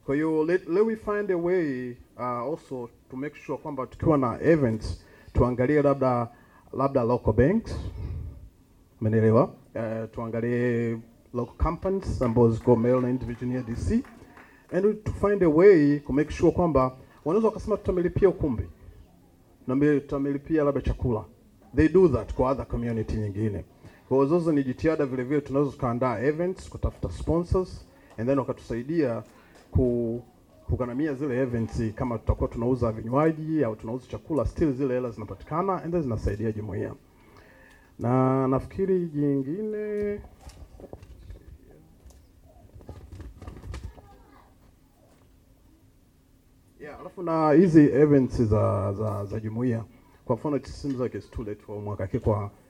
Kwa hiyo let, let we find a way uh, also to make sure kwamba tukiwa na events tuangalie labda labda local banks Umenielewa? Uh, tuangalie local companies ambazo ziko Maryland, Virginia, DC and to find a way to make sure kwamba wanaweza wakasema tutamelipia ukumbi na tutamelipia labda chakula. They do that kwa other community nyingine. Kwa hiyo zozo ni jitihada vile vile tunazo tukaandaa events, kutafuta sponsors and then wakatusaidia ku kugharamia zile events kama tutakuwa tunauza vinywaji au tunauza chakula, still zile hela zinapatikana and then zinasaidia jumuiya. Na nafikiri jingine yeah, alafu na hizi events za za, za jumuiya kwa mfano it seems like it's too late for mwaka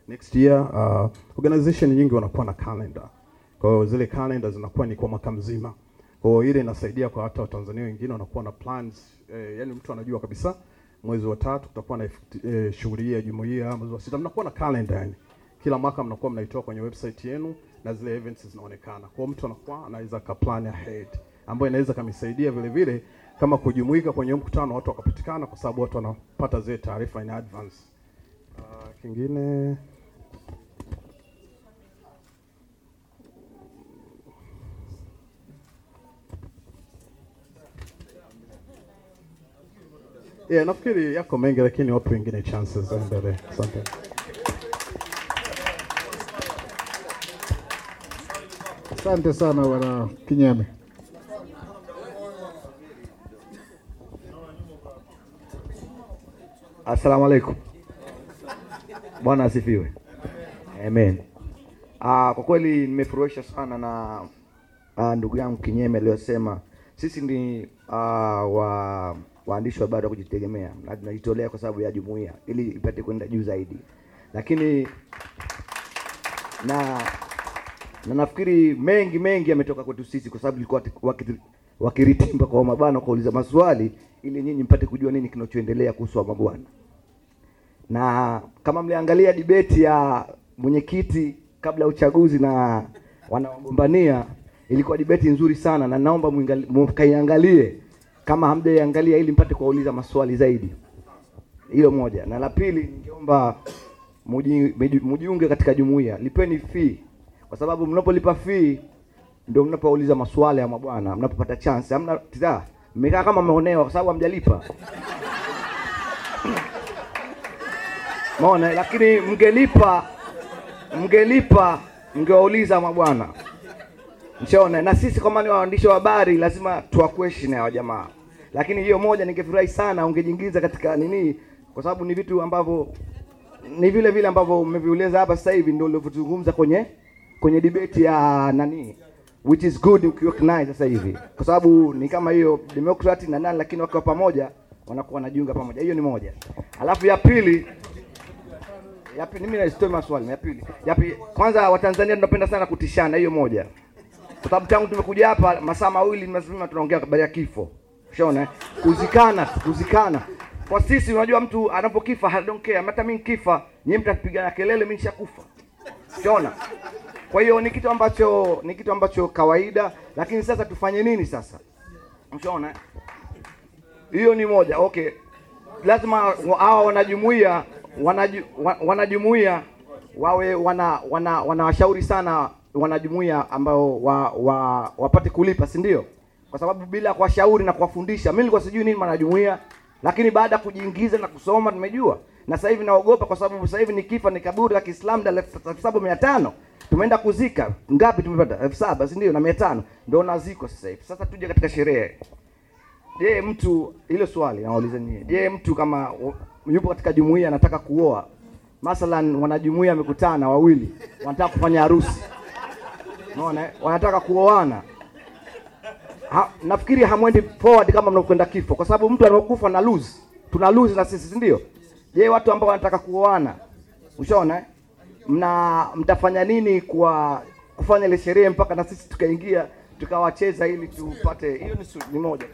next year uh, organization nyingi wanakuwa na calendar, kwa hiyo zile calendar zinakuwa ni kwa mwaka mzima kwa hiyo ile inasaidia kwa hata watanzania wengine wanakuwa na plans eh, yani mtu anajua kabisa mwezi wa tatu kutakuwa na eh, shughuli ya jumuiya mwezi wa sita mnakuwa na calendar yani. Kila mwaka mnakuwa mnaitoa kwenye website yenu na zile events zinaonekana. Kwa hiyo mtu anakuwa anaweza ka plan ahead ambayo inaweza kamisaidia vile vile kama kujumuika kwenye mkutano watu wakapatikana kwa sababu watu wanapata zile taarifa in advance. Uh, kingine Yeah, nafikiri yako mengi lakini wape wengine chances endelee. Asante. Asante sana bwana Kinyame. Asalamu alaikum. Bwana asifiwe. Amen. Ah, kwa kweli nimefurahishwa sana na ah, ndugu yangu Kinyeme aliyosema sisi ni ah, wa waandishi wa habari wa kujitegemea na tunajitolea kwa sababu ya jumuiya ili ipate kwenda juu zaidi, lakini na na nafikiri mengi mengi yametoka kwetu sisi kwa sababu ilikuwa wakiritimba kwa mabwana kuuliza maswali ili nyinyi mpate kujua nini kinachoendelea kuhusu wa mabwana. Na kama mliangalia debate ya mwenyekiti kabla ya uchaguzi na wanaogombania, ilikuwa debate nzuri sana, na naomba mkaiangalie kama hamjaiangalia, ili mpate kuwauliza maswali zaidi. Hilo moja, na la pili, ningeomba mujiunge katika jumuiya, lipeni fee, kwa sababu mnapolipa fee ndio mnapouliza maswali ya mabwana, mnapopata chance. Hamna tiza, mmekaa kama mmeonewa kwa sababu hamjalipa. Maona, lakini mngelipa mngelipa mngewauliza mabwana. Mshaona, na sisi kama ni waandishi wa habari lazima tuwa question hawa jamaa. Lakini hiyo moja ningefurahi sana ungejiingiza katika nini, kwa sababu ni vitu ambavyo ni vile vile ambavyo mmeviuliza hapa sasa hivi ndio ulivyozungumza kwenye kwenye debate ya nani which is good ukirecognize sasa hivi, kwa sababu ni kama hiyo democrat na nani, lakini wakiwa pamoja wanakuwa wanajiunga pamoja. Hiyo ni moja. Alafu ya pili ya pili, mimi naistoi maswali. Ya pili, ya pili, kwanza Watanzania tunapenda sana kutishana, hiyo moja, kwa sababu tangu tumekuja hapa masaa mawili mazima tunaongea habari ya kifo. Ushaona eh? kuzikana, kuzikana kwa sisi, unajua mtu anapokifa I don't care, hata mimi nikifa, nyinyi mtapigana kelele, mimi nishakufa. Ushaona? Kwa hiyo ni kitu ambacho ni kitu ambacho kawaida, lakini sasa tufanye nini sasa? Ushaona? Hiyo ni moja. Okay, lazima wa- hawa wanajumuia wanaju, wanajumuia wawe wana wanawashauri wana sana wanajumuia ambao wa, wa, wapate kulipa, si ndio? Kwa sababu bila kuwashauri na kuwafundisha, mimi nilikuwa sijui nini maana jumuiya, lakini baada ya kujiingiza na kusoma nimejua, na sasa hivi naogopa kwa sababu sasa hivi nikifa ni kaburi la Kiislamu la elfu saba mia tano tumeenda kuzika ngapi? Tumepata elfu saba si ndio? na mia tano ndio naziko sasa hivi. Sasa tuje katika sherehe Je, mtu hilo swali nauliza nyie. Je, mtu kama yupo katika jumuiya anataka kuoa, mathalan wanajumuiya wamekutana wawili, wanataka kufanya harusi, unaona, eh? wanataka kuoana ha, nafikiri hamwendi forward kama mnakwenda kifo, kwa sababu mtu anakufa na lose, tuna lose na sisi, si ndio? Je, watu ambao wanataka kuoana, ushaona eh? mna mtafanya nini kwa kufanya ile sherehe mpaka na sisi tukaingia tukawacheza ili tupate hiyo ni moja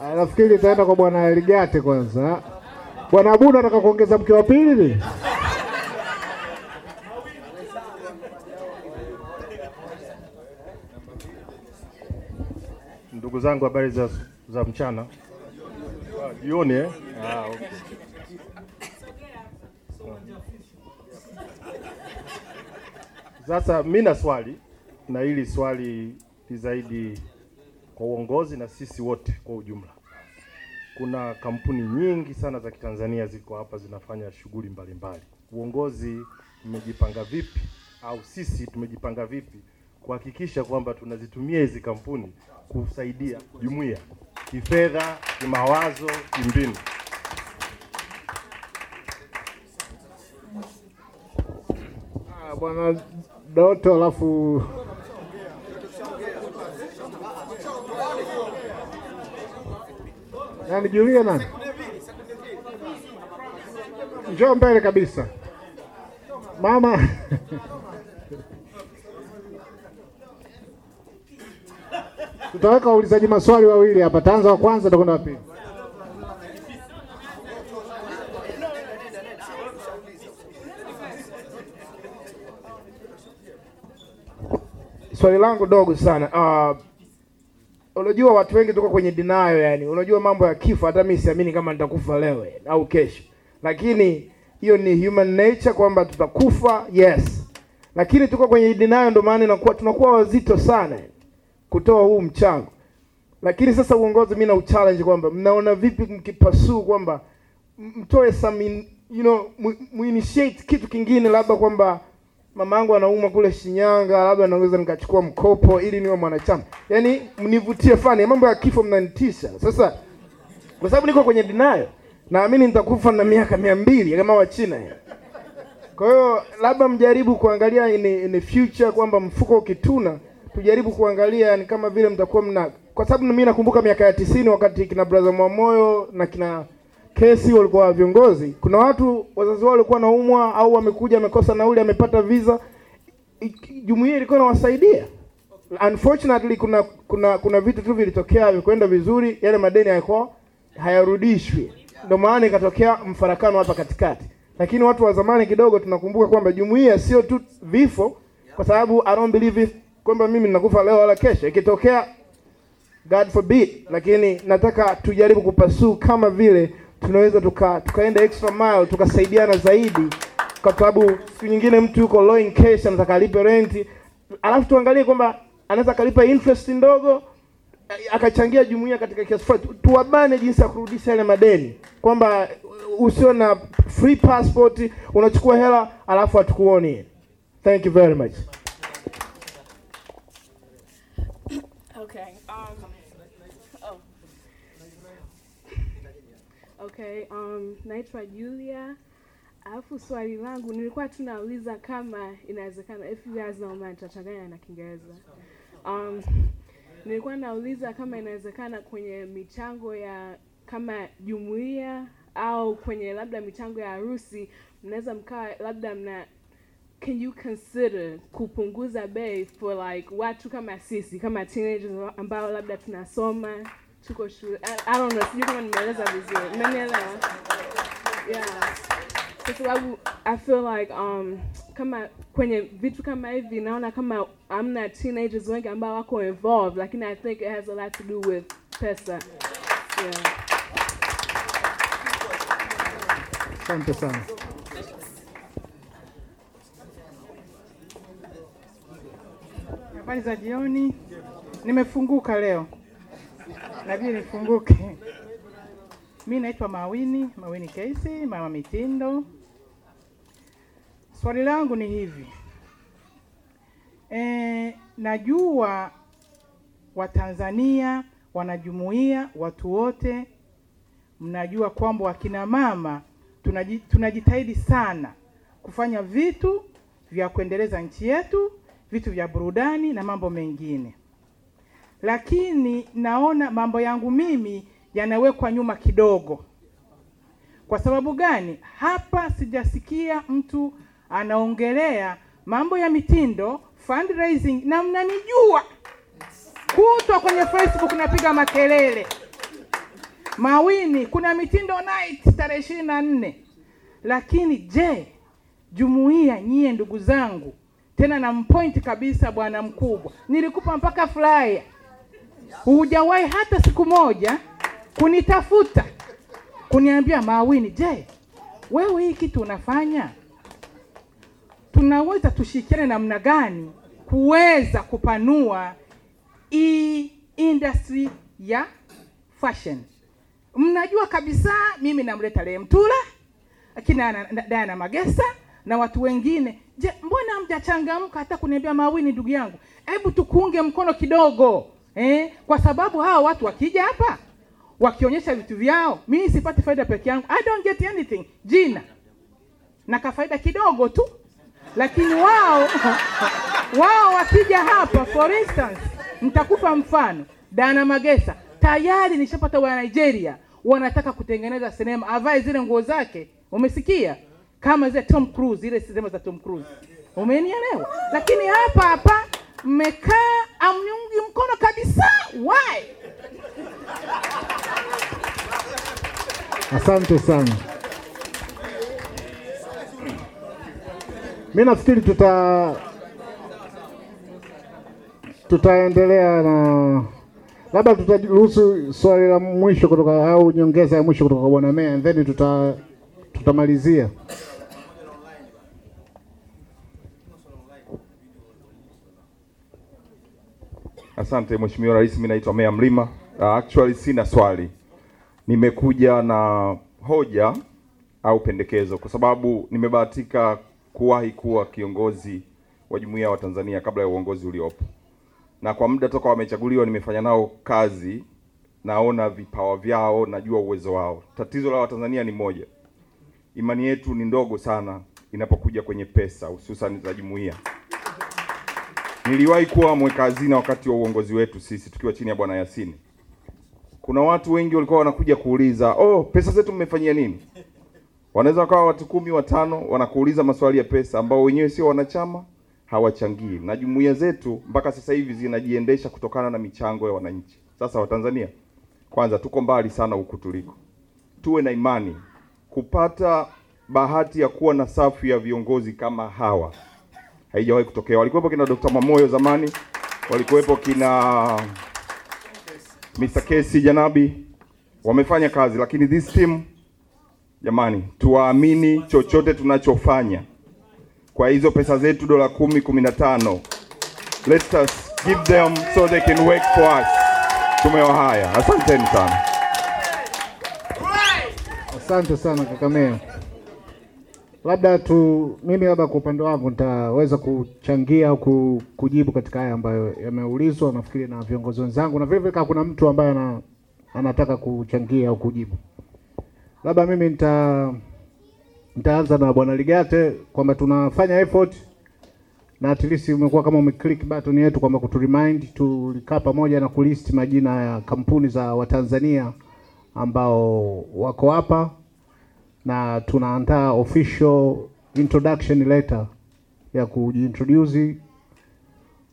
Ah, Nafikiri itaenda kwa bwana Eligate kwanza. Bwana Abudu anataka kuongeza mke wa pili. Ndugu zangu, habari za, za mchana jioni eh? Ah, okay. Sasa mi na swali na hili swali ni zaidi kwa uongozi na sisi wote kwa ujumla. Kuna kampuni nyingi sana za Kitanzania ziko hapa zinafanya shughuli mbalimbali. Uongozi umejipanga vipi au sisi tumejipanga vipi kuhakikisha kwamba tunazitumia hizi kampuni kusaidia jumuiya kifedha, kimawazo, kimbinu? Ah, Bwana Doto alafu nani Julia nani? Njoo mbele kabisa. Mama tutaweka waulizaji maswali wawili hapa. Taanza wa kwanza, takwenda wa pili. Swali langu dogo sana. Uh, unajua watu wengi tuko kwenye dinayo yani. Unajua mambo ya kifo hata mimi siamini kama nitakufa leo au kesho. Lakini hiyo ni human nature kwamba tutakufa, yes. Lakini tuko kwenye dinayo ndio maana inakuwa tunakuwa wazito sana kutoa huu mchango. Lakini sasa uongozi mimi na uchallenge kwamba mnaona vipi mkipasuu kwamba mtoe some in, you know mu, initiate kitu kingine labda kwamba mamangu anaumwa kule Shinyanga, labda naweza nikachukua mkopo ili niwe mwanachama. Yaani mnivutie fani, mambo ya kifo mnanitisha. Sasa kwa sababu niko kwenye denial, naamini nitakufa na miaka mia mbili kama wa China. Kwa hiyo labda mjaribu kuangalia in, in the future kwamba mfuko ukituna, tujaribu kuangalia ni kama vile mtakuwa mna, kwa sababu mimi nakumbuka miaka ya tisini wakati kina brother Mwamoyo na kina kesi walikuwa viongozi, kuna watu wazazi wao walikuwa naumwa au wamekuja amekosa nauli, amepata visa, jumuiya ilikuwa inawasaidia. Unfortunately kuna kuna kuna vitu tu vilitokea vikwenda vizuri, yale madeni hayakuwa hayarudishwi, ndio maana ikatokea mfarakano hapa katikati. Lakini watu wa zamani kidogo tunakumbuka kwamba jumuiya sio tu vifo, kwa sababu I don't believe if, kwamba mimi ninakufa leo wala kesho. Ikitokea God forbid, lakini nataka tujaribu kupasuu kama vile tunaweza tuka tukaenda extra mile tukasaidiana zaidi, kwa sababu siku nyingine mtu yuko low in cash anataka alipe rent, alafu tuangalie kwamba anaweza akalipa interest ndogo akachangia jumuiya katika kiasi fulani, tuwabane jinsi ya kurudisha yale madeni, kwamba usio na free passport unachukua hela alafu hatukuoni. Thank you very much. Okay. Um, oh. Okay, um, naitwa Julia. Alafu swali langu nilikuwa tunauliza kama inawezekana, if you guys know na Kiingereza. Um, nilikuwa nauliza kama inawezekana kwenye michango ya kama jumuiya au kwenye labda michango ya harusi mnaweza mkawa labda mna can you consider kupunguza bei for like watu kama sisi kama teenagers ambao labda tunasoma tuko shule I, I don't know sijui kama nimeeleza vizuri umenielewa yeah. Kwa sababu I feel like um kama kwenye vitu kama hivi naona kama amna teenagers wengi ambao wako involved lakini I think it has a lot to do with pesa. Yeah. Asante sana. Habari za jioni. Nimefunguka leo, nabidi nifunguke. Mi naitwa Mawini Mawini Kesi, mama mitindo. Swali langu ni hivi e, najua Watanzania wanajumuia, watu wote mnajua kwamba wakina mama tunajitahidi sana kufanya vitu vya kuendeleza nchi yetu, vitu vya burudani na mambo mengine, lakini naona mambo yangu mimi yanawekwa nyuma kidogo. Kwa sababu gani? Hapa sijasikia mtu anaongelea mambo ya mitindo, fundraising, na mnanijua kutwa kwenye Facebook napiga makelele Mawini, kuna mitindo night tarehe ishirini na nne. Lakini je, jumuiya nyie, ndugu zangu, tena na mpoint kabisa, bwana mkubwa, nilikupa mpaka flyer, hujawahi hata siku moja kunitafuta kuniambia Mawini, je, wewe hii kitu unafanya, tunaweza tushirikiane namna gani kuweza kupanua hii industry ya fashion. Mnajua kabisa mimi namleta Lee Mtula akina na- na- Diana Magesa na watu wengine. Je, mbona hamjachangamka hata kuniambia Mawini, ndugu yangu, hebu tukuunge mkono kidogo eh? Kwa sababu hawa watu wakija hapa wakionyesha vitu vyao, mimi sipati faida peke yangu, I don't get anything, jina. Na kafaida kidogo tu, lakini wao wao wakija hapa, for instance, nitakupa mfano, Dana Magesa. Tayari nishapata wa Nigeria wanataka kutengeneza sinema, avae zile nguo zake, umesikia, kama zile Tom Cruise, zile sinema za Tom Cruise, umenielewa? Lakini hapa hapa mmekaa amnyungi mkono kabisa. Why? Asante sana. Mi nafikiri tuta tutaendelea na labda tutaruhusu swali la mwisho kutoka au nyongeza ya mwisho kutoka bwana meya then tuta tutamalizia. Asante Mheshimiwa Rais, mimi naitwa Meya Mlima. Uh, actually sina swali, nimekuja na hoja au pendekezo, kwa sababu nimebahatika kuwahi kuwa kiongozi wa jumuiya wa Tanzania kabla ya uongozi uliopo, na kwa muda toka wamechaguliwa nimefanya nao kazi, naona vipawa vyao, najua uwezo wao. Tatizo la Watanzania ni moja, imani yetu ni ndogo sana inapokuja kwenye pesa, hususan za jumuiya. Niliwahi kuwa mweka hazina wakati wa uongozi wetu sisi tukiwa chini ya Bwana Yasini. Kuna watu wengi walikuwa wanakuja kuuliza, oh, pesa zetu mmefanyia nini? Wanaweza wakawa watu kumi watano wanakuuliza maswali ya pesa ambao wenyewe sio wanachama, hawachangii, na jumuiya zetu mpaka sasa hivi zinajiendesha kutokana na michango ya wananchi. Sasa Watanzania, kwanza tuko mbali sana huku tuliko, tuwe na imani kupata bahati ya kuwa na safu ya viongozi kama hawa haijawahi kutokea. Walikuwepo kina Dr. Mamoyo zamani, walikuwepo kina Mr. Kesi Janabi, wamefanya kazi, lakini this team jamani, tuwaamini chochote tunachofanya kwa hizo pesa zetu dola kumi kumi na tano. Let us give them so they can work for us. Tumewahaya, asanteni sana. Asante sana kaka meya. Labda tu mimi labda kwa upande wangu nitaweza kuchangia au kujibu katika haya ambayo yameulizwa nafikiri na viongozi wenzangu, na vile vile kuna mtu ambaye ana, anataka kuchangia au kujibu. Labda mimi nita nitaanza na bwana Ligate kwamba tunafanya effort na at least umekuwa kama umeclick button yetu kwamba kuturemind tulikaa pamoja na kulist majina ya kampuni za Watanzania ambao wako hapa na tunaandaa official introduction letter ya kujiintroduce.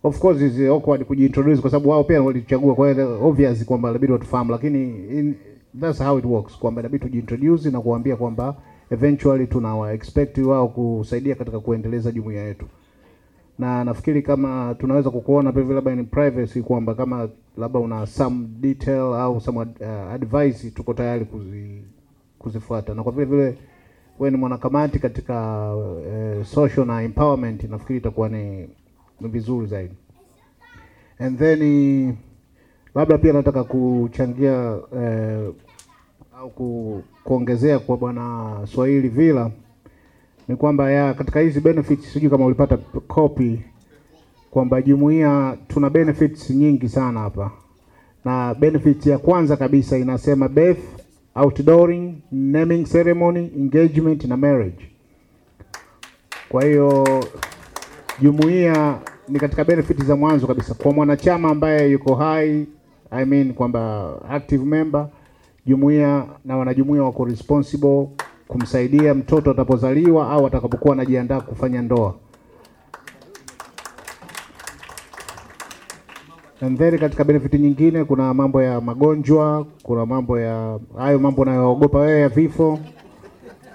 Of course is awkward kujiintroduce kwa sababu wao pia walichagua, kwa hiyo obvious kwamba inabidi watufahamu, lakini in, that's how it works, kwamba inabidi tujiintroduce na kuambia kwamba eventually tunawa expect wao kusaidia katika kuendeleza jumuiya yetu, na nafikiri kama tunaweza kukuona pia labda in privacy kwamba kama labda una some detail au some ad, uh, advice tuko tayari kuzi, kuzifuata na kwa vile vile wewe ni mwanakamati katika uh, social na empowerment, nafikiri itakuwa ni, vizuri zaidi. And then labda pia nataka kuchangia eh, au ku, kuongezea kwa bwana Swahili Villa ni kwamba ya katika hizi benefits, sijui kama ulipata copy kwamba jumuiya tuna benefits nyingi sana hapa, na benefits ya kwanza kabisa inasema birth, outdooring, naming ceremony, engagement na marriage. Kwa hiyo jumuiya ni katika benefit za mwanzo kabisa kwa mwanachama ambaye yuko hai, I mean kwamba active member, jumuiya na wanajumuiya wako responsible kumsaidia mtoto atapozaliwa au atakapokuwa anajiandaa kufanya ndoa. And then katika benefit nyingine. Kuna mambo ya magonjwa, kuna mambo ya hayo mambo unayoogopa wewe ya vifo,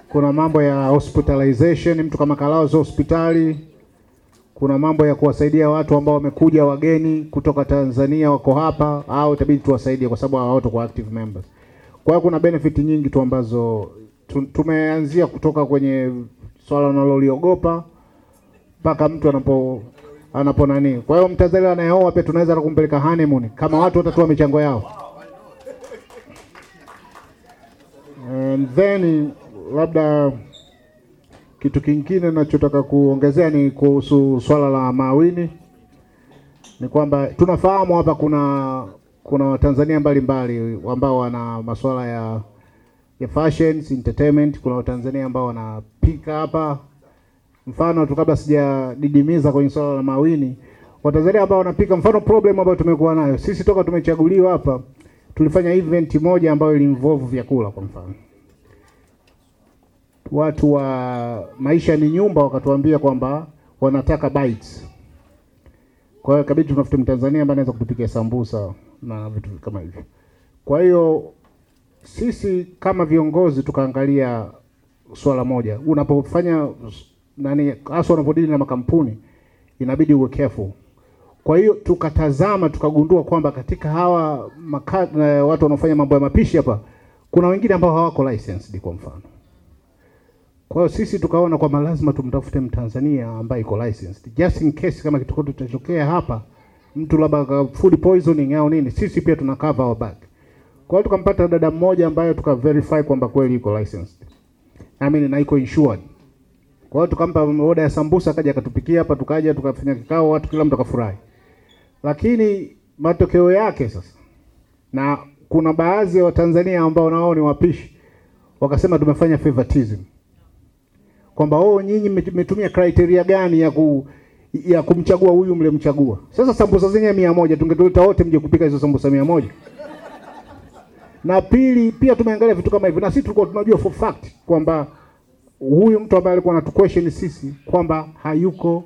kuna mambo ya hospitalization, mtu kama kalazwa hospitali, kuna mambo ya kuwasaidia watu ambao wamekuja wageni kutoka Tanzania wako hapa, au itabidi tuwasaidie kwa sababu hao kwa active members. Kwa hiyo kuna benefit nyingi tu ambazo tumeanzia kutoka kwenye swala unaloliogopa mpaka mtu anapo anapo nani. Kwa hiyo Mtanzania anayeoa pia tunaweza kumpeleka honeymoon kama watu watatoa michango yao. And then labda kitu kingine nachotaka kuongezea ni kuhusu swala la mawini, ni kwamba tunafahamu hapa kuna kuna Watanzania mbalimbali ambao wana masuala ya ya fashions, entertainment. Kuna Watanzania ambao wanapika hapa Mfano tu kabla sijadidimiza kwenye swala la mawini, Watanzania ambao wanapika, mfano problem ambayo tumekuwa nayo sisi toka tumechaguliwa hapa, tulifanya event moja ambayo ilinvolve vyakula. Kwa mfano, watu wa maisha ni nyumba wakatuambia kwamba wanataka bites. Kwa hiyo kabidi tunafute Mtanzania ambaye anaweza kutupikia sambusa na vitu kama hivyo. Kwa hiyo sisi kama viongozi tukaangalia swala moja, unapofanya nani, hasa unapodili na makampuni inabidi uwe careful. Kwa hiyo tukatazama tukagundua kwamba katika hawa maka, uh, watu wanaofanya mambo ya mapishi hapa kuna wengine ambao hawako licensed kwa mfano. Kwa hiyo sisi tukaona kwamba lazima tumtafute Mtanzania ambaye iko licensed just in case kama kitu kitatokea hapa, mtu labda food poisoning au nini, sisi pia tuna cover our back. Kwa hiyo tukampata dada mmoja ambaye tuka verify kwamba kweli iko licensed. I mean na iko insured. Kwa hiyo tukampa oda ya sambusa akaja akatupikia hapa, tukaja tukafanya kikao, watu kila mtu akafurahi. Lakini matokeo yake sasa, na kuna baadhi ya Watanzania ambao nao ni wapishi wakasema tumefanya favoritism, kwamba oh, nyinyi mmetumia criteria gani ya ku, ya kumchagua huyu mlemchagua. Sasa sambusa zenyewe mia moja tungetuleta wote mje kupika hizo sambusa mia moja na pili pia tumeangalia vitu kama hivyo, na sisi tulikuwa tunajua for fact kwamba huyu mtu ambaye alikuwa anatu question sisi kwamba hayuko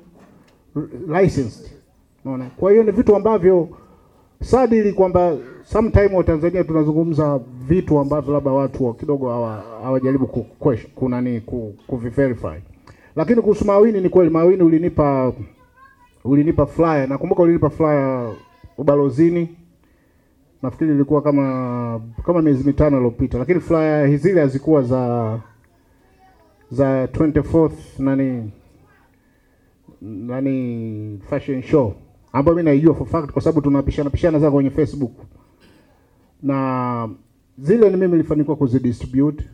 licensed. Unaona, kwa hiyo ni vitu ambavyo sadili kwamba sometime wa Tanzania tunazungumza vitu ambavyo labda watu kidogo hawajaribu ku question kuna ni ku, ku verify. Lakini kuhusu mawini, ni kweli mawini ulinipa ulinipa flyer, nakumbuka ulinipa flyer ubalozini nafikiri ilikuwa kama kama miezi mitano iliyopita, lakini flyer hizi hazikuwa za za 24th nani nani fashion show ambayo mimi naijua for fact kwa sababu tunapishana pishana za kwenye Facebook, na zile ni mimi nilifanikiwa kuzidistribute,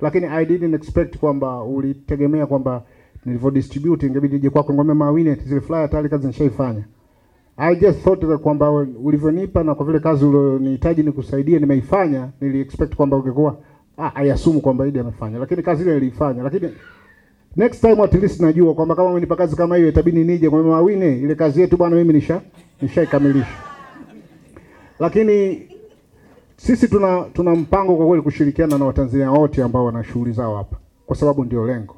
lakini I didn't expect kwamba ulitegemea kwamba nilivyo distribute ingebidi ije kwako ngome mawine zile flyer tayari kazi nishaifanya. I just thought that kwamba ulivyonipa na kwa vile kazi ulionihitaji nikusaidie nimeifanya, nili expect kwamba ungekuwa I kwamba Idi amefanya, lakini kazi ile nilifanya. Lakini next time at least najua kwamba kama umenipa kazi kama hiyo itabidi nije kwa mama Wine, ile kazi yetu bwana, mimi nisha nishaikamilisha. Lakini sisi tuna tuna mpango kwa kweli kushirikiana na Watanzania wote ambao wana shughuli zao hapa, kwa sababu ndio lengo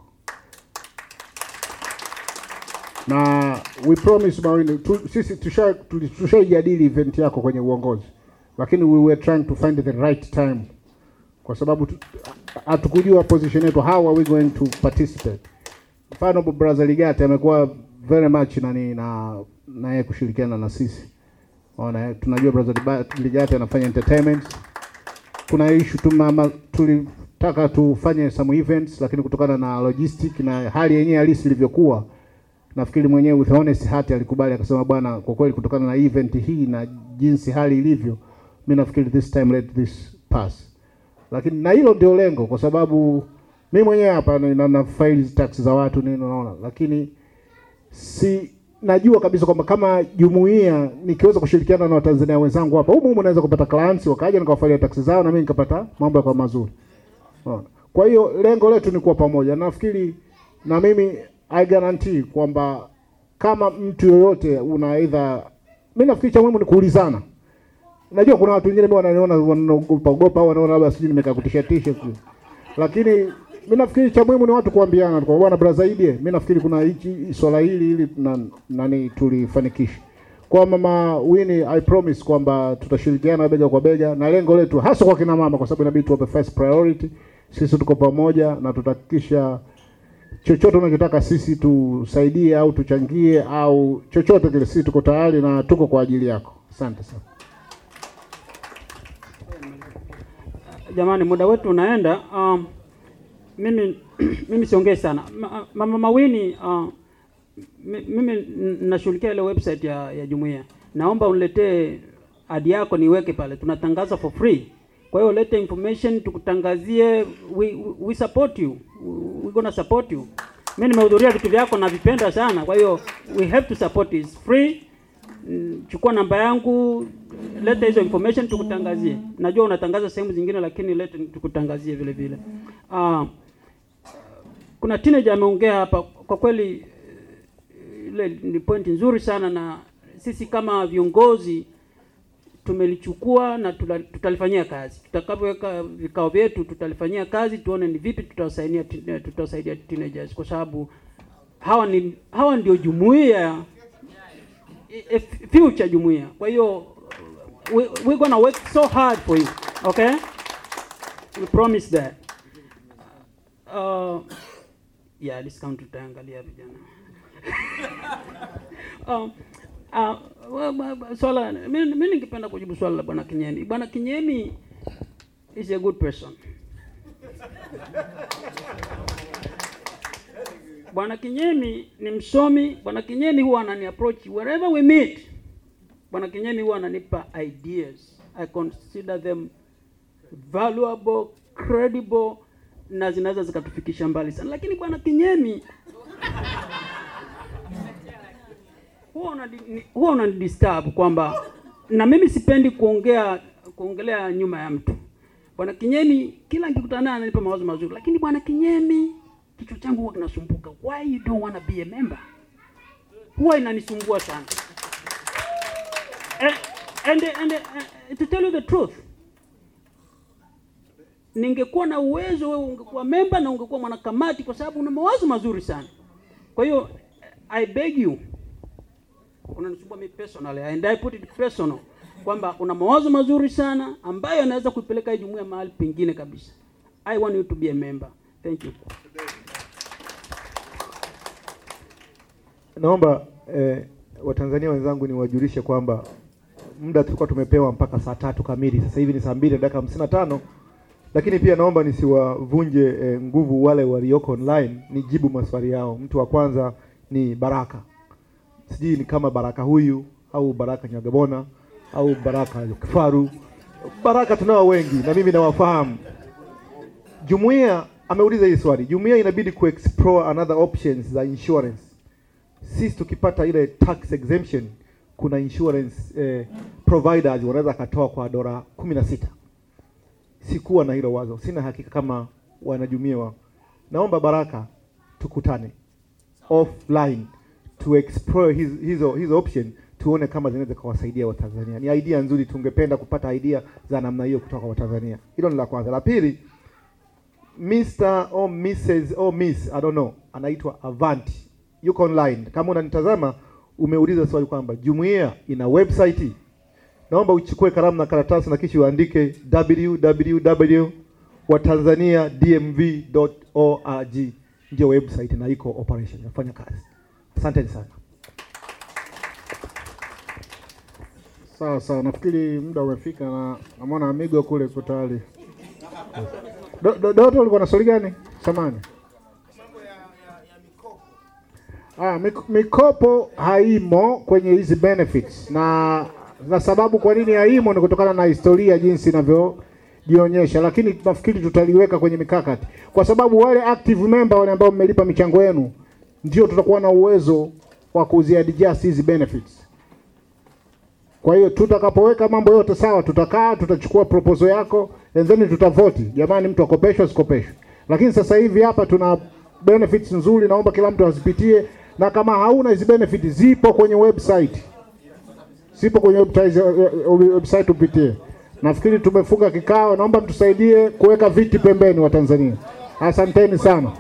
na we promise Mawini tu, sisi tusha tushaijadili event yako kwenye uongozi, lakini we were trying to find the right time, kwa sababu hatukujua position yetu, how are we going to participate. Mfano brother Ligate amekuwa very much nani na na yeye kushirikiana na sisi, ona tunajua brother Ligate anafanya entertainment. Kuna issue tu mama tulitaka tufanye some events, lakini kutokana na logistic na hali yenyewe halisi ilivyokuwa nafikiri mwenyewe with honest heart alikubali akasema, bwana, kwa kweli kutokana na event hii na jinsi hali ilivyo, mimi nafikiri this time let this pass. Lakini na hilo ndio lengo, kwa sababu mi mwenyewe hapa na, na files tax za watu nini, naona, lakini si najua kabisa kwamba kama jumuiya nikiweza kushirikiana na Watanzania wenzangu hapa humu humu, naweza kupata clients wakaja nikawafalia taksi zao na mimi nikapata mambo yakawa mazuri. Unaona, kwa hiyo lengo letu ni kuwa pamoja. Nafikiri na mimi I guarantee kwamba kama mtu yoyote una either, mimi nafikiri cha muhimu ni kuulizana. Najua kuna watu wengine wananiona wanaogopa ogopa au wanaona labda sijui nimekakutisha tisha tu, lakini mimi nafikiri cha muhimu ni watu kuambiana kwa bwana bra zaidi. mimi nafikiri kuna hichi swala hili hili na nani tulifanikisha. Kwa mama Winnie, I promise kwamba tutashirikiana bega kwa bega na lengo letu hasa kwa kina mama, kwa sababu inabidi tuwape first priority. Sisi tuko pamoja na tutahakikisha chochote unachotaka sisi tusaidie au tuchangie au chochote kile, sisi tuko tayari na tuko kwa ajili yako. Asante sana. Jamani, muda wetu unaenda. Um, mimi mimi siongee sana. Ma, mama Mawini, uh, mimi nashughulikia ile website ya, ya jumuiya. Naomba uniletee ad yako niweke pale, tunatangaza for free. Kwa hiyo lete information tukutangazie, we, we support you, we gonna support you. Mimi nimehudhuria vitu vyako na vipenda sana, kwa hiyo we have to support is free. Chukua namba yangu, leta hizo information tukutangazie. Najua unatangaza sehemu zingine, lakini leta tukutangazie vile vile. Uh, kuna teenager ameongea hapa kwa kweli eh, ile ni point nzuri sana, na sisi kama viongozi tumelichukua na tutalifanyia kazi. Tutakapoweka vikao vyetu, tutalifanyia kazi, tuone ni vipi tutawasaidia tutawasaidia teenagers, kwa sababu hawa ni hawa ndio jumuiya eh, eh, future jumuiya. Kwa hiyo we, we're gonna work so hard for you, okay? We promise that. Uh, yeah, discount tutaangalia vijana. um, uh, swala mimi ningependa kujibu swala la bwana Kinyemi. Bwana Kinyemi is a good person. Bwana Kinyemi ni msomi. Bwana Kinyemi huwa anani approach wherever we meet. Bwana Kinyemi huwa ananipa ideas. I consider them valuable, credible na zinaweza zikatufikisha mbali sana, lakini bwana Kinyemi huwa unanidisturb kwamba na mimi sipendi kuongea kuongelea nyuma ya mtu. Bwana Kinyemi kila nikikutana naye ananipa mawazo mazuri, lakini bwana Kinyemi kichwa changu huwa kinasumbuka. Why you don't wanna be a member? Huwa inanisumbua sana. And, and, and, uh, to tell you the truth, ningekuwa na uwezo wewe ungekuwa memba na ungekuwa mwanakamati, kwa sababu una mawazo mazuri sana. Kwa hiyo I beg you, unanisumbua mimi personally and I put it personal kwamba una mawazo mazuri sana ambayo anaweza kuipeleka jumuiya mahali pengine kabisa. I want you to be a member. Thank you. Naomba eh, Watanzania wenzangu niwajulishe kwamba muda tulikuwa tumepewa mpaka saa tatu kamili, sasa hivi ni saa mbili na dakika hamsini na tano lakini pia naomba nisiwavunje eh, nguvu wale walioko online, nijibu maswali yao. Mtu wa kwanza ni Baraka, sijui ni kama Baraka huyu au Baraka Nyagabona au Baraka Kifaru. Baraka tunao wengi na mimi nawafahamu. Jumuiya ameuliza hii swali, jumuiya inabidi kuexplore another options za insurance. Sisi tukipata ile tax exemption, kuna insurance eh, providers wanaweza akatoa kwa dola kumi na sita. Sikuwa na hilo wazo, sina hakika kama wanajumiwa. Naomba Baraka tukutane offline to explore hizo, hizo, option tuone kama zinaweza kuwasaidia Watanzania. Ni idea nzuri, tungependa kupata idea za namna hiyo kutoka kwa Watanzania. Hilo ni la kwanza. La pili, Mr. or Mrs. or Miss, I don't know, anaitwa Avanti, yuko online. Kama unanitazama umeuliza swali kwamba jumuiya ina website, naomba uchukue kalamu na karatasi na kisha uandike www.watanzaniadmv.org, ndio website na iko operation, inafanya kazi. Asanteni sana. Sawa sawa, nafikiri muda umefika na namwona Amigo kule tayari. Do- do- Doto, ulikuwa na swali gani? Samani. Ah, mikopo haimo kwenye hizi benefits. Na na sababu kwa nini haimo ni kutokana na historia jinsi inavyojionyesha, lakini nafikiri tutaliweka kwenye mikakati, kwa sababu wale active member wale ambao mmelipa michango yenu ndio tutakuwa na uwezo wa kuziadjust hizi benefits. Kwa hiyo tutakapoweka mambo yote sawa, tutakaa tutachukua proposal yako and then tutavoti, jamani, mtu akopeshwe asikopeshwe. Lakini sasa hivi hapa tuna benefits nzuri, naomba kila mtu azipitie, na kama hauna hizi benefit zipo kwenye website, zipo kwenye website, upitie. Nafikiri tumefunga kikao, naomba mtusaidie kuweka viti pembeni wa Tanzania. Asanteni sana.